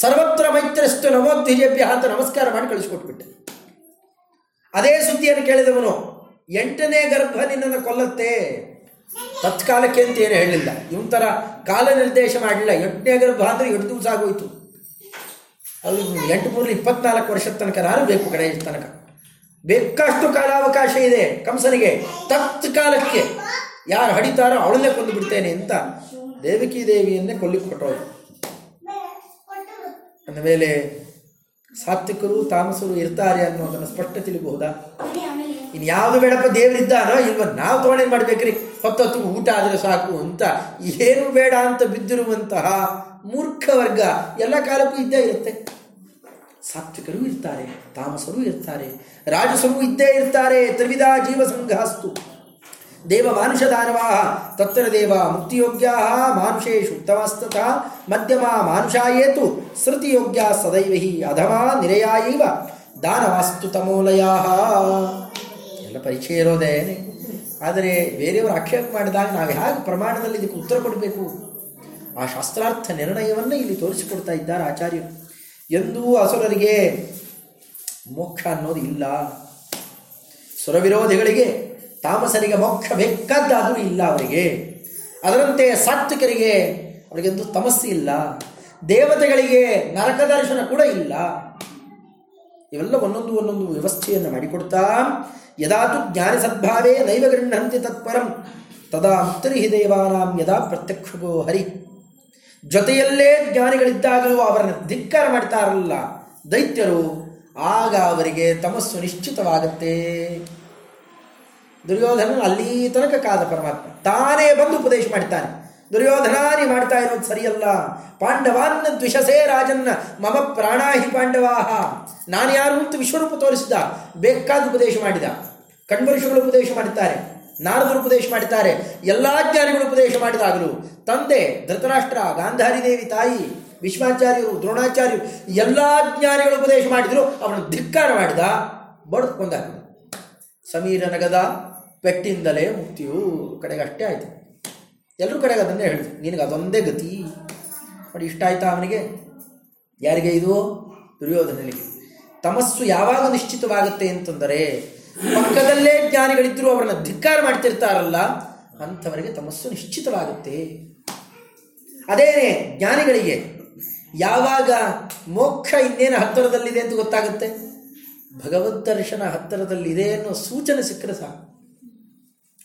ಸರ್ವತ್ರ ಮೈತ್ರಸ್ತು ಪಿ ಅಂತ ನಮಸ್ಕಾರ ಮಾಡಿ ಕಳಿಸ್ಕೊಟ್ಬಿಟ್ಟೆ. ಅದೇ ಸುದ್ದಿಯನ್ನು ಕೇಳಿದವನು, ಎಂಟನೇ ಗರ್ಭ ನಿನ್ನನ್ನು ಕೊಲ್ಲತ್ತೆ. ತತ್ಕಾಲಕ್ಕೆ ಅಂತ ಏನು ಹೇಳಿಲ್ಲ. ಇವಂತರ ಕಾಲ ನಿರ್ದೇಶ ಮಾಡಲಿಲ್ಲ ಎಂಟನೇ ಗರ್ಭ ಅಂದರೆ ಎಂಟು ದಿವಸ ಆಗೋಯ್ತು. ಅದು ಎಂಟು ಮೂರು, ಇಪ್ಪತ್ನಾಲ್ಕು ವರ್ಷದ ತನಕ ನಾನು ಬೇಕು ಕಡೆ ತನಕ. ಬೇಕಷ್ಟು ಕಾಲಾವಕಾಶ ಇದೆ ಕಂಸನಿಗೆ. ತತ್ಕಾಲಕ್ಕೆ ಯಾರು ಹಡಿತಾರೋ ಅವಳನ್ನೇ ಕೊಂದು ಬಿಡ್ತೇನೆ ಅಂತ ದೇವಕಿ ದೇವಿಯನ್ನೇ ಕೊಲ್ಲಿಕ್ಕೆ ಅಂದ ಅಂದಮೇಲೆ ಸಾತ್ವಿಕರು ತಾಮಸರು ಇರ್ತಾರೆ ಅನ್ನೋದನ್ನು ಸ್ಪಷ್ಟ ತಿಳಿಬಹುದಾ? ಇನ್ನು ಯಾವುದು ಬೇಡಪ್ಪ ದೇವರಿದ್ದಾನೋ ಇಲ್ವ ನಾವು ತಗೊಂಡೇನು ಮಾಡ್ಬೇಕ್ರಿ? ಹೊತ್ತೊತ್ತು ಊಟ ಆದರೆ ಸಾಕು ಅಂತ. ಏನು ಬೇಡ ಅಂತ ಬಿದ್ದಿರುವಂತಹ ಮೂರ್ಖ ವರ್ಗ. ಎಲ್ಲ ಕಾಲಕ್ಕೂ ಇದ್ದೇ ಇರುತ್ತೆ. ಸಾತ್ವಿಕರು ಇರ್ತಾರೆ, ತಾಮಸರು ಇರ್ತಾರೆ, ರಾಜಸರು ಇದ್ದೇ ಇರ್ತಾರೆ. ತ್ರಿವಿಧ ಜೀವ ಸಂಘಾಸ್ತು ದೇವ ಮಾನುಷ ದಾನವಾ ತತ್ರ ದೇವ ಮುಕ್ತಿಯೋಗ್ಯಾ ಮಾನುಷೇಶು ಉತ್ತಮಸ್ತಥ ಮಧ್ಯಮ ಮಾನುಷಾಯೇತು, ಶ್ರುತಿಯೋಗ್ಯ ಸದೈವ ಹಿ ಅಧಮ ನಿರಯಾಯೈವ, ದಾನವಾಸ್ತು ತಮೋಲಯ ಎಲ್ಲ ಪರಿಚಯ ಇರೋದೇನೆ ಆದರೆ ಬೇರೆಯವರು ಆಕ್ಷೇಪ ಮಾಡಿದಾಗ ನಾವು ಹೇಗೆ ಪ್ರಮಾಣದಲ್ಲಿ ಇದಕ್ಕೆ ಉತ್ತರ ಕೊಡಬೇಕು? ಆ ಶಾಸ್ತ್ರಾರ್ಥ ನಿರ್ಣಯವನ್ನು ಇಲ್ಲಿ ತೋರಿಸಿಕೊಡ್ತಾ ಇದ್ದಾರೆ ಆಚಾರ್ಯರು. ಎಂದೂ ಅಸುರರಿಗೆ ಮೋಕ್ಷ ಅನ್ನೋದು ಇಲ್ಲ. ಸುರವಿರೋಧಿಗಳಿಗೆ ತಾಮಸರಿಗೆ ಮೋಕ್ಷ ಬೇಕಾದ್ದಾದರೂ ಇಲ್ಲ ಅವರಿಗೆ. ಅದರಂತೆ ಸಾತ್ವಿಕರಿಗೆ ಅವರಿಗೆಂದು ತಮಸ್ಸು ಇಲ್ಲ. ದೇವತೆಗಳಿಗೆ ನರಕ ದರ್ಶನ ಕೂಡ ಇಲ್ಲ. ಇವೆಲ್ಲ ಒಂದೊಂದು ಒಂದೊಂದು ವ್ಯವಸ್ಥೆಯನ್ನು ಮಾಡಿಕೊಡ್ತಾ, ಯದಾತು ಜ್ಞಾನ ಸದ್ಭಾವೇ ನೈವ ಗೃಹಂತಿ ತತ್ಪರಂ, ತದಾ ಮುಕ್ತರಿಹಿ ದೇವಾನಾಂ ಯದಾ ಪ್ರತ್ಯಕ್ಷಗೋ ಹರಿ. ಜೊತೆಯಲ್ಲೇ ಜ್ಞಾನಿಗಳಿದ್ದಾಗಲೂ ಅವರನ್ನು ಧಿಕ್ಕಾರ ಮಾಡ್ತಾರಲ್ಲ ದೈತ್ಯರು, ಆಗ ಅವರಿಗೆ ತಮಸ್ಸು ನಿಶ್ಚಿತವಾಗುತ್ತೆ. ದುರ್ಯೋಧನ ಅಲ್ಲಿ ತನಕ ಕಾದ ಪರಮಾತ್ಮ. ತಾನೇ ಬಂದು ಉಪದೇಶ ಮಾಡ್ತಾನೆ ದುರ್ಯೋಧನಾನಿ ಮಾಡ್ತಾ ಇರೋದು ಸರಿಯಲ್ಲ. ಪಾಂಡವಾನ್ನ ದ್ವಿಷಸೇ ರಾಜನ್ನ ಮಮ ಪ್ರಾಣಾಹಿ ಪಾಂಡವಾಹ. ನಾನು ಯಾರು ಅಂತ ವಿಶ್ವರೂಪ ತೋರಿಸಿದ ಬೇಕಾದ ಉಪದೇಶ ಮಾಡಿದ. ಕಣ್ಮರುಷಗಳು ಉಪದೇಶ ಮಾಡುತ್ತಾರೆ ನಾರದರು ಉಪದೇಶ ಮಾಡಿದ್ದಾರೆ. ಎಲ್ಲ ಜ್ಞಾನಿಗಳು ಉಪದೇಶ ಮಾಡಿದಾಗಲೂ ತಂದೆ, ಧೃತರಾಷ್ಟ್ರ, ಗಾಂಧಾರಿ ದೇವಿ ತಾಯಿ, ವಿಶ್ವಾಚಾರ್ಯರು, ದ್ರೋಣಾಚಾರ್ಯರು, ಎಲ್ಲ ಜ್ಞಾನಿಗಳು ಉಪದೇಶ ಮಾಡಿದ್ರು. ಅವನು ಧಿಕ್ಕಾರ ಮಾಡಿದ, ಬಡ್ದು ಕೊಂದಾಕಿದ ಸಮೀರ ನಗದ ಪೆಟ್ಟಿಂದಲೇ ಮುಕ್ತಿಯು ಕಡೆಗೆ ಅಷ್ಟೇ ಆಯಿತು. ಎಲ್ಲರೂ ಕಡೆಗೆ ಅದನ್ನೇ ಹೇಳಿದ್ರು. ನಿನಗೆ ಅದೊಂದೇ ಗತಿ. ನೋಡಿ, ಇಷ್ಟ ಆಯ್ತಾ ಅವನಿಗೆ? ಯಾರಿಗೆ ಇದು? ದುರ್ಯೋಧನನಿಗೆ. ತಮಸ್ಸು ಯಾವಾಗ ನಿಶ್ಚಿತವಾಗುತ್ತೆ ಅಂತಂದರೆ ಪಕ್ಕದಲ್ಲೇ ಜ್ಞಾನಿಗಳಿದ್ದರೂ ಅವರನ್ನು ಧಿಕ್ಕಾರ ಮಾಡ್ತಿರ್ತಾರಲ್ಲ, ಅಂಥವರಿಗೆ ತಮಸ್ಸು ನಿಶ್ಚಿತವಾಗುತ್ತೆ. ಅದೇನೇ, ಜ್ಞಾನಿಗಳಿಗೆ ಯಾವಾಗ ಮೋಕ್ಷ ಇನ್ನೇನು ಹತ್ತಿರದಲ್ಲಿದೆ ಅಂತ ಗೊತ್ತಾಗುತ್ತೆ? ಭಗವದ್ ದರ್ಶನ ಹತ್ತಿರದಲ್ಲಿದೆ ಅನ್ನೋ ಸೂಚನೆ ಸಿಕ್ಕರೆ ಸಾಕು.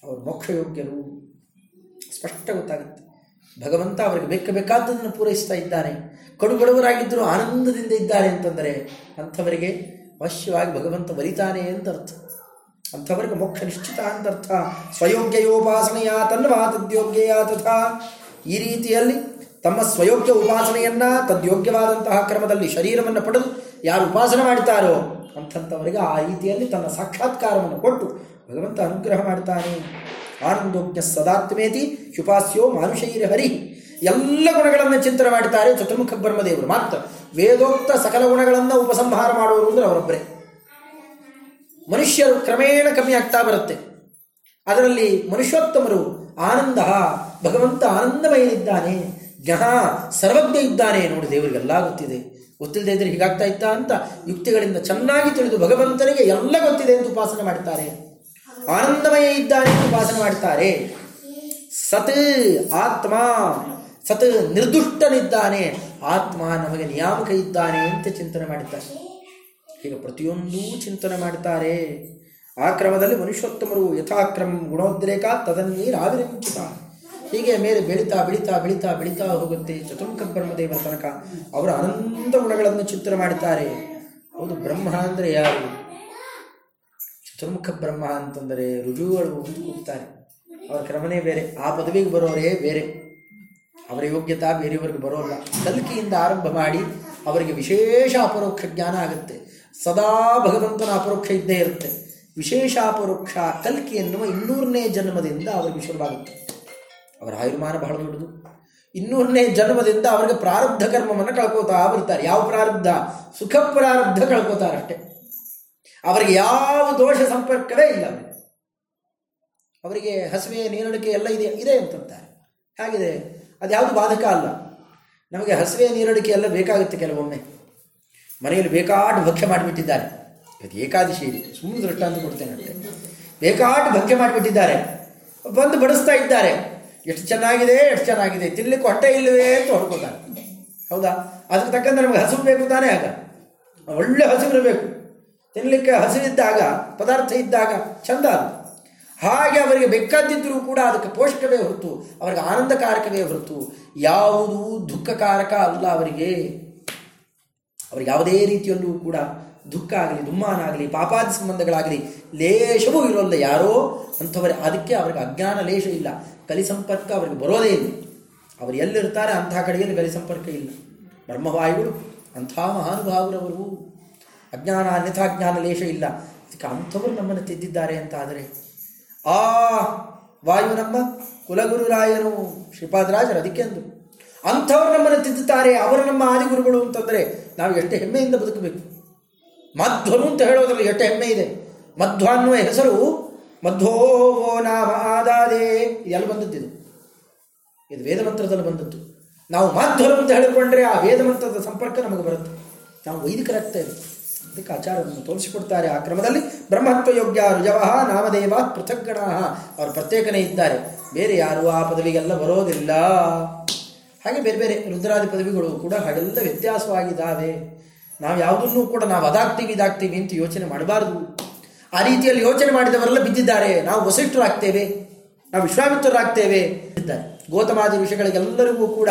ಅವರು ಮೋಕ್ಷಯೋಗ್ಯರು. ಸ್ಪಷ್ಟ ಗೊತ್ತಾಗುತ್ತೆ. ಭಗವಂತ ಅವರಿಗೆ ಬೇಕು ಬೇಕಾದ್ದನ್ನು ಪೂರೈಸ್ತಾ ಇದ್ದಾನೆ ಕಡುಬಡವರಾಗಿದ್ದರೂ ಆನಂದದಿಂದ ಇದ್ದಾರೆ ಅಂತಂದರೆ ಅಂಥವರಿಗೆ ಅವಶ್ಯವಾಗಿ ಭಗವಂತ ಬರಿತಾನೆ ಅಂತ ಅರ್ಥ. ಅಂಥವರಿಗೆ ಮೋಕ್ಷ ನಿಶ್ಚಿತ ಅಂತರ್ಥ. ಸ್ವಯೋಗ್ಯಯೋಪಾಸನೆಯ ತನ್ವಾ ತದ್ಯೋಗ್ಯಯ ತಥಾ. ಈ ರೀತಿಯಲ್ಲಿ ತಮ್ಮ ಸ್ವಯೋಗ್ಯ ಉಪಾಸನೆಯನ್ನ ತದ್ಯೋಗ್ಯವಾದಂತಹ ಕ್ರಮದಲ್ಲಿ ಶರೀರವನ್ನು ಪಡೆದು ಯಾರು ಉಪಾಸನೆ ಮಾಡ್ತಾರೋ ಅಂಥವರಿಗೆ ಆ ರೀತಿಯಲ್ಲಿ ತನ್ನ ಸಾಕ್ಷಾತ್ಕಾರವನ್ನು ಕೊಟ್ಟು ಭಗವಂತ ಅನುಗ್ರಹ ಮಾಡ್ತಾನೆ. ಆನಂದೋಜ್ಞ ಸದಾತ್ಮೇತಿ ಶುಪಾಸ್ಯೋ ಮಾನುಷೈರ ಹರಿ. ಎಲ್ಲ ಗುಣಗಳನ್ನು ಚಿಂತನೆ ಮಾಡ್ತಾರೆ ಚತುರ್ಮುಖ ಬ್ರಹ್ಮದೇವರು. ಮಾತ್ರ ವೇದೋಕ್ತ ಸಕಲ ಗುಣಗಳನ್ನು ಉಪಸಂಹಾರ ಮಾಡುವರು ಅಂದರೆ ಅವರೊಬ್ಬರೇ. ಮನುಷ್ಯರು ಕ್ರಮೇಣ ಕಮ್ಮಿ ಆಗ್ತಾ ಬರುತ್ತೆ. ಅದರಲ್ಲಿ ಮನುಷ್ಯೋತ್ತಮರು ಆನಂದ, ಭಗವಂತ ಆನಂದಮಯನಿದ್ದಾನೆ ಜ್ಞಹ ಸರ್ವಜ್ಞ ಇದ್ದಾನೆ ನೋಡಿ ದೇವರಿಗೆಲ್ಲ ಗೊತ್ತಿದೆ. ಗೊತ್ತಿಲ್ಲದೆ ಇದ್ರೆ ಹೀಗಾಗ್ತಾ ಇತ್ತ ಅಂತ ಯುಕ್ತಿಗಳಿಂದ ಚೆನ್ನಾಗಿ ತಿಳಿದು ಭಗವಂತನಿಗೆ ಎಲ್ಲ ಗೊತ್ತಿದೆ ಎಂದು ಉಪಾಸನೆ ಮಾಡ್ತಾರೆ. ಆನಂದಮಯ ಇದ್ದಾನೆ ಎಂದು ಉಪಾಸನೆ ಮಾಡ್ತಾರೆ. ಸತ್ ಆತ್ಮ, ಸತ್ ನಿರ್ದುಷ್ಟನಿದ್ದಾನೆ. ಆತ್ಮ ನಮಗೆ ನಿಯಾಮಕ ಇದ್ದಾನೆ ಅಂತ ಚಿಂತನೆ ಮಾಡಿದ್ದಾರೆ. ಹೀಗೆ ಪ್ರತಿಯೊಂದೂ ಚಿಂತನೆ ಮಾಡ್ತಾರೆ ಆ ಕ್ರಮದಲ್ಲಿ ಮನುಷ್ಯೋತ್ತಮರು ಯಥಾಕ್ರಮ ಗುಣೋದ್ರೇಕ ತದನ್ನೀರಾವಿರಂಚಿತ ಹೀಗೆ ಮೇಲೆ ಬೆಳೀತಾ ಬೆಳೀತಾ ಬೆಳೀತಾ ಬೆಳೀತಾ ಹೋಗುತ್ತೆ ಚತುರ್ಮುಖ ಬ್ರಹ್ಮದೇವರ ತನಕ. ಅವರ ಅನಂತ ಗುಣಗಳನ್ನು ಚಿಂತನೆ ಮಾಡುತ್ತಾರೆ. ಹೌದು, ಬ್ರಹ್ಮ ಅಂದರೆ ಯಾರು? ಚತುರ್ಮುಖ ಬ್ರಹ್ಮ ಅಂತಂದರೆ ರುಜುಗಳು ಒಂದು ಕೂಗ್ತಾರೆ. ಅವರ ಕ್ರಮನೇ ಬೇರೆ, ಆ ಪದವಿಗೆ ಬರೋರೇ ಬೇರೆ. ಅವರ ಯೋಗ್ಯತಾ ಬೇರೆಯವರಿಗೆ ಬರೋಲ್ಲ. ಕಲ್ಕಿಯಿಂದ ಆರಂಭ ಮಾಡಿ ಅವರಿಗೆ ವಿಶೇಷ ಅಪರೋಕ್ಷ ಜ್ಞಾನ ಆಗುತ್ತೆ. ಸದಾ ಭಗವಂತನ ಅಪರೋಕ್ಷ ಇದ್ದೇ ಇರುತ್ತೆ. ವಿಶೇಷ ಅಪರೋಕ್ಷ ಕಲ್ಕಿ ಎನ್ನುವ ಇನ್ನೂರನೇ ಜನ್ಮದಿಂದ ಅವರಿಗೆ ಶುರುವಾಗುತ್ತೆ. ಅವರ ಆಯುರ್ಮಾನ ಬಹಳ ದೊಡ್ಡದು. ಇನ್ನೂರನೇ ಜನ್ಮದಿಂದ ಅವರಿಗೆ ಪ್ರಾರಬ್ಧ ಕರ್ಮವನ್ನು ಕಳ್ಕೋತಾ ಬರ್ತಾರೆ ಯಾವ ಪ್ರಾರಬ್ಧ? ಸುಖ ಪ್ರಾರಬ್ಧ ಕಳ್ಕೋತಾರಷ್ಟೆ ಅವರಿಗೆ ಯಾವ ದೋಷ ಸಂಪರ್ಕವೇ ಇಲ್ಲ. ಅವರಿಗೆ ಹಸಿವೆ, ನೀರಡಿಕೆ ಎಲ್ಲ ಇದೆ ಇದೆ ಅಂತಂತಾರೆ ಹೇಗಿದೆ? ಅದ್ಯಾವುದು ಬಾಧಕ ಅಲ್ಲ. ನಮಗೆ ಹಸಿವೆ, ನೀರಡಿಕೆ ಎಲ್ಲ ಬೇಕಾಗುತ್ತೆ ಕೆಲವೊಮ್ಮೆ. ಮನೆಯಲ್ಲಿ ಬೇಕಾಟು ಭಕ್ಷ್ಯ ಮಾಡಿಬಿಟ್ಟಿದ್ದಾರೆ. ಅದು ಏಕಾದಶಿ ಇದೆ. ಸುಮ್ಮನೆ ದೃಷ್ಟಾಂತ ಕೊಡ್ತೇನೆ ಅಷ್ಟೇ ಬೇಕಾಟು ಭಕ್ಷ್ಯ ಮಾಡಿಬಿಟ್ಟಿದ್ದಾರೆ. ಬಂದು ಬಡಿಸ್ತಾ ಇದ್ದಾರೆ. ಎಷ್ಟು ಚೆನ್ನಾಗಿದೆ ಎಷ್ಟು ಚೆನ್ನಾಗಿದೆ. ತಿನ್ನಲಿಕ್ಕೆ ಹೊಟ್ಟೆ ಇಲ್ಲವೇ ಅಂತ ಹೊಡ್ಕೋತಾರೆ ಹೌದಾ? ಅದಕ್ಕೆ ತಕ್ಕಂತೆ ನಮಗೆ ಹಸಿವು ಬೇಕು ತಾನೇ ಆಗ. ಒಳ್ಳೆ ಹಸಿವಿರಬೇಕು ತಿನ್ನಲಿಕ್ಕೆ ಹಸಿವಿದ್ದಾಗ ಪದಾರ್ಥ ಇದ್ದಾಗ ಚಂದ ಅದು. ಹಾಗೆ ಅವರಿಗೆ ಬೇಕಾದಿದ್ದರೂ ಕೂಡ ಅದಕ್ಕೆ ಪೋಷಕವೇ ಹೊರತು, ಅವರಿಗೆ ಆನಂದಕಾರಕವೇ ಹೊರತು, ಯಾವುದೂ ದುಃಖಕಾರಕ ಅಲ್ಲ ಅವರಿಗೆ. ಅವ್ರಿಗೆ ಯಾವುದೇ ರೀತಿಯಲ್ಲೂ ಕೂಡ ದುಃಖ ಆಗಲಿ, ದುಮ್ಮಾನ ಆಗಲಿ, ಪಾಪಾದಿ ಸಂಬಂಧಗಳಾಗಲಿ, ಲೇಷವೂ ಇರೋಲ್ಲ ಯಾರೋ ಅಂಥವರೇ. ಅದಕ್ಕೆ ಅವ್ರಿಗೆ ಅಜ್ಞಾನ ಲೇಷ ಇಲ್ಲ. ಕಲಿ ಸಂಪರ್ಕ ಅವರಿಗೆ ಬರೋದೇ ಇಲ್ಲ. ಅವರು ಎಲ್ಲಿರ್ತಾರೆ ಅಂಥ ಕಡೆಯಲ್ಲಿ ಕಲಿ ಸಂಪರ್ಕ ಇಲ್ಲ. ಬ್ರಹ್ಮವಾಯುಗಳು ಅಂಥ ಮಹಾನುಭಾವರವರು ಅಜ್ಞಾನ, ಅನ್ಯಥಾಜ್ಞಾನ ಲೇಷ ಇಲ್ಲ. ಅದಕ್ಕೆ ಅಂಥವರು ನಮ್ಮನ್ನು ತಿದ್ದಿದ್ದಾರೆ ಅಂತ ಆದರೆ, ಆ ವಾಯು ನಮ್ಮ ಕುಲಗುರುರಾಯರು ಶ್ರೀಪಾದರಾಜರು ಅದಕ್ಕೆ ಅಂದು ಅಂಥವ್ರು ನಮ್ಮನ್ನು ತಿದ್ದುತ್ತಾರೆ ಅವರು ನಮ್ಮ ಆದಿಗುರುಗಳು ಅಂತಂದರೆ ನಾವು ಎಷ್ಟು ಹೆಮ್ಮೆಯಿಂದ ಬದುಕಬೇಕು. ಮಧ್ವನು ಅಂತ ಹೇಳೋದ್ರಲ್ಲಿ ಎಷ್ಟು ಹೆಮ್ಮೆ ಇದೆ. ಮಧ್ವ ಅನ್ನುವ ಹೆಸರು ಮಧ್ವೋ ನಾಮ ಆದಾದೇ ಎಲ್ಲಿ ಬಂದದ್ದಿದು ಇದು? ವೇದ ಮಂತ್ರದಲ್ಲಿ ಬಂದದ್ದು. ನಾವು ಮಾಧ್ವರು ಅಂತ ಹೇಳಿಕೊಂಡ್ರೆ ಆ ವೇದ ಮಂತ್ರದ ಸಂಪರ್ಕ ನಮಗೆ ಬರುತ್ತೆ. ನಾವು ವೈದಿಕರಾಗ್ತಾ ಇದ್ದೀವಿ. ಅದಕ್ಕೆ ಆಚಾರವನ್ನು ತೋರಿಸಿಕೊಡ್ತಾರೆ. ಆ ಕ್ರಮದಲ್ಲಿ ಬ್ರಹ್ಮತ್ವ ಯೋಗ್ಯ ರುಜವ ನಾಮದೇವ ಪೃಥಗ್ಗಣ ಅವರು ಪ್ರತ್ಯೇಕನೇ ಇದ್ದಾರೆ. ಬೇರೆ ಯಾರು ಆ ಪದವಿಗೆಲ್ಲ ಬರೋದಿಲ್ಲ. ಹಾಗೆ ಬೇರೆ ಬೇರೆ ರುದ್ರಾದಿ ಪದವಿಗಳು ಕೂಡ ಹಾಗೆಲ್ಲ ವ್ಯತ್ಯಾಸವಾಗಿದ್ದಾವೆ. ನಾವು ಯಾವುದನ್ನು ಕೂಡ ನಾವು ಅದಾಗ್ತೀವಿ, ಇದಾಗ್ತೀವಿ ಅಂತ ಯೋಚನೆ ಮಾಡಬಾರದು. ಆ ರೀತಿಯಲ್ಲಿ ಯೋಚನೆ ಮಾಡಿದವರೆಲ್ಲ ಬಿದ್ದಿದ್ದಾರೆ. ನಾವು ವಸಿಷ್ಠರಾಗ್ತೇವೆ ನಾವು ವಿಶ್ವಾಮಿತ್ರರಾಗ್ತೇವೆ ಇದ್ದಾರೆ. ಗೌತಮಾದಿ ವಿಷಯಗಳಿಗೆಲ್ಲರಿಗೂ ಕೂಡ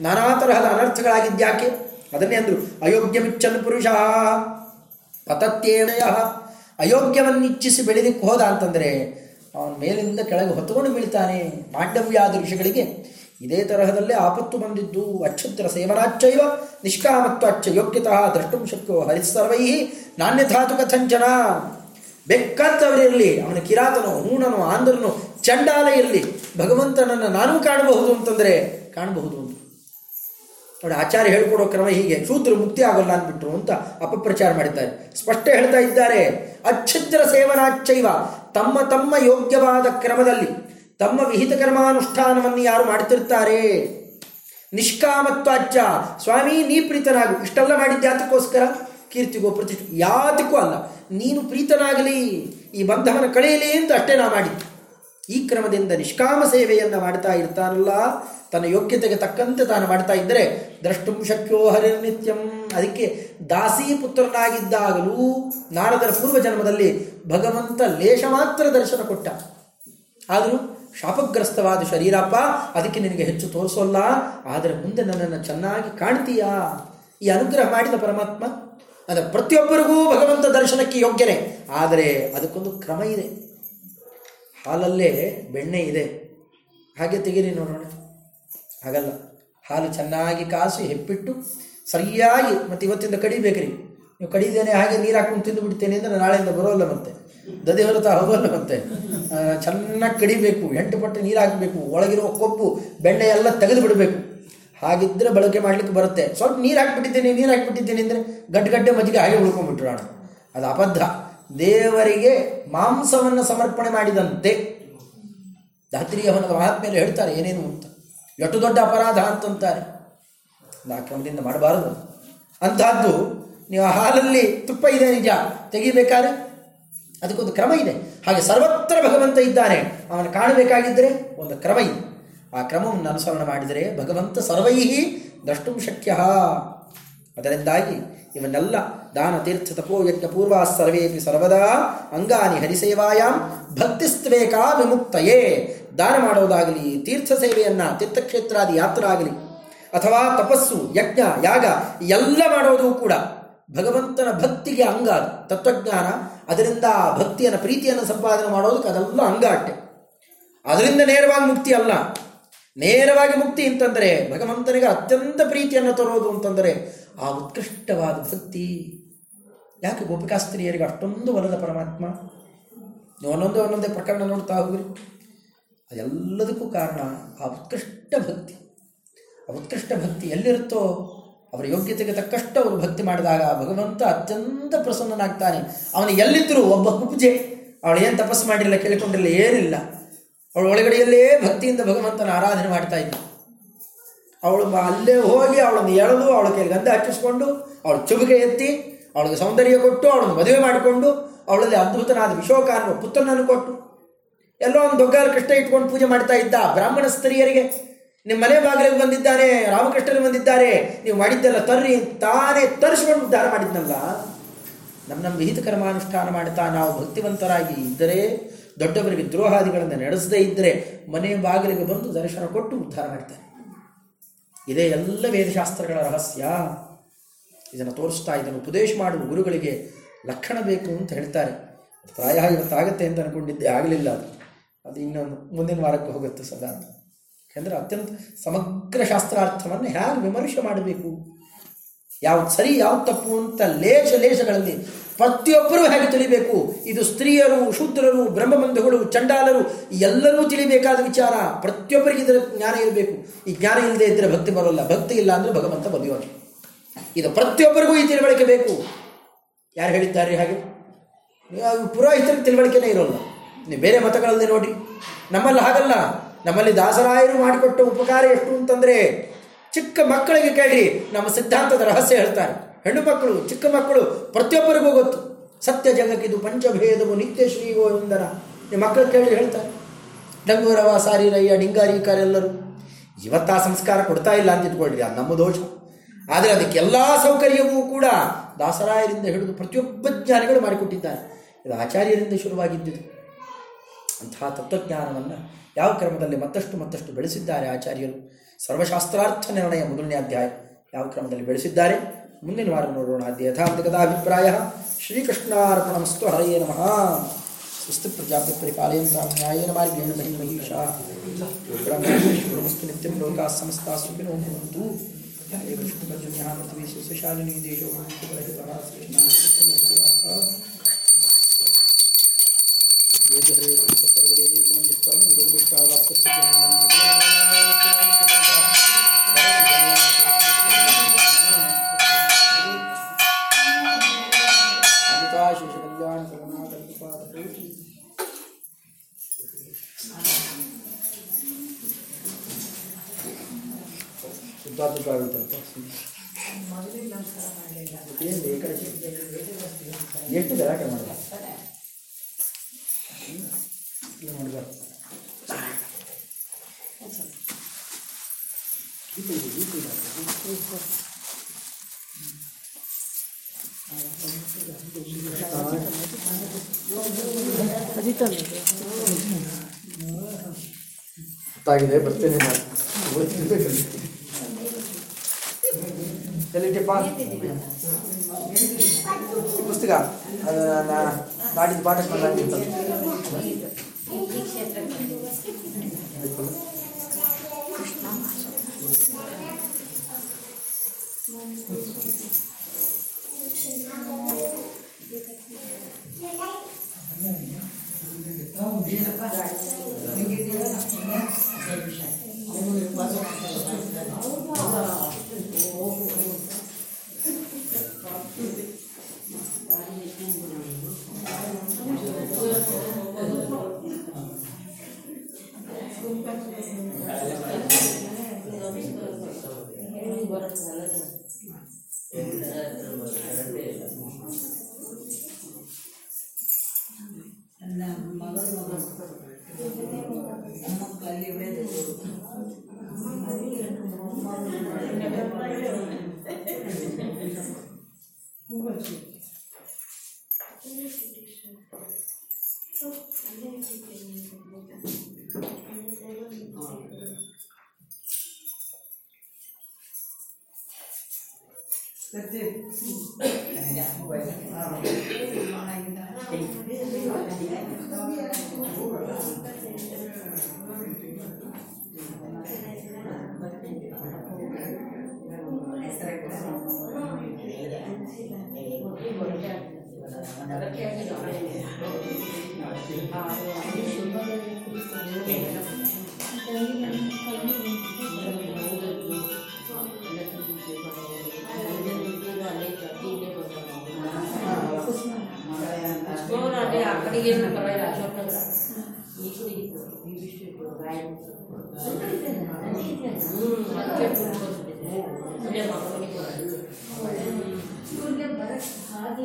ನಾನಾ ತರಹದ ಅನರ್ಥಗಳಾಗಿದ್ಯಾಕೆ ಅದನ್ನೇ ಅಂದರು ಅಯೋಗ್ಯಮಿಚ್ಚನ್ ಪುರುಷ, ಪತತ್ಯೇಣಯ, ಅಯೋಗ್ಯವನ್ನಿಚ್ಛಿಸಿ ಬೆಳೆದಿಕ್ಕೆ ಹೋದ ಅಂತಂದರೆ, ಅವನ ಮೇಲಿಂದ ಕೆಳಗೆ ಹೊತ್ತುಕೊಂಡು ಬೀಳ್ತಾನೆ. ಮಾಂಡವ್ಯಾದ ಋಷಿಗಳಿಗೆ ಇದೇ ತರಹದಲ್ಲೇ ಆಪತ್ತು ಬಂದಿದ್ದು ಅಕ್ಷತ್ರ ಸೇವನಾಚ್ಚೈವ ನಿಷ್ಕಾಮತ್ವಾಚ್ಚ ಯೋಗ್ಯತಃ ದ್ರಷ್ಟುಂ ಶಕ್ಯೋ ಹರಿಸರ್ವೈ ನಾಣ್ಯಧಾತು ಕಥಂಚನ. ಬೆಕ್ಕಂತವರಿರಲಿ ಅವನ ಕಿರಾತನು, ಹೂಣನು ಆಂಧ್ರನು ಚಂಡಾಲ ಇರಲಿ ಭಗವಂತನನ್ನು ನಾನು ಕಾಣಬಹುದು ಅಂತಂದರೆ ಕಾಣಬಹುದು ಅಂತ. ನೋಡಿ, ಆಚಾರ್ಯ ಹೇಳ್ಕೊಡೋ ಕ್ರಮ ಹೀಗೆ, ಶೂದ್ರ ಮುಕ್ತಿ ಆಗಲ್ಲ ಅಂದ್ಬಿಟ್ರು ಅಂತ ಅಪಪ್ರಚಾರ ಮಾಡಿದ್ದಾರೆ. ಸ್ಪಷ್ಟ ಹೇಳ್ತಾ ಇದ್ದಾರೆ ಅಚ್ಛಿದ್ರ ಸೇವನಾಚ್ಚೈವ ತಮ್ಮ ತಮ್ಮ ಯೋಗ್ಯವಾದ ಕ್ರಮದಲ್ಲಿ ತಮ್ಮ ವಿಹಿತ ಕರ್ಮಾನುಷ್ಠಾನವನ್ನು ಯಾರು ಮಾಡ್ತಿರ್ತಾರೆ? ನಿಷ್ಕಾಮತ್ವಾಚ್ಚ ಸ್ವಾಮಿ, ನೀ ಪ್ರೀತನಾಗು. ಇಷ್ಟೆಲ್ಲ ಮಾಡಿದ್ದು ಯಾತಕ್ಕೋಸ್ಕರ? ಕೀರ್ತಿಗೋ ಪ್ರತಿಷ್ಠೆ ಯಾತಕ್ಕೂ ಅಲ್ಲ. ನೀನು ಪ್ರೀತನಾಗಲಿ. ಈ ಬಂಧವನ ಕಳೆಯಲಿ ಅಂತ ಅಷ್ಟೇ ನಾ ಮಾಡಿದ್ದು. ಈ ಕ್ರಮದಿಂದ ನಿಷ್ಕಾಮ ಸೇವೆಯನ್ನು ಮಾಡ್ತಾ ಇರ್ತಾನಲ್ಲ. ತನ್ನ ಯೋಗ್ಯತೆಗೆ ತಕ್ಕಂತೆ ತಾನು ಮಾಡ್ತಾ ಇದ್ದರೆ ದ್ರಷ್ಟುಂ ಶಕ್ಯೋ ಹರಿರ್ನಿತ್ಯಂ ಅದಕ್ಕೆ ದಾಸಿ ಪುತ್ರನಾಗಿದ್ದಾಗಲೂ ನಾರದರ ಪೂರ್ವ ಜನ್ಮದಲ್ಲಿ ಭಗವಂತ ಲೇಷ ಮಾತ್ರ ದರ್ಶನ ಕೊಟ್ಟ. ಆದರೂ ಶಾಪಗ್ರಸ್ತವಾದ ಶರೀರಪ್ಪ, ಅದಕ್ಕೆ ನಿನಗೆ ಹೆಚ್ಚು ತೋರಿಸೋಲ್ಲ. ಆದರೆ ಮುಂದೆ ನನ್ನನ್ನು ಚೆನ್ನಾಗಿ ಕಾಣ್ತೀಯಾ? ಈ ಅನುಗ್ರಹ ಮಾಡಿದ ಪರಮಾತ್ಮ ಅದ ಪ್ರತಿಯೊಬ್ಬರಿಗೂ ಭಗವಂತ ದರ್ಶನಕ್ಕೆ ಯೋಗ್ಯನೇ. ಆದರೆ ಅದಕ್ಕೊಂದು ಕ್ರಮ ಇದೆ. ಹಾಲಲ್ಲೇ ಬೆಣ್ಣೆ ಇದೆ. ಹಾಗೆ ತೆಗೀರಿ ನೋಡೋಣ. ಹಾಗಲ್ಲ. ಹಾಲು ಚೆನ್ನಾಗಿ ಕಾಸಿ ಹೆಪ್ಪಿಟ್ಟು, ಸರಿಯಾಗಿ ಮತ್ತು ಇವತ್ತಿಂದ ಕಡಿಬೇಕ್ರಿ. ನೀವು ಕಡಿದೇನೆ ಹಾಗೆ ನೀರು ಹಾಕೊಂಡು ತಿಂದು ಬಿಡ್ತೇನೆ ಅಂದರೆ ನಾಳೆಯಿಂದ ಬರೋಲ್ಲ ಮತ್ತೆ. ದದಿ ಹೊರತ ಹೋಗಲ್ಲ ಮತ್ತೆ ಚೆನ್ನಾಗಿ ಕಡಿಬೇಕು, ಎಂಟು ಪಟ್ಟು ನೀರು ಹಾಕಬೇಕು, ಒಳಗಿರುವ ಕೊಬ್ಬು, ಬೆಣ್ಣೆ ಎಲ್ಲ ತೆಗೆದು ಬಿಡಬೇಕು. ಹಾಗಿದ್ದರೆ ಬಳಕೆ ಮಾಡಲಿಕ್ಕೆ ಬರುತ್ತೆ. ಸ್ವಲ್ಪ ನೀರು ಹಾಕಿಬಿಟ್ಟಿದ್ದೇನೆ ನೀರು ಹಾಕಿಬಿಟ್ಟಿದ್ದೇನೆ ಅಂದರೆ ಗಡ್ಡೆ ಮಜ್ಜಿಗೆ ಹಾಗೆ ಉಳ್ಕೊಂಡ್ಬಿಟ್ರು ಅಣ್ಣ ಅದು ಅಬದ್ಧ. ದೇವರಿಗೆ ಮಾಂಸವನ್ನು ಸಮರ್ಪಣೆ ಮಾಡಿದಂತೆ ಧಾತ್ರಿಯ ಅವನ ಮಹಾತ್ಮೆಯಲ್ಲಿ ಹೇಳ್ತಾರೆ, ಏನೇನು ಅಂತ. ಎಷ್ಟು ದೊಡ್ಡ ಅಪರಾಧ ಅಂತಂತಾರೆ ಕ್ರಮದಿಂದ ಮಾಡಬಾರದು. ಅಂತಹದ್ದು ನೀವು ಹಾಲಲ್ಲಿ ತುಪ್ಪ ಇದೆ ನಿಜ. ತೆಗಿಬೇಕಾದ್ರೆ ಅದಕ್ಕೊಂದು ಕ್ರಮ ಇದೆ. ಹಾಗೆ ಸರ್ವತ್ರ ಭಗವಂತ ಇದ್ದಾನೆ. ಅವನು ಕಾಣಬೇಕಾಗಿದ್ದರೆ ಒಂದು ಕ್ರಮ ಇದೆ. ಆ ಕ್ರಮವನ್ನು ಅನುಸರಣೆ ಮಾಡಿದರೆ ಭಗವಂತ ಸರ್ವೈಹಿ ದ್ರಷ್ಟು ಶಕ್ಯ. ಅದರಿಂದಾಗಿ ಇವನ್ನೆಲ್ಲ ದಾನ ತೀರ್ಥ ತಪೋ ಯಜ್ಞ ಪೂರ್ವ ಸರ್ವೇಪಿ ಸರ್ವದಾ ಅಂಗಾನಿ ಹರಿಸೇವಾಯಾಮ್ ಭಕ್ತಿಸ್ತ್ವೇಕಾ ವಿಮುಕ್ತಯೇ. ದಾನ ಮಾಡೋದಾಗಲಿ, ತೀರ್ಥ ಸೇವೆಯನ್ನು, ತೀರ್ಥಕ್ಷೇತ್ರಾದಿ ಯಾತ್ರ ಆಗಲಿ ಅಥವಾ ತಪಸ್ಸು, ಯಜ್ಞ, ಯಾಗ ಎಲ್ಲ ಮಾಡೋದು ಕೂಡ ಭಗವಂತನ ಭಕ್ತಿಗೆ ಅಂಗ ತತ್ವಜ್ಞಾನ ಅದರಿಂದ ಭಕ್ತಿಯನ್ನು, ಪ್ರೀತಿಯನ್ನು ಸಂಪಾದನೆ ಮಾಡೋದಕ್ಕೆ ಅದೆಲ್ಲ ಅಂಗ ಅಟ್ಟೆ ಅದರಿಂದ ನೇರವಾಗಿ ಮುಕ್ತಿ ಅಲ್ಲ. ನೇರವಾಗಿ ಮುಕ್ತಿ ಅಂತಂದರೆ ಭಗವಂತನಿಗೆ ಅತ್ಯಂತ ಪ್ರೀತಿಯನ್ನು ತರೋದು ಅಂತಂದರೆ ಆ ಉತ್ಕೃಷ್ಟವಾದ ಭಕ್ತಿ. ಯಾಕೆ ಗೋಪಿಕಾಸ್ತ್ರೀಯರಿಗೆ ಅಷ್ಟೊಂದು ಒಲದ ಪರಮಾತ್ಮ? ಒಂದೊಂದೇ ಒಂದೊಂದೇ ಪ್ರಕರಣ ನೋಡ್ತಾ ಹೋಗ್ರಿ. ಅದೆಲ್ಲದಕ್ಕೂ ಕಾರಣ ಆ ಉತ್ಕೃಷ್ಟ ಭಕ್ತಿ. ಆ ಉತ್ಕೃಷ್ಟ ಭಕ್ತಿ ಎಲ್ಲಿರುತ್ತೋ ಅವರ ಯೋಗ್ಯತೆಗೆ ತಕ್ಕಷ್ಟು ಅವರು ಭಕ್ತಿ ಮಾಡಿದಾಗ ಭಗವಂತ ಅತ್ಯಂತ ಪ್ರಸನ್ನನಾಗ್ತಾನೆ. ಅವನು ಎಲ್ಲಿದ್ದರೂ ಒಬ್ಬ ಕುಬ್ಜೆ. ಅವಳು ಏನು ತಪಸ್ಸು ಮಾಡಿಲ್ಲ, ಕೇಳಿಕೊಂಡಿಲ್ಲ, ಏನಿಲ್ಲ. ಅವಳು ಒಳಗಡೆಯಲ್ಲೇ ಭಕ್ತಿಯಿಂದ ಭಗವಂತನ ಆರಾಧನೆ ಮಾಡ್ತಾ ಇದ್ದ ಅವಳು ಅಲ್ಲೇ ಹೋಗಿ ಅವಳನ್ನು ಎಳೆದು ಅವಳ ಕೈಲಿ ಗಂಧ ಹಚ್ಚಿಸ್ಕೊಂಡು ಅವಳು ಚುಬುಕೆ ಎತ್ತಿ ಅವಳಿಗೆ ಸೌಂದರ್ಯ ಕೊಟ್ಟು ಅವಳನ್ನು ಮದುವೆ ಮಾಡಿಕೊಂಡು ಅವಳಲ್ಲಿ ಅದ್ಭುತನಾದ ವಿಶೋಕ ಅನ್ನುವ ಪುತ್ರನನ್ನು ಕೊಟ್ಟು ಎಲ್ಲೋ ಒಂದು ದೊಗ್ಗಾಲ ಕೃಷ್ಣ ಇಟ್ಕೊಂಡು ಪೂಜೆ ಮಾಡ್ತಾ ಇದ್ದ ಬ್ರಾಹ್ಮಣ ಸ್ತ್ರೀಯರಿಗೆ ನಿಮ್ಮ ಮನೆ ಬಾಗಿಲಿಗೆ ಬಂದಿದ್ದಾರೆ, ರಾಮಕೃಷ್ಣರು ಬಂದಿದ್ದಾರೆ, ನೀವು ಮಾಡಿದ್ದೆಲ್ಲ ತರ್ರಿ ತಾನೇ ತರಿಸ್ಕೊಂಡು ಉದ್ಧಾರ ಮಾಡಿದ್ನಲ್ಲ ನಮ್ಮ ನಮ್ಮ ವಿಹಿತ ಕರ್ಮಾನುಷ್ಠಾನ ಮಾಡ್ತಾ ನಾವು ಭಕ್ತಿವಂತರಾಗಿ ಇದ್ದರೆ, ದೊಡ್ಡವರಿಗೆ ದ್ರೋಹಾದಿಗಳನ್ನು ನಡೆಸದೇ ಇದ್ದರೆ ಮನೆ ಬಾಗಿಲಿಗೆ ಬಂದು ದರ್ಶನ ಕೊಟ್ಟು ಉದ್ಧಾರ ಮಾಡ್ತಾರೆ. ಇದೇ ಎಲ್ಲ ವೇದಶಾಸ್ತ್ರಗಳ ರಹಸ್ಯ. ಇದನ್ನು ತೋರಿಸ್ತಾ, ಇದನ್ನು ಉಪದೇಶ ಮಾಡುವ ಗುರುಗಳಿಗೆ ಲಕ್ಷಣ ಬೇಕು ಅಂತ ಹೇಳ್ತಾರೆ. ಪ್ರಾಯ ಇವತ್ತಾಗತ್ತೆ ಅಂತ ಅನ್ಕೊಂಡಿದ್ದೆ, ಆಗಲಿಲ್ಲ ಅದು. ಅದು ಇನ್ನೊಂದು ಮುಂದಿನ ವಾರಕ್ಕೆ ಹೋಗುತ್ತೆ ಸದಾ ಯಾಕೆಂದರೆ ಅತ್ಯಂತ ಸಮಗ್ರ ಶಾಸ್ತ್ರಾರ್ಥವನ್ನು ಹ್ಯಾಂಗೆ ವಿಮರ್ಶೆ ಮಾಡಬೇಕು? ಯಾವ್ದು ಸರಿ ಯಾವ್ದು ತಪ್ಪು ಅಂತ ಲೇಷ ಲೇಷಗಳಲ್ಲಿ ಪ್ರತಿಯೊಬ್ಬರೂ ಹೇಗೆ ತಿಳಿಬೇಕು? ಇದು ಸ್ತ್ರೀಯರು, ಶೂದ್ರರು ಬ್ರಹ್ಮಬಂಧುಗಳು ಚಂಡಾಲರು, ಎಲ್ಲರೂ ತಿಳಿಬೇಕಾದ ವಿಚಾರ. ಪ್ರತಿಯೊಬ್ಬರಿಗೆ ಇದರ ಜ್ಞಾನ ಇರಬೇಕು. ಈ ಜ್ಞಾನ ಇಲ್ಲದೆ ಇದ್ದರೆ ಭಕ್ತಿ ಬರೋಲ್ಲ. ಭಕ್ತಿ ಇಲ್ಲ ಅಂದರೆ ಭಗವಂತ ಬದಿಯೋಣ ಇದು ಪ್ರತಿಯೊಬ್ಬರಿಗೂ ಈ ತಿಳುವಳಿಕೆ ಬೇಕು. ಯಾರು ಹೇಳಿದ್ದಾರೆ ಹಾಗೆ? ಪುರೋಹಿತರಿಗೆ ತಿಳುವಳಿಕೆನೇ ಇರೋಲ್ಲ. ನೀವು ಬೇರೆ ಮತಗಳಲ್ಲಿ ನೋಡಿ. ನಮ್ಮಲ್ಲಿ ಹಾಗಲ್ಲ. ನಮ್ಮಲ್ಲಿ ದಾಸರಾಯರು ಮಾಡಿಕೊಟ್ಟ ಉಪಕಾರ ಎಷ್ಟು ಅಂತಂದರೆ, ಚಿಕ್ಕ ಮಕ್ಕಳಿಗೆ ಕೇಳಿ ನಮ್ಮ ಸಿದ್ಧಾಂತದ ರಹಸ್ಯ ಹೇಳ್ತಾರೆ. ಹೆಣ್ಣು ಮಕ್ಕಳು, ಚಿಕ್ಕ ಮಕ್ಕಳು, ಪ್ರತಿಯೊಬ್ಬರಿಗೂ ಗೊತ್ತು. ಸತ್ಯ ಜಗಕ್ಕಿದು ಪಂಚಭೇದವು, ನಿತ್ಯ ಶ್ರೀಗೋ ಎಂದರ ನಿಮ್ಮ ಮಕ್ಕಳು ಕೇಳಿ ಹೇಳ್ತಾರೆ. ಡಂಗೂರವ ಸಾರಿರಯ್ಯ ಡಿಂಗಾರಿಕಾರೆಲ್ಲರೂ ಇವತ್ತು ಆ ಸಂಸ್ಕಾರ ಕೊಡ್ತಾ ಇಲ್ಲ ಅಂತ ಇಟ್ಕೊಳ್ರಿ ಅದು ನಮ್ಮ ದೋಷ. ಆದರೆ ಅದಕ್ಕೆಲ್ಲ ಸೌಕರ್ಯವೂ ಕೂಡ ದಾಸರಾಯರಿಂದ ಹಿಡಿದು ಪ್ರತಿಯೊಬ್ಬ ಜ್ಞಾನಿಗಳು ಮಾಡಿಕೊಟ್ಟಿದ್ದಾರೆ. ಇದು ಆಚಾರ್ಯರಿಂದ ಶುರುವಾಗಿದ್ದುದು. ಅಂತಹ ತತ್ವಜ್ಞಾನವನ್ನು ಯಾವ ಕ್ರಮದಲ್ಲಿ ಮತ್ತಷ್ಟು ಮತ್ತಷ್ಟು ಬೆಳೆಸಿದ್ದಾರೆ ಆಚಾರ್ಯರು ಸರ್ವಶಾಸ್ತ್ರಾರ್ಥ ನಿರ್ಣಯ ಮೊದಲನೇ ಅಧ್ಯಾಯ ಯಾವ ಕ್ರಮದಲ್ಲಿ ಬೆಳೆಸಿದ್ದಾರೆ ಮುಂದಿನ ವಾರ ನೋಡೋಣ ಅಧ್ಯ ಯಥಾಂತಕದಾಭಿಪ್ರಾಯ ಶ್ರೀಕೃಷ್ಣಾರ್ಪಣಮಸ್ತು ಹರಯೇ ನಮಃ ಸ್ವಸ್ತಿ ಪ್ರಜಾಪತಿ ಪರಿಪಾಲಯಂತಾಂ ನ್ಯಾಯೇನ ಮಾರ್ಗೇಣ ಮಹಿಂ ಮಹಿಷಾ ಬ್ರಹ್ಮಸ್ತು ನಿತ್ಯಂ ಲೋಕಾಃ ಸಮಸ್ತಾಃ ಸುಖಿನೋ ಭವಂತು ಹರೇ ವಿಷ್ಣುಪರ್ಜನ್ಯಃ ಪೃಥ್ವೀ ಸುಶಾಲಿನಿ ದೇಶೋ ಭೂಮಿಪುರಹಿತಃ ಶ್ರೀಕೃಷ್ಣಾರ್ಪಣಮಸ್ತು ಎಷ್ಟು ಗೊತ್ತಾಗಿದೆ ಬರ್ತೇನೆ ನಾನು ಎಲ್ಲಿಟ್ಟಪ್ಪ ಈ ಪುಸ್ತಕ ಅದು ನಾ- ನಾಡಿದ್ದು ಪಾಠಕ್ಕೆ ಬಂದಾಗ Perché sì. Andiamo questa. Thank you. చూడండి అక్కడికి వెళ్ళిన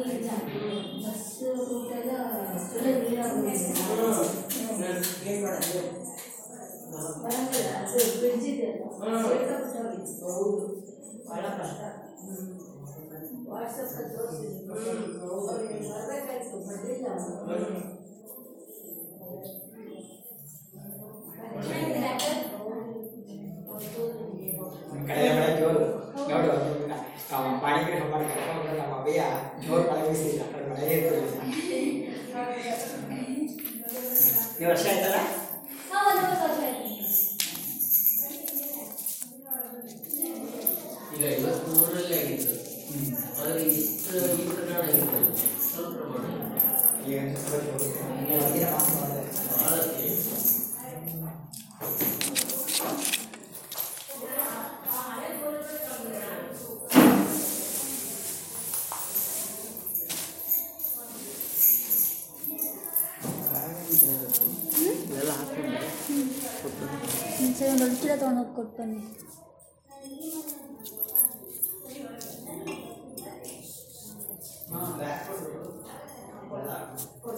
ಇಲ್ಲ ಬಸ್ ಬಹಳ ಕಷ್ಟ ವರ್ಷ ಆಯ್ತಲ್ಲ ಹಾ, ಒಂದು ವರ್ಷ ಆಯ್ತು. ಈಗ ಇವತ್ತು ಮೂರರಲ್ಲಿ ಆಗಿತ್ತು ಆದರೆ ಇಷ್ಟು ಈ ಪ್ರಮಾಣ ಆಗಿತ್ತು ಸ್ವಲ್ಪ ಪ್ರಮಾಣ ಈಗ ಸ್ವಲ್ಪ ಜೋರು ಈಗ ಒಂದಿನ ಮಾಸ ಮಾಡಿದೆ ಭಾಳ ಸರಿ ಒಂದು ಚೀಲ ತೊಗೊಂಡೋಗಿ ಕೊಟ್ಟು ಬನ್ನಿ. recordar. Por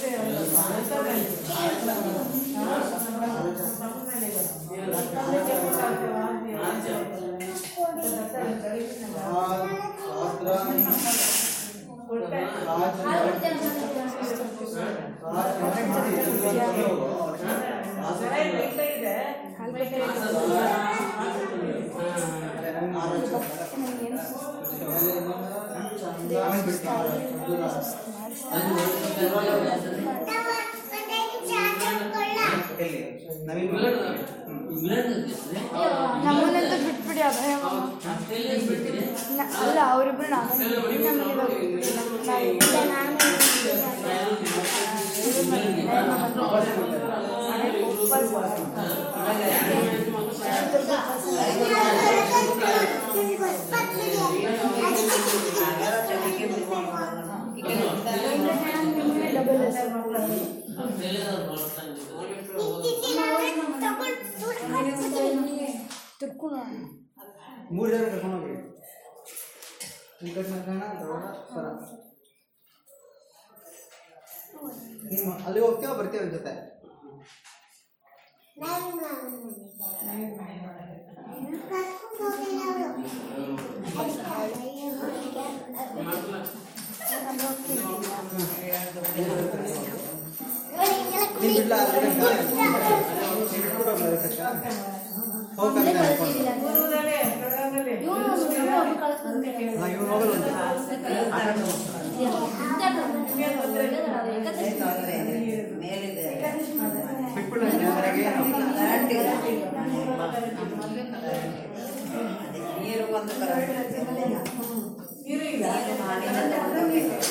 ಮನೆ ಅವ್ರು ಇಬ್ರು ಅವ್ರದಾಗಿದ್ದು ಆ ಥರ ಹುಡುಗಿ ಹೋಗ್ತಾರೆ ಅಲ್ಲಿ ಇನ್ನೊಂದು ಅವಾಗೆಲ್ಲ ಎಲ್ಲರೂ ಮಂಡ್ಯ ತನಕ ರಾತ್ರಿ ವೆಂಟಿ ಸ್ಪೈಸಸ್ ಏಳು ಗಂಟೆನೇ ಬರ್ತಾರೆ ಎಲ್ಲ ಏಳು ಗಂಟೆ ಏಳು ಗಂಟೆ ಮ್ಯಾಚ್ ಒನ್ ಡೇ ಮ್ಯಾಚ್ ನಮ್ಮನ್ನಂತೂ ಬಿಟ್ಬಿಡಿ ಅಭಯ ನ- ಅಲ್ಲ ಅವರಿಬ್ರು ಡಬಲ್ ಮೂರು ಜನ ಕರ್ಕೊಂಡು ಹೋಗಿ ವೆಂಕಟನಾರಾಯಣ ದ್ರೋಣ ಸ್ವರ ನಿಮ್ಮ ಅಲ್ಲಿ ಹೋಗ್ತೀವ ಬರ್ತೀವ ಜೊತೆ? ನೀನ್ ಬಿಡ್ಲ ಅಲ್ಲಿ ನೀನ್ ಬಿಟ್ಬಿಡು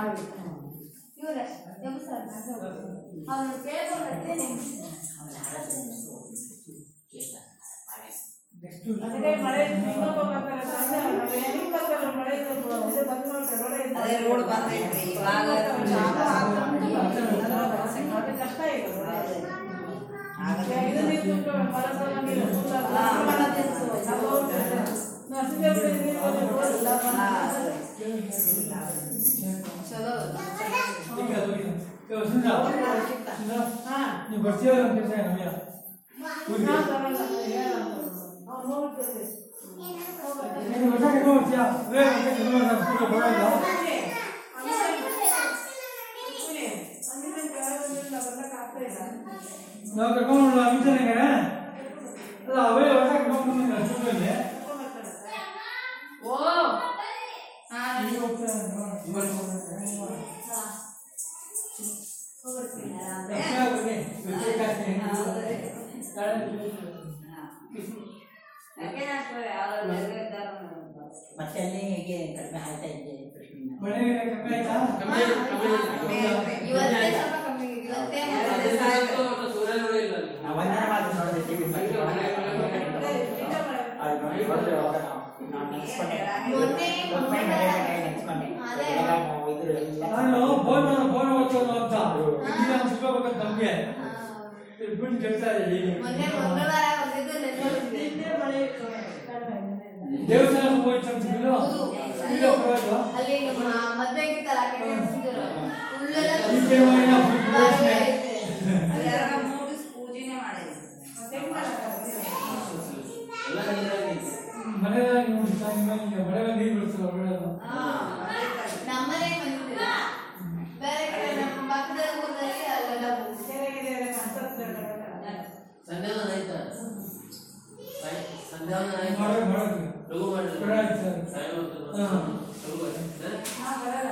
ಅಲ್ಲಿ ಅದಕ್ಕೆ. ಹೋಗ್ತಾನೆ ಅನ್ಕೊಂಡು. ಹಾ, ಇವ್ನು ಹೋಗಲ್ಲ ಅಂತ. ಬಿಟ್ಬಿಡು ಅಲ್ಲಿ ಮನೆಗೆ ಏನು? ಇವರೇ ಅವ್ರು ಕೇಳ್ಕೊಂಡ್ರೆ ಅದೇ ರೋಡ್ ಬಂದೈತ್ರಿ ಇವಾಗ ಚಲೋ ನೀವು ಬರ್ತೀರ ಅಂತ ಕೆಲಸ ನಮಗೆ ನೀನು ವರ್ಷ ಕರ್ಕೊಂಡು ಬರ್ತೀಯಾ ಬೇಗ ವರ್ಷ ಕರ್ಕೊಂಡು ಬರ್ತಾರೆ ಬರೋಲ್ಲ ನಾವು ಕರ್ಕೊಂಡು ಅಮಿತಾನೆ ಅಲ್ಲ ಅವೇ ವರ್ಷ ಕರ್ಕೊಂಡು ಬಂದಿಲ್ಲ ಸ್ಕೂಲಲ್ಲಿ ಓ ಹಾ ಯಾಕೆ ಹಾಕ್ತಾರೆ ಯಾವ್ದಾದ್ರು ಇರ್ತಾರೋ ನೋಡು. ಮತ್ತೆ ಅಲ್ಲಿ ಹೇಗೆ ಕಡಿಮೆ ಆಗ್ತಾ ಇದೆ ಕೃಷ್ಣನ ಮಳೆ ಕಮ್ಮಿ ಆಯ್ತಾ ಇವತ್ತೇ ಸ್ವಲ್ಪ ಕಮ್ಮಿ ಇವತ್ತೇ ಸೂರ್ಯ ನೋಡಿಲ್ಲ ಅಲ್ಲಿ. ನಾವು ವಂದನೆ ಮಾಡಿ ನೋಡಿದ್ರೆ ಟಿವಿ ಅದು ನೋಡಿ ಬಂದ್ರೆ ಅವಾಗ ನಾವು ನಾವು ನೆನ್ಸ್ಕೊಂಡೆ ಮೊನ್ನೆ ಒಮ್ಮೆ ನಡೆಯಲ್ಲ ನೆನ್ಸ್ಕೊಂಡೆ ಅದೇ. ಎಲ್ಲ ನಾವು ಇದ್ರ ಎಲ್ಲ ನಾನು ಬೋನ್ ಬೋನ್ ಓದ್ಸೋದು ಅಂತ ಇಲ್ಲ ಸಿಗ್ಬೇಕಂತ ನಮಗೆ ಬಿಟ್ಟು ಕೆಲಸ ಇದೆ ಮೊನ್ನೆ ಮಂಗಳವಾರ ಬಂದಿದ್ದು ನೆನ್ಕೊಂಡಿದ್ದೆ ದೇವಸ್ಥಾನ ಹೋಯ್ತು ಅಂತ ಬಿಡು ಹೌದು. ಈಗ ಪರವಾಗಿಲ್ಲ ಅಲ್ಲಿ ನಮ್ಮ ಮದ್ವೆ ಆಗಿತ್ತಲ್ಲ ಆ ಕಡೆ ಸಿಕ್ಕಿದ್ರು. ಉಳ್ಳೆಲ್ಲ ಈ ಕಡೆ. ಹೋಗಿಲ್ಲ, ಬಾರಿ ಐತೆ. ಅದೆಲ್ಲ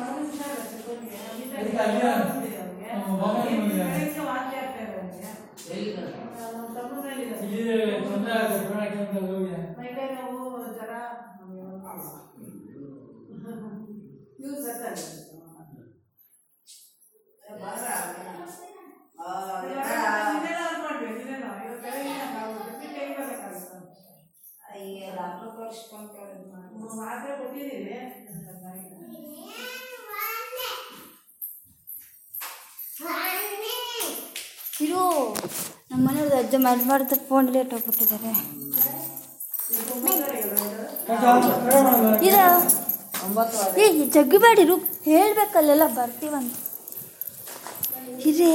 ಮೂಡಿಸಿ ಪೂಜೆನೇ ಮಾಡಿದ್ರು ಎಲ್ಲ ನೀರಾಗಿ ಮನೆಯಾಗ ನೋಡಿ ನಿಮಗೆ ಮಳೆ ನೀರು ಬಿಡ್ತಲ್ಲ ಒಳ್ಳೆಯದು ನಮ್ಮನೆ ಬಂದಿದ್ದಿಲ್ಲ ಬೇರೆ ಕಡೆ ನಮ್ಮ ಪಕ್ಕದ ಊರಲ್ಲಿ ಅಲ್ಲೆಲ್ಲ ಬಂದಿದೆ. ಸಂಧ್ಯಾವನ ಆಯ್ತಾ ಸಂಧ್ಯಾವನ ಆಯ್ತಾ ಮಾಡೋದು ಮಾಡೋದು ಲಘು ಮಾಡಿದ್ರೆ ಬೇಡ ಆಯ್ತು ಸರ್. ಟೈಮ್ ಆಗ್ತದೆ. ಹಾ. ಲಘು ಆಯ್ತಾ? ಬರ್ರಿ ಬರ್ರಿ ಅದಕ್ಕೆ ಅಲ್ಲೇ ನಮ್ಮ ಮಾಮನ ಮನೆಯಾಗ ಎಲ್ಲಿದ್ದಾರೆ? ಇಲ್ಲಿ ತೊಂದರೆ ಆಗುತ್ತೆ ಕೊರೋನಾಕ್ಕೆ ಅಂತ ಹೋಗಿ ಅಯ್ಯ ಡಾಕ್ಟರ್ ತೋರಿಸ್ಕೊಂಡು ಇದು ನಮ್ಮ ಮನೆಯವ್ರದ್ದು ಅಜ್ಜ ಮಲ್ಬಾರ್ದು ಫೋನ್ ಲೇಟ್ ಹೋಗ್ಬಿಟ್ಟಿದ್ದಾರೆ ಇದು, ಏ ಜಗ್ಗಿಬೇಡಿ ರು ಹೇಳ್ಬೇಕಲ್ಲೆಲ್ಲ ಬರ್ತೀವಂತ. ಇರೇ.